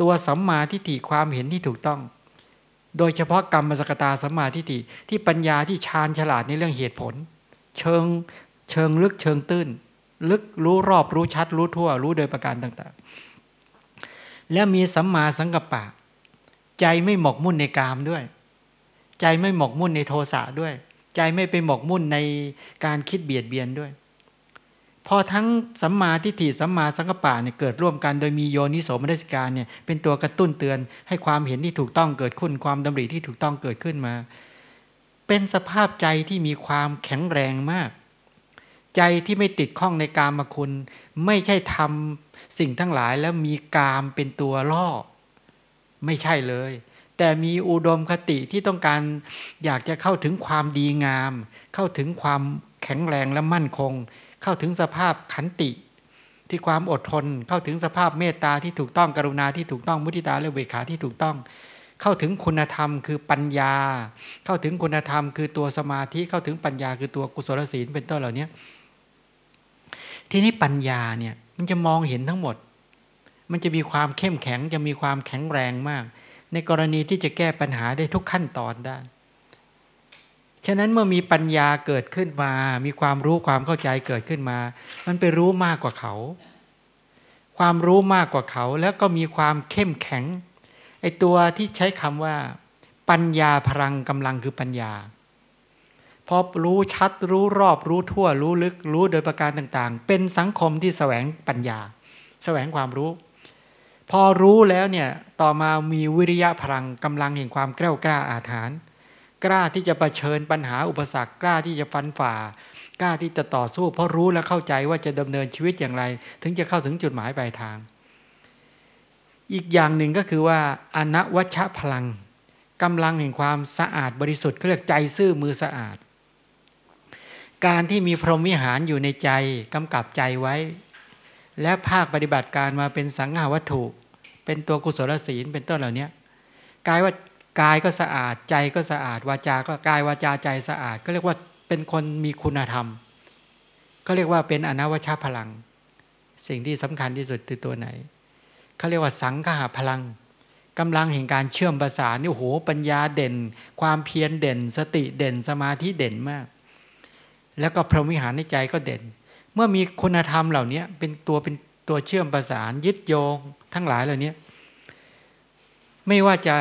ตัวสัมมาทิฏฐิความเห็นที่ถูกต้อง โดยเฉพาะกรรมสกตาสัมมาทิฏฐิที่ปัญญาที่ชาญฉลาดในเรื่องเหตุผล เชิงเชิงลึกเชิงตื้น ลึกรู้รอบรู้ชัด รู้ทั่ว รู้โดยประการต่างๆ และมีสัมมาสังกัปปะ ใจไม่หมกมุ่นในกามด้วย ใจไม่หมกมุ่นในโทสะด้วย ใจไม่ไปหมกมุ่นในการคิดเบียดเบียนด้วย พอทั้งสัมมาทิฏฐิสัมมาสังกปะเนี่ยเกิดร่วมกันโดยมีโยนิโสมนัสการเนี่ยเป็นตัวกระตุ้นเตือนให้ความเห็นที่ถูกต้องเกิดขึ้นความดำริที่ถูกต้องเกิดขึ้นมา เป็นสภาพใจที่มีความแข็งแรงมาก ใจที่ไม่ติดข้องในกามคุณ ไม่ใช่ทำสิ่งทั้งหลายแล้วมีกามเป็นตัวล่อ ไม่ใช่เลย แต่มีอุดมคติที่ต้องการอยากจะเข้าถึงความดีงาม เข้าถึงความแข็งแรงและมั่นคง เข้าถึงสภาพขันติ ที่ความอดทน เข้าถึงสภาพเมตตาที่ถูกต้องกรุณาที่ถูกต้องมุทิตาและเวขาที่ถูกต้อง เข้าถึงคุณธรรมคือปัญญา เข้าถึงคุณธรรมคือตัวสมาธิเข้าถึงปัญญาคือตัวกุศลศีลเป็นต้นเหล่านี้ทีนี้ปัญญาเนี่ยมันจะมองเห็นทั้งหมด มันจะมีความเข้มแข็งจะมีความแข็งแรงมาก ในกรณีที่จะแก้ปัญหาได้ทุกขั้นตอนได้ ฉะนั้นเมื่อมีปัญญาเกิดขึ้นมา มีความรู้ความเข้าใจเกิดขึ้นมา มันไปรู้มากกว่าเขา ความรู้มากกว่าเขา แล้วก็มีความเข้มแข็งไอตัวที่ใช้คำว่า ปัญญาพลังกำลังคือปัญญาพอรู้ชัดรู้รอบรู้ทั่ว รู้ลึกรู้โดยประการต่าง ๆ เป็นสังคมที่แสวงปัญญา แสวงความรู้ พอรู้แล้วเนี่ยต่อมามีวิริยะพลังกำลังแห่งความแกล้วกล้าอาถรรพ์ กล้าที่จะะเผชิญปัญหาอุปสรรคกล้าที่จะฟันฝ่ากล้าที่จะต่อสู้ เพราะรู้และเข้าใจว่าจะดำเนินชีวิตอย่างไร ถึงจะเข้าถึงจุดหมายปลายทาง อีกอย่างหนึ่งก็คือว่าอนวัชพลังกำลังแห่งความสะอาดบริสุทธิ์เขาเรียกใจซื่อมือสะอาด การที่มีพรหมวิหารอยู่ในใจกำกับใจไว้ และภาคปฏิบัติการมาเป็นสังหาวัตถุ เป็นตัวกุศลศีลเป็นต้นเหล่านี้กลายว่า กายก็สะอาดใจก็สะอาด วาจาก็กายวาจาใจสะอาด ก็เรียกว่าเป็นคนมีคุณธรรม ก็เรียกว่าเป็นอนาวชาพลัง สิ่งที่สำคัญที่สุดคือตัวไหนเขาเรียกว่าสังขาพลังกำลังแห่งการเชื่อมประสานนี่โหปัญญาเด่น ความเพียรเด่น สติเด่นสมาธิเด่นมาก แล้วก็พรหมิหารในใจก็เด่น เมื่อมีคุณธรรมเหล่านี้เป็นตัวเป็นตัวเชื่อมประสานยึดโยงทั้งหลายเหล่านี้ไม่ว่าจะ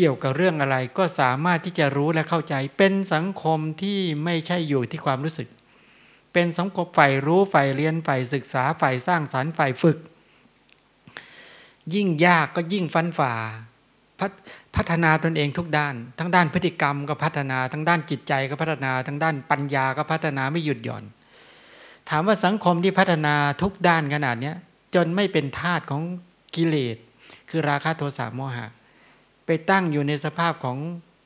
กี่ยวกับเรื่องอะไร ก็สามารถที่จะรู้และเข้าใจ เป็นสังคมที่ไม่ใช่อยู่ที่ความรู้สึก เป็นสังคมฝ่ายรู้ฝ่ายเรียนฝ่ายศึกษาฝ่ายสร้างสรรค์ฝ่ายฝึก ยิ่งยากก็ยิ่งฟันฝ่าพพัฒนาตนเองทุกด้าน ทั้งด้านพฤติกรรมก็พัฒนา ทั้งด้านจิตใจก็พัฒนา ทั้งด้านปัญญาก็พัฒนาไม่หยุดหย่อน ถามว่าสังคมที่พัฒนาทุกด้านขนาดนี้จนไม่เป็นทาสของกิเลส คือราคะโทสะโมหะ ไปตั้งอยู่ในสภาพของ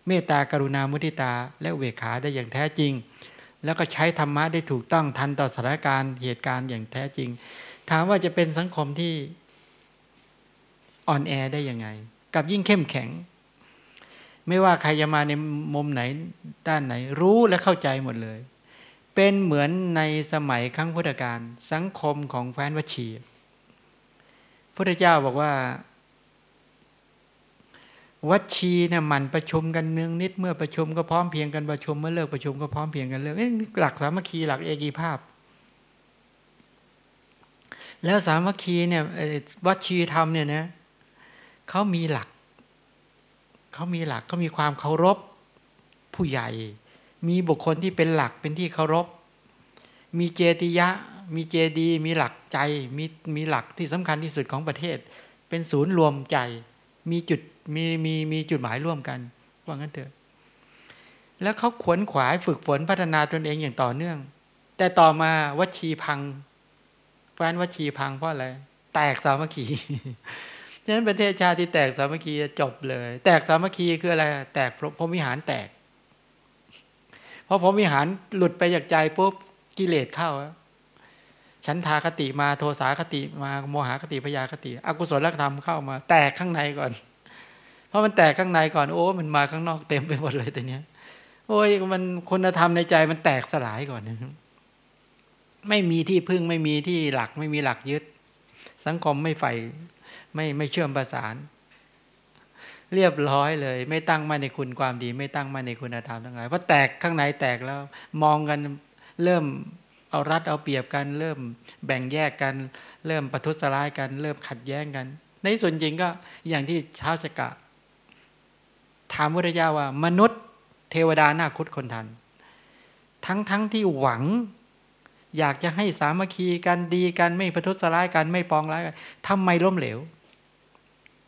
เมตตากรุณามุทิตา และเวขาได้อย่างแท้จริง แล้วก็ใช้ธรรมะได้ถูกต้องทันต่อสถานการณ์เหตุการณ์อย่างแท้จริง ถามว่าจะเป็นสังคมที่อ่อนแอได้ยังไง กับยิ่งเข้มแข็ง ไม่ว่าใครจะมาในมุมไหนด้านไหน รู้และเข้าใจหมดเลย เป็นเหมือนในสมัยครั้งพุทธกาลสังคมของแฟนวชีพระเจ้าบอกว่า วัชีเนี่ยมันประชุมกันเนืองนิดเมื่อประชุมก็พร้อมเพียงกันประชุมเมื่อเลิกประชุมก็พร้อมเพียงกันเลิกหลักสามัคคีหลักเอกีภาพ แล้วสามัคคีเนี่ยวัชีธรรมเนี่ยนะเขามีหลักเขามีหลักเขามีความเคารพผู้ใหญ่ มีบุคคลที่เป็นหลักเป็นที่เคารพ มีเจติยะ มีเจดี มีหลักใจ มีมีหลักที่สำคัญที่สุดของประเทศ เป็นศูนย์รวมใจ มีจุด มีมีมีจุดหมายร่วมกัน ว่างั้นเถอะ แล้วเขาขวนขวายฝึกฝนพัฒนาตนเองอย่างต่อเนื่อง แต่ต่อมาวัชีพังแฟนวัชีพังเพราะอะไรแตกสามัคคีฉะนั้นประเทศชาติที่แตกสามัคคีจบเลย แตกสามัคคีคืออะไร แตกพรหมิหารแตกพอพรหมิหารหลุดไปจากใจปุ๊บกิเลสเข้าฉันทาคติมาโทสาคติมาโมหคติพยาคติ อกุศลธรรมเข้ามา แตกข้างในก่อน ราะมันแตกข้างในก่อนโอ้มันมาข้างนอกเต็มไปหมดเลยแต่เนี้ย โอ้ยมันคุณธรรมในใจมันแตกสลายก่อนนะไม่มีที่พึ่งไม่มีที่หลักไม่มีหลักยึด สังคมไม่ใฝ่ไม่ไม่เชื่อมประสาน เรียบร้อยเลย ไม่ตั้งมาในคุณความดี ไม่ตั้งมาในคุณธรรมทั้งหลายเพราะแตกข้างในแตกแล้ว มองกันเริ่มเอารัดเอาเปรียบกัน เริ่มแบ่งแยกกัน เริ่มประทุษร้ายกัน เริ่มขัดแย้งกัน ในส่วนจริงก็อย่างที่เช้าสกะ ถามพุทธเจ้าว่า มนุษย์เทวดาหน้าคุดคนทัน ทั้งทั้งที่หวัง อยากจะให้สามัคคีกันดีกันไม่ประทุษร้ายกันไม่ปองร้ายกันทำไมล้มเหลว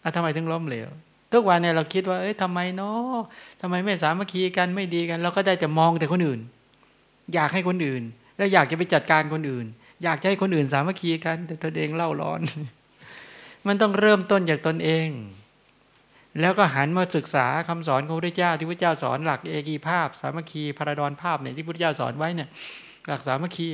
อะทำไมถึงล้มเหลวทุกวันเนี่ยเราคิดว่า เอ้ยทำไมเนาะทำไมไม่สามัคคีกันไม่ดีกัน เราก็ได้แต่มองแต่คนอื่น อยากให้คนอื่น แล้วอยากจะไปจัดการคนอื่น อยากจะให้คนอื่นสามัคคีกัน แต่ตนเองเล่าร้อน มันต้องเริ่มต้นจากตนเอง แล้วก็หันมาศึกษาคำสอนของพระเจ้าที่พระเจ้าสอนหลักเอกีภาพ สามัคคีพาราดอนภาพเนี่ยที่พระเจ้าสอนไว้เนี่ยหลักสามัคคี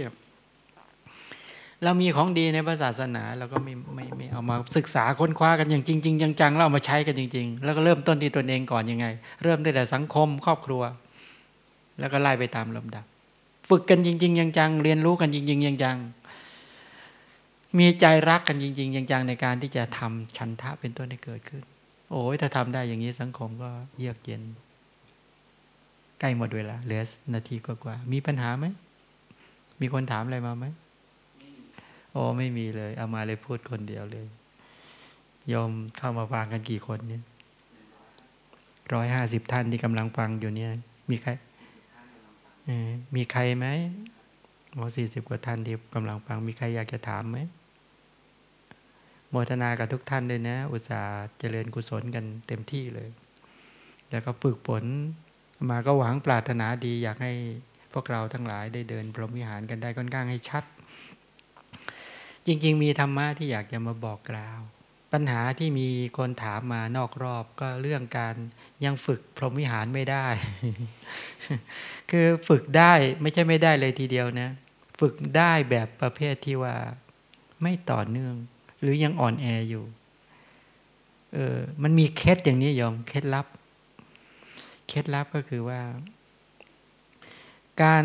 เรามีของดีในพระศาสนาเราก็ไม่ไม่ไม่เอามาศึกษาค้นคว้ากันอย่างจริงจริงจังๆเราเอามาใช้กันจริง ๆ แล้วก็เริ่มต้นที่ตนเองก่อนยังไง เริ่มได้งแต่สังคมครอบครัว แล้วก็ไล่ไปตามลำดับ ฝึกกันจริง ๆ จังๆเรียนรู้กันจริง ๆ จังๆมีใจรักกันจริง ๆ จังๆในการที่จะทำชันทะเป็นต้นให้เกิดขึ้น โอ้ยถ้าทำได้อย่างนี้สังคมก็เยือกเย็น ใกล้หมดเวลาเหลือนาทีกว่าๆมีปัญหาไหม มีคนถามอะไรมาไหมโอ้ไม่มีเลย เอามาเลยพูดคนเดียวเลยยอมเข้ามาฟังกันกี่คนเนี่ยร้อยห้าสิบท่านที่กำลังฟังอยู่เนี่ย มีใครมีใครไหมโมสี่สิบกว่าท่านที่กำลังฟัง มีใครอยากจะถามไหม โมทนากับทุกท่านเลยนะ อุตส่าห์เจริญกุศลกันเต็มที่เลย แล้วก็ฝึกฝนมาก็หวังปรารถนาดีอยากให้พวกเราทั้งหลายได้เดินพรหมวิหารกันได้ค่อนข้างให้ชัด จริง ๆ มีธรรมะที่อยากจะมาบอกกล่าว ปัญหาที่มีคนถามมานอกรอบก็เรื่องการยังฝึกพรหมวิหารไม่ได้ คือฝึกได้ไม่ใช่ไม่ได้เลยทีเดียวนะ ฝึกได้แบบประเภทที่ว่าไม่ต่อเนื่อง หรือยังอ่อนแออยู่เออมันมีเคล็ดอย่างนี้ยอมเคล็ดลับ เคล็ดลับก็คือว่า การ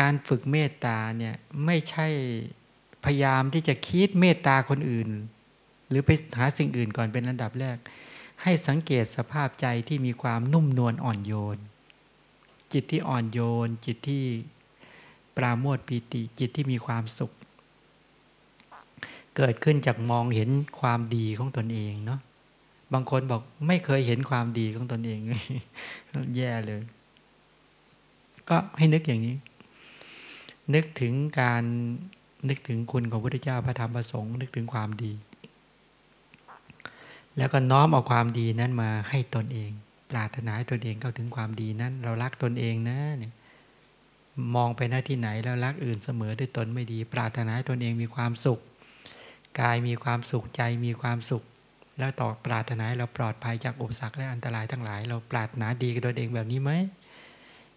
การฝึกเมตตาเนี่ยไม่ใช่พยายามที่จะคิดเมตตาคนอื่น หรือไปหาสิ่งอื่นก่อนเป็นระดับแรก ให้สังเกตสภาพใจที่มีความนุ่มนวลอ่อนโยน จิตที่อ่อนโยน จิตที่ปราโมทปีติจิตที่มีความสุข เกิดขึ้นจากมองเห็นความดีของตนเองเนาะบางคนบอกไม่เคยเห็นความดีของตนเอง แย่เลย ก็ให้นึกอย่างนี้ นึกถึงการนึกถึงคุณของพระพุทธเจ้าพระธรรมพระสงฆ์นึกถึงความดี แล้วก็น้อมเอาความดีนั้นมาให้ตนเอง ปรารถนาให้ตนเองเข้าถึงความดีนั้น เรารักตนเองนะเนี่ยมองไปหน้าที่ไหนแล้วรักอื่นเสมอด้วยตนไม่ดี ปรารถนาให้ตนเองมีความสุข กายมีความสุขใจมีความสุข แล้วต่อปรารถนาเราปลอดภัยจากอุปสรรคและอันตรายทั้งหลาย เราปรารถนาดีกับตนเองแบบนี้ไหม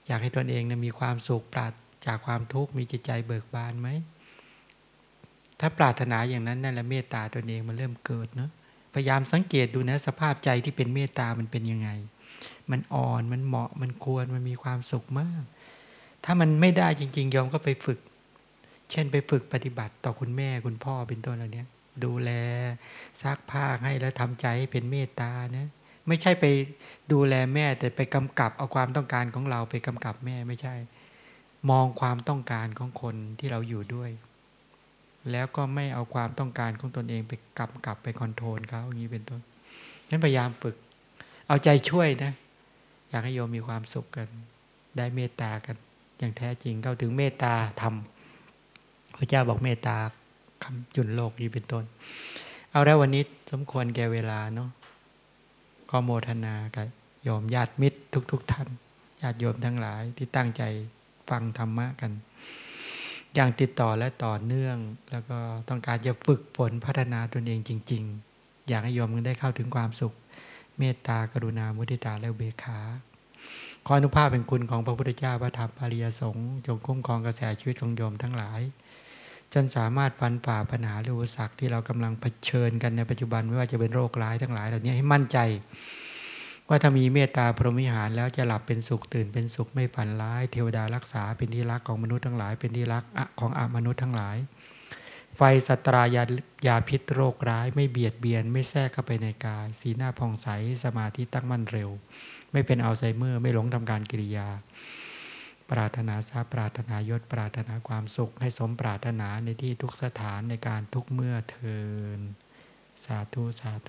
อยากให้ตนเองนะมีความสุขปราศจากความทุกข์มีจิตใจเบิกบานไหมถ้าปรารถนาอย่างนั้นนั่นแหละเมตตาตัวเองมันเริ่มเกิดเนาะพยายามสังเกตดูนะสภาพใจที่เป็นเมตตามันเป็นยังไง มันอ่อนมันเหมาะมันควรมันมีความสุขมาก ถ้ามันไม่ได้จริงๆยอมก็ไปฝึก เช่นไปฝึกปฏิบัติต่อคุณแม่คุณพ่อเป็นต้นอะไรเนี้ย ดูแลซักผ้าให้แล้วทำใจให้เป็นเมตตานะไม่ใช่ไปดูแลแม่แต่ไปกำกับเอาความต้องการของเราไปกำกับแม่ไม่ใช่ มองความต้องการของคนที่เราอยู่ด้วย แล้วก็ไม่เอาความต้องการของตนเองไปกำกับไปคอนโทรลเขาอย่างนี้เป็นต้นนั้นพยายามฝึก เอาใจช่วยนะอยากให้โยมมีความสุขกัน ได้เมตตากัน อย่างแท้จริงเข้าถึงเมตตาธรรม พระเจ้าบอกเมตตาคำจุนโลกนี้เป็นต้น เอาแล้ววันนี้สมควรแก่เวลาเนาะก็โมทนากับโยมญาติมิตรทุกๆทท่านญาติโยมทั้งหลายที่ตั้งใจฟังธรรมะกัน อย่างติดต่อและต่อเนื่อง แล้วก็ต้องการจะฝึกฝนพัฒนาตนเองจริง ๆ อยากให้โยมได้เข้าถึงความสุข เมตตากรุณามุทิตาและเบคาขออนุภาพเป็นคุณของพระพุทธเจ้าพระธรรมปริยสงฆ์จงคุ้มครองกระแสชีวิตของโยมทั้งหลาย จนสามารถฟันฝ่าปัญหาหรืออุปสรรคที่เรากำลังเผชิญกันในปัจจุบันไม่ว่าจะเป็นโรคร้ายทั้งหลายเหล่านี้ให้มั่นใจ ว่าถ้ามีเมตตาพรหมิหารแล้วจะหลับเป็นสุขตื่นเป็นสุขไม่ฝันร้าย เทวดารักษาเป็นที่รักของมนุษย์ทั้งหลาย เป็นที่รักของอมนุษย์ทั้งหลาย ไฟสตรายายาพิษโรคร้าย ไม่เบียดเบียน ไม่แทรกเข้าไปในกาย สีหน้าผ่องใสสมาธิตั้งมั่นเร็ว ไม่เป็นอัลไซเมอร์ไม่หลงทำการกิริยา ปรารถนาทราปรารถนายศปรารถนาความสุข ให้สมปรารถนาในที่ทุกสถานในการทุกเมื่อเทิน สาธุ สาธุ